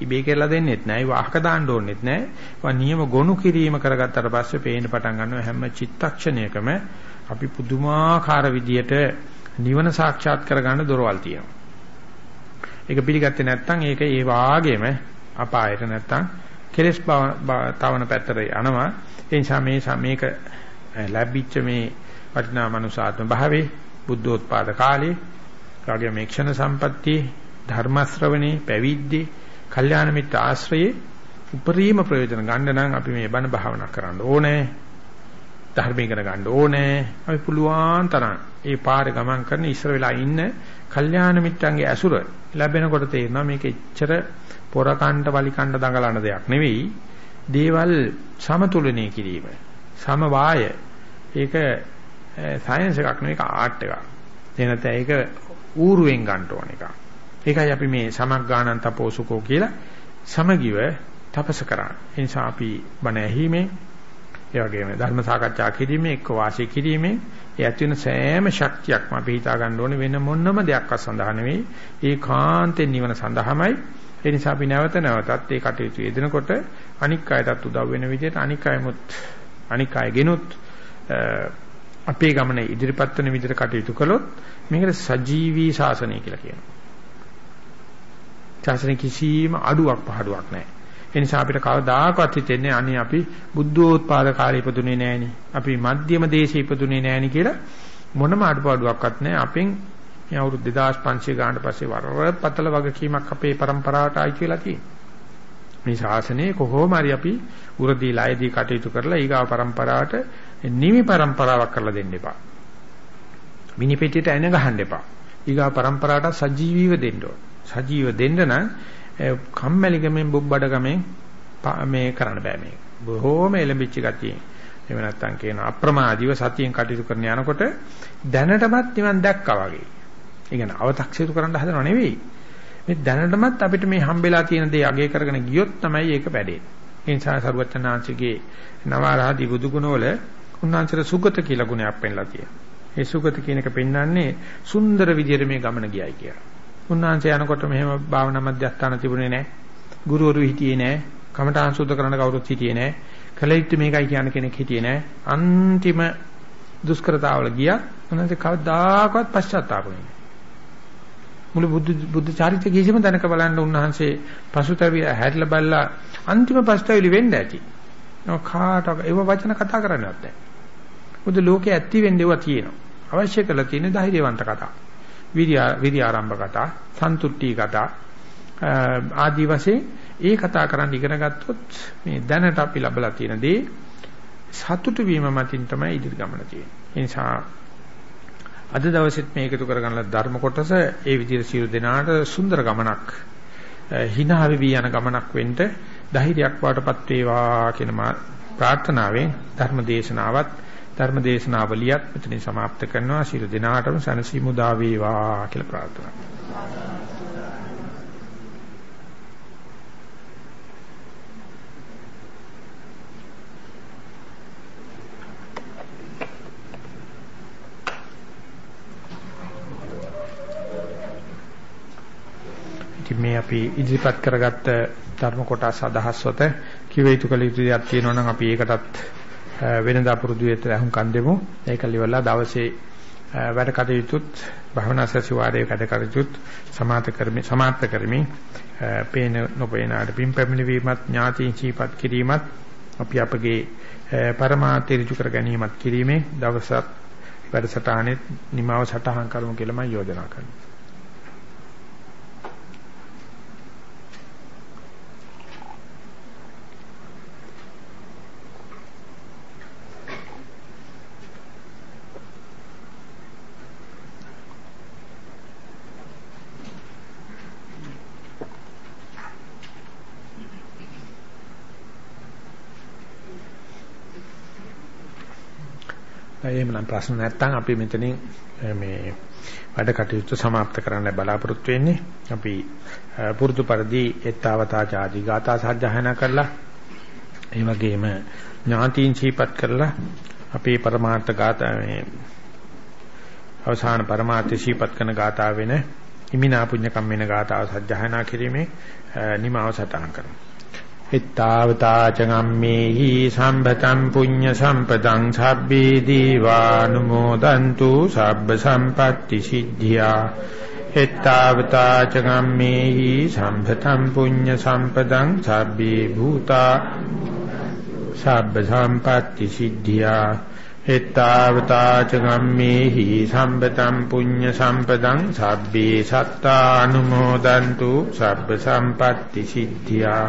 ඉබේ කියලා දෙන්නෙත් නෑ. ඒ වාහක දාන්න ඕනෙත් නෑ. ඒවා නියම ගොනු කිරීම කරගත්තට පස්සේ පේන්න පටන් ගන්නවා හැම චිත්තක්ෂණයකම අපි පුදුමාකාර විදියට නිවන සාක්ෂාත් කරගන්න දොරවල් තියෙනවා. ඒක පිළිගත්තේ නැත්නම් ඒක ඒ වාගේම අපායට නැත්නම් කෙලස් තවන පැත්තට යනවා. ඒ නිසා මේ මේක ලැබිච්ච මේ වටිනා මනුසාත්ම භාවයේ බුද්ධෝත්පාද කාලේ රාගය මේක්ෂණ සම්පatti ධර්ම ශ්‍රවණේ පැවිද්දේ කල්යාණ මිත්‍ර ආශ්‍රයේ උපරිම ප්‍රයෝජන ගන්න නම් අපි මේ බණ භාවනා කරන්න ඕනේ. ධර්ම ඉගෙන ගන්න ඕනේ. අපි පුළුවන් තරම් ඒ පාරේ ගමන් කරන ඉස්සර වෙලා ඉන්න කල්යාණ මිත්‍රන්ගේ ඇසුර ලැබෙනකොට තේරෙනවා මේක එච්චර පොර කණ්ඩ වලි කණ්ඩ දඟලන දෙයක් නෙවෙයි. දේවල් සමතුලනය කිරීම. සමவாய. ඒක සයන්ස් එකක් නෙවෙයි ඒක ආර්ට් එකක්. එනත ඒක ඌරුවෙන් ගන්න ඕන එකක්. ඒකයි අපි මේ සමග්ගානන් තපෝසුකෝ කියලා සමගිව තපස කරන්නේ. ඒ නිසා අපි බණ ඇහිීමේ ඒ වගේම ධර්ම සාකච්ඡා කිරීමේ එක්ක වාසය කිරීමේ ඒ ඇති වෙන සෑම ශක්තියක්ම අපි හිතා ගන්න ඕනේ වෙන මොනම දෙයක්වත් සඳහා නෙවෙයි. ඒකාන්තයෙන් නිවන සඳහාමයි. ඒ නිසා අපි නැවත නැවතත් ඒ කටයුතු යෙදෙනකොට අනික් අයටත් උදව් වෙන විදිහට අනික් අයමුත් අනික් අයගෙනුත් අපේ ගමන ඉදිරිපත් වෙන විදිහට කටයුතු කළොත් මේකට සජීවී ශාසනය කියලා කියනවා. ශාසනයේ කිසිම අඩුවක් පහඩුවක් නැහැ. ඒ නිසා අපිට කවදාකවත් හිතෙන්නේ අනේ අපි බුද්ධෝත්පාද කාලේ ඉපදුනේ නෑනේ. අපි මධ්‍යම දේශේ ඉපදුනේ නෑනේ කියලා මොනම අඩුපාඩුවක්වත් නැහැ. අපෙන් මේ අවුරුදු 2500 ගානට පස්සේ වරපතල වගකීමක් අපේ પરම්පරාවට ආයි කියලා තියෙනවා. මේ ශාසනයේ කොහොම හරි අපි උරදී ලයදී කටයුතු කරලා ඊගාව પરම්පරාවට නිමි પરම්පරාවක් කරලා දෙන්න එපා. මිනි පිටියට එන ගහන්න එපා. ඊගාව પરම්පරාවට සජීවීව දෙන්න සජීව දෙන්න නම් කම්මැලි ගමෙන් බොබ්බඩ ගමෙන් මේ කරන්න බෑ මේක. බොහොම එලඹිච්ච ගතියෙන් එහෙම නැත්නම් කියන අප්‍රමාදීව සතියෙන් කටයුතු කරන යනකොට දැනටමත් නිවන් දැක්කා වගේ. ඒ කියන්නේ අව탁සිරු කරන්න හදනව නෙවෙයි. මේ දැනටමත් අපිට මේ හම්බෙලා තියෙන දේ අගය කරගෙන ගියොත් තමයි ඒක වැඩේ. ඒ නිසා සරුවචනාංශගේ නවාරාදී බුදු ගුණවල උන්වහන්සේට සුගත කියලා ගුණයක් පෙන්ලා තියෙනවා. ඒ සුගත කියන එක පෙන්වන්නේ සුන්දර විදියට මේ ගමන ගියයි කියලා. උන්වහන්සේ යනකොට මෙහෙම භාවනා මධ්‍යස්ථාන තිබුණේ නැහැ. ගුරුවරු හිටියේ නැහැ. කමඨාන් සුද්ධ කරන්න කවුරුත් හිටියේ නැහැ. කලියුත් මේකයි කියන කෙනෙක් හිටියේ නැහැ. අන්තිම දුෂ්කරතාවල ගියා. උන්වහන්සේ කවදාකවත් පශ්චාත්තාප වෙන්නේ මුළු බුද්ධ බුද්ධ චාරිත්‍ර කිසිම තැනක බලන්න උන්වහන්සේ පසුතැවිය හැරිලා බලලා අන්තිම පසුතැවිලි වෙන්න ඇති. නෝ කාටක ඒව වචන කතා කරන්නවත් නැහැ. බුදු ලෝකේ ඇත්ති වෙන්නේවා තියෙනවා. අවශ්‍ය කරලා තියෙන ධෛර්යවන්ත කතා. විරිය විරිය ආරම්භ කතා, සන්තුට්ටි කතා ආදී වශයෙන් ඒ කතා කරන්න ඉගෙන ගත්තොත් මේ දැනට අපි ලබලා තියෙන දේ සතුටු වීම මතින් තමයි ඉදිරි ගමන තියෙන්නේ. ඒ නිසා අද දවසෙත් මේ එකතු කරගන්න ධර්ම කොටස ඒ විදිහට සියලු දෙනාට සුන්දර ගමනක් hina වෙවි යන ගමනක් වෙන්න ධෛර්යයක් වාටපත් වේවා කියන ප්‍රාර්ථනාවෙන් ධර්ම දේශනාවත් ධර්ම දේශනාවලියත් මෙතනින් સમાપ્ત කරනවා සියලු දෙනාටම සනසීමු දා වේවා කියලා ප්‍රාර්ථනා කරනවා ඉතින් මේ අපි ඉදිරිපත් කරගත්ත ධර්ම කොටස් අදහස්වත කිව යුතු කළ යුතු දෙයක් තියෙනවා නම් අපි ඒකටත් වෙනදා පුරුදු වෙත අහුම්කන් දෙමු. ඒක liverලා දවසේ වැඩ කටයුතුත් භවනා සතිවාරයේ වැඩ කටයුතුත් සමාත කරමි සමාප්ත කරමි. පේන නොපේන ආඩ පින් පැමිණීමත් ඥාතීන් චීපත් කිරීමත් අපි අපගේ පරමාර්ථය ඍජු කර ගැනීමත් කිරීමේ දවසක් වැඩසටහනේ නිමාව සටහන් කරමු කියලා මම යෝජනා කරනවා. එහෙමනම් ප්‍රශ්න නැත්නම් අපි මෙතනින් මේ වැඩ කටයුතු સમાપ્ત කරන්න බලාපොරොත්තු වෙන්නේ. අපි පුරුදු පරිදි ettavata jadi gata සජ්ජහායනා කරලා ඒ වගේම ඥාතීන් සිහිපත් කරලා අපේ પરමාර්ථ ගාථා මේ අවසාන પરමාර්ථ සිහිපත් කරන ගාථා වෙන ඉමිනා පුඤ්ඤ කම්මින ගාථාව සජ්ජහායනා කිරීමේ නිමාව සටහන් කරමු. Ittavata cangammehi සම්පතං පුඤ්ඤ සම්පතං සබ්බේ දීවානුමෝදන්තු සබ්බ සම්පatti සිද්ධියා ittavata cangammehi සම්පතං පුඤ්ඤ සම්පතං සබ්බේ භූතා සබ්බ සම්පatti සිද්ධියා ittavata cangammehi සම්පතං පුඤ්ඤ සම්පතං සබ්බේ සත්තානුමෝදන්තු සබ්බ සම්පatti සිද්ධියා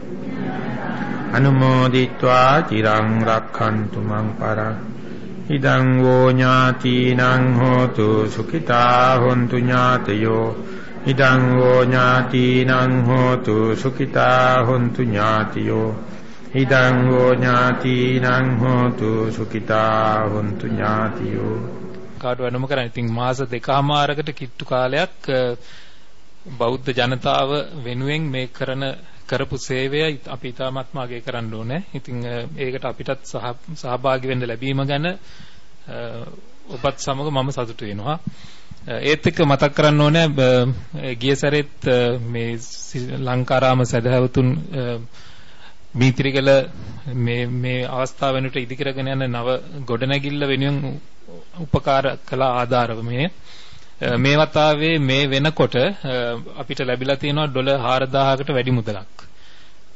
අනුමෝදිත්වා චිරං රක්ඛන්තු මං පරං ඉදං වෝ ඥාතිනං හෝතු සුඛිතා හොන්තු ඥාතයෝ ඉදං වෝ ඥාතිනං හෝතු සුඛිතා හොන්තු ඥාතියෝ ඉදං වෝ ඥාතිනං හෝතු සුඛිතා හොන්තු ඥාතියෝ කාට වෙනම කරන්නේ. ඉතින් මාස දෙකමාරකට කිට්ටු කාලයක් බෞද්ධ ජනතාව වෙනුවෙන් මේ කරන කරපු සේවය අපි ඊටාත්ම අගය කරන්න ඕනේ. ඉතින් ඒකට අපිටත් සහභාගී වෙන්න ලැබීම ගැන ඔබත් සමග මම සතුටු වෙනවා. ඒත් එක්ක මතක් කරන්න ඕනේ ගිය සැරෙත් මේ ලංකාරාම සදහවතුන් මීත්‍රිගල මේ මේ අවස්ථාව වෙනුවට ඉදිකරගෙන යන නව ගොඩනැගිල්ල වෙනුවෙන් උපකාර කළ ආධාරව මේ මේ වතාවේ මේ වෙනකොට අපිට ලැබිලා තියෙනවා ඩොලර් 4000කට වැඩි මුදලක්.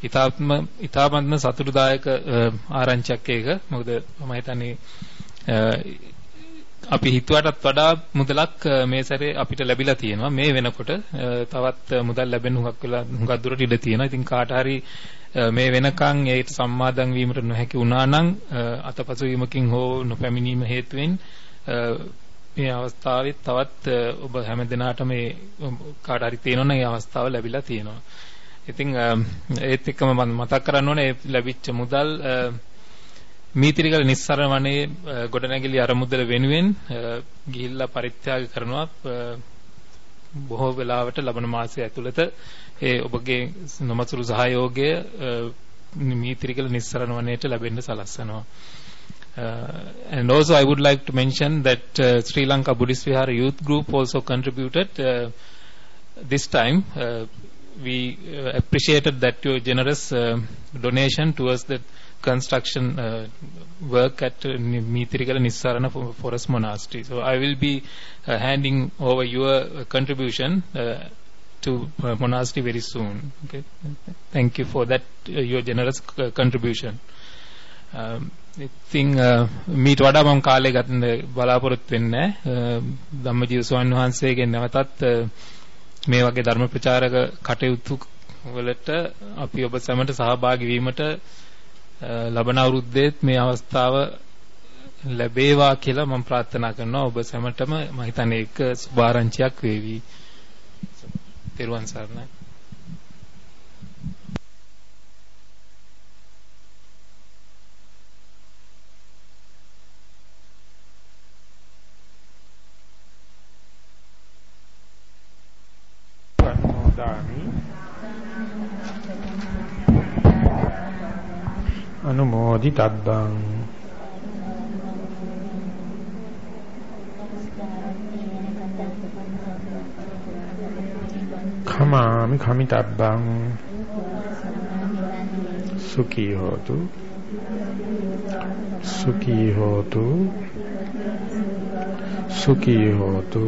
ඊතාත්ම ඊතාත්ම සතුටුදායක ආරංචියක් ඒක. මොකද මම හිතන්නේ අපි හිතුවටත් වඩා මුදලක් මේ සැරේ අපිට ලැබිලා තියෙනවා මේ වෙනකොට තවත් මුදල් ලැබෙන්න හුඟක් වෙලා හුඟක් දුරට ඉඩ තියෙනවා. ඉතින් කාට හරි මේ වෙනකන් ඒකට සම්මාදම් වීමට නොහැකි වුණා නම් අතපසු වීමකින් හෝ නොපැමිණීම හේතුවෙන් මේ අවස්ථාවේ තවත් ඔබ හැම දිනාටම මේ කාට හරි තියෙනවා නම් ඒ අවස්ථාව ලැබිලා තියෙනවා. ඉතින් ඒත් එක්කම මම මතක් කරන්න ඕනේ ලැබිච්ච මුදල් මීතිරිගල නිස්සරණ වනයේ ගොඩනැගිලි අරමුදල වෙනුවෙන් ගිහිල්ලා පරිත්‍යාග කරනවා බොහෝ වෙලාවට ලබන මාසය ඇතුළත ඒ ඔබගේ නොමසුරු සහයෝගය මීතිරිගල නිස්සරණ වනයේට ලැබෙන්න සලස්වනවා Uh, and also I would like to mention that uh, Sri Lanka Buddhist Vihara Youth Group also contributed uh, this time. Uh, we uh, appreciated that your generous uh, donation towards the construction uh, work at uh, Mitirigala Nissarana Forest Monastery. So I will be uh, handing over your uh, contribution uh, to uh, monastery very soon. Okay. Thank you for that, uh, your generous uh, contribution. Um, ඉතින් මීට වඩා මම කාලය ගන්න බලාපොරොත්තු වෙන්නේ ධම්මජීව ස්වාමීන් වහන්සේගෙන් නැවතත් මේ වගේ ධර්ම ප්‍රචාරක කටයුතු වලට අපි ඔබ සැමට සහභාගී වීමට ලබන අවුරුද්දේත් මේ අවස්ථාව ලැබේවා කියලා මම ප්‍රාර්ථනා කරනවා ඔබ සැමටම මම හිතන්නේ ඒක සුභාරංචියක් වේවි. තෙරුවන් සරණයි. අනුමෝදි තබ්බං khamaami khamitabbang sukhi hotu. Sukhi hotu. Sukhi hotu.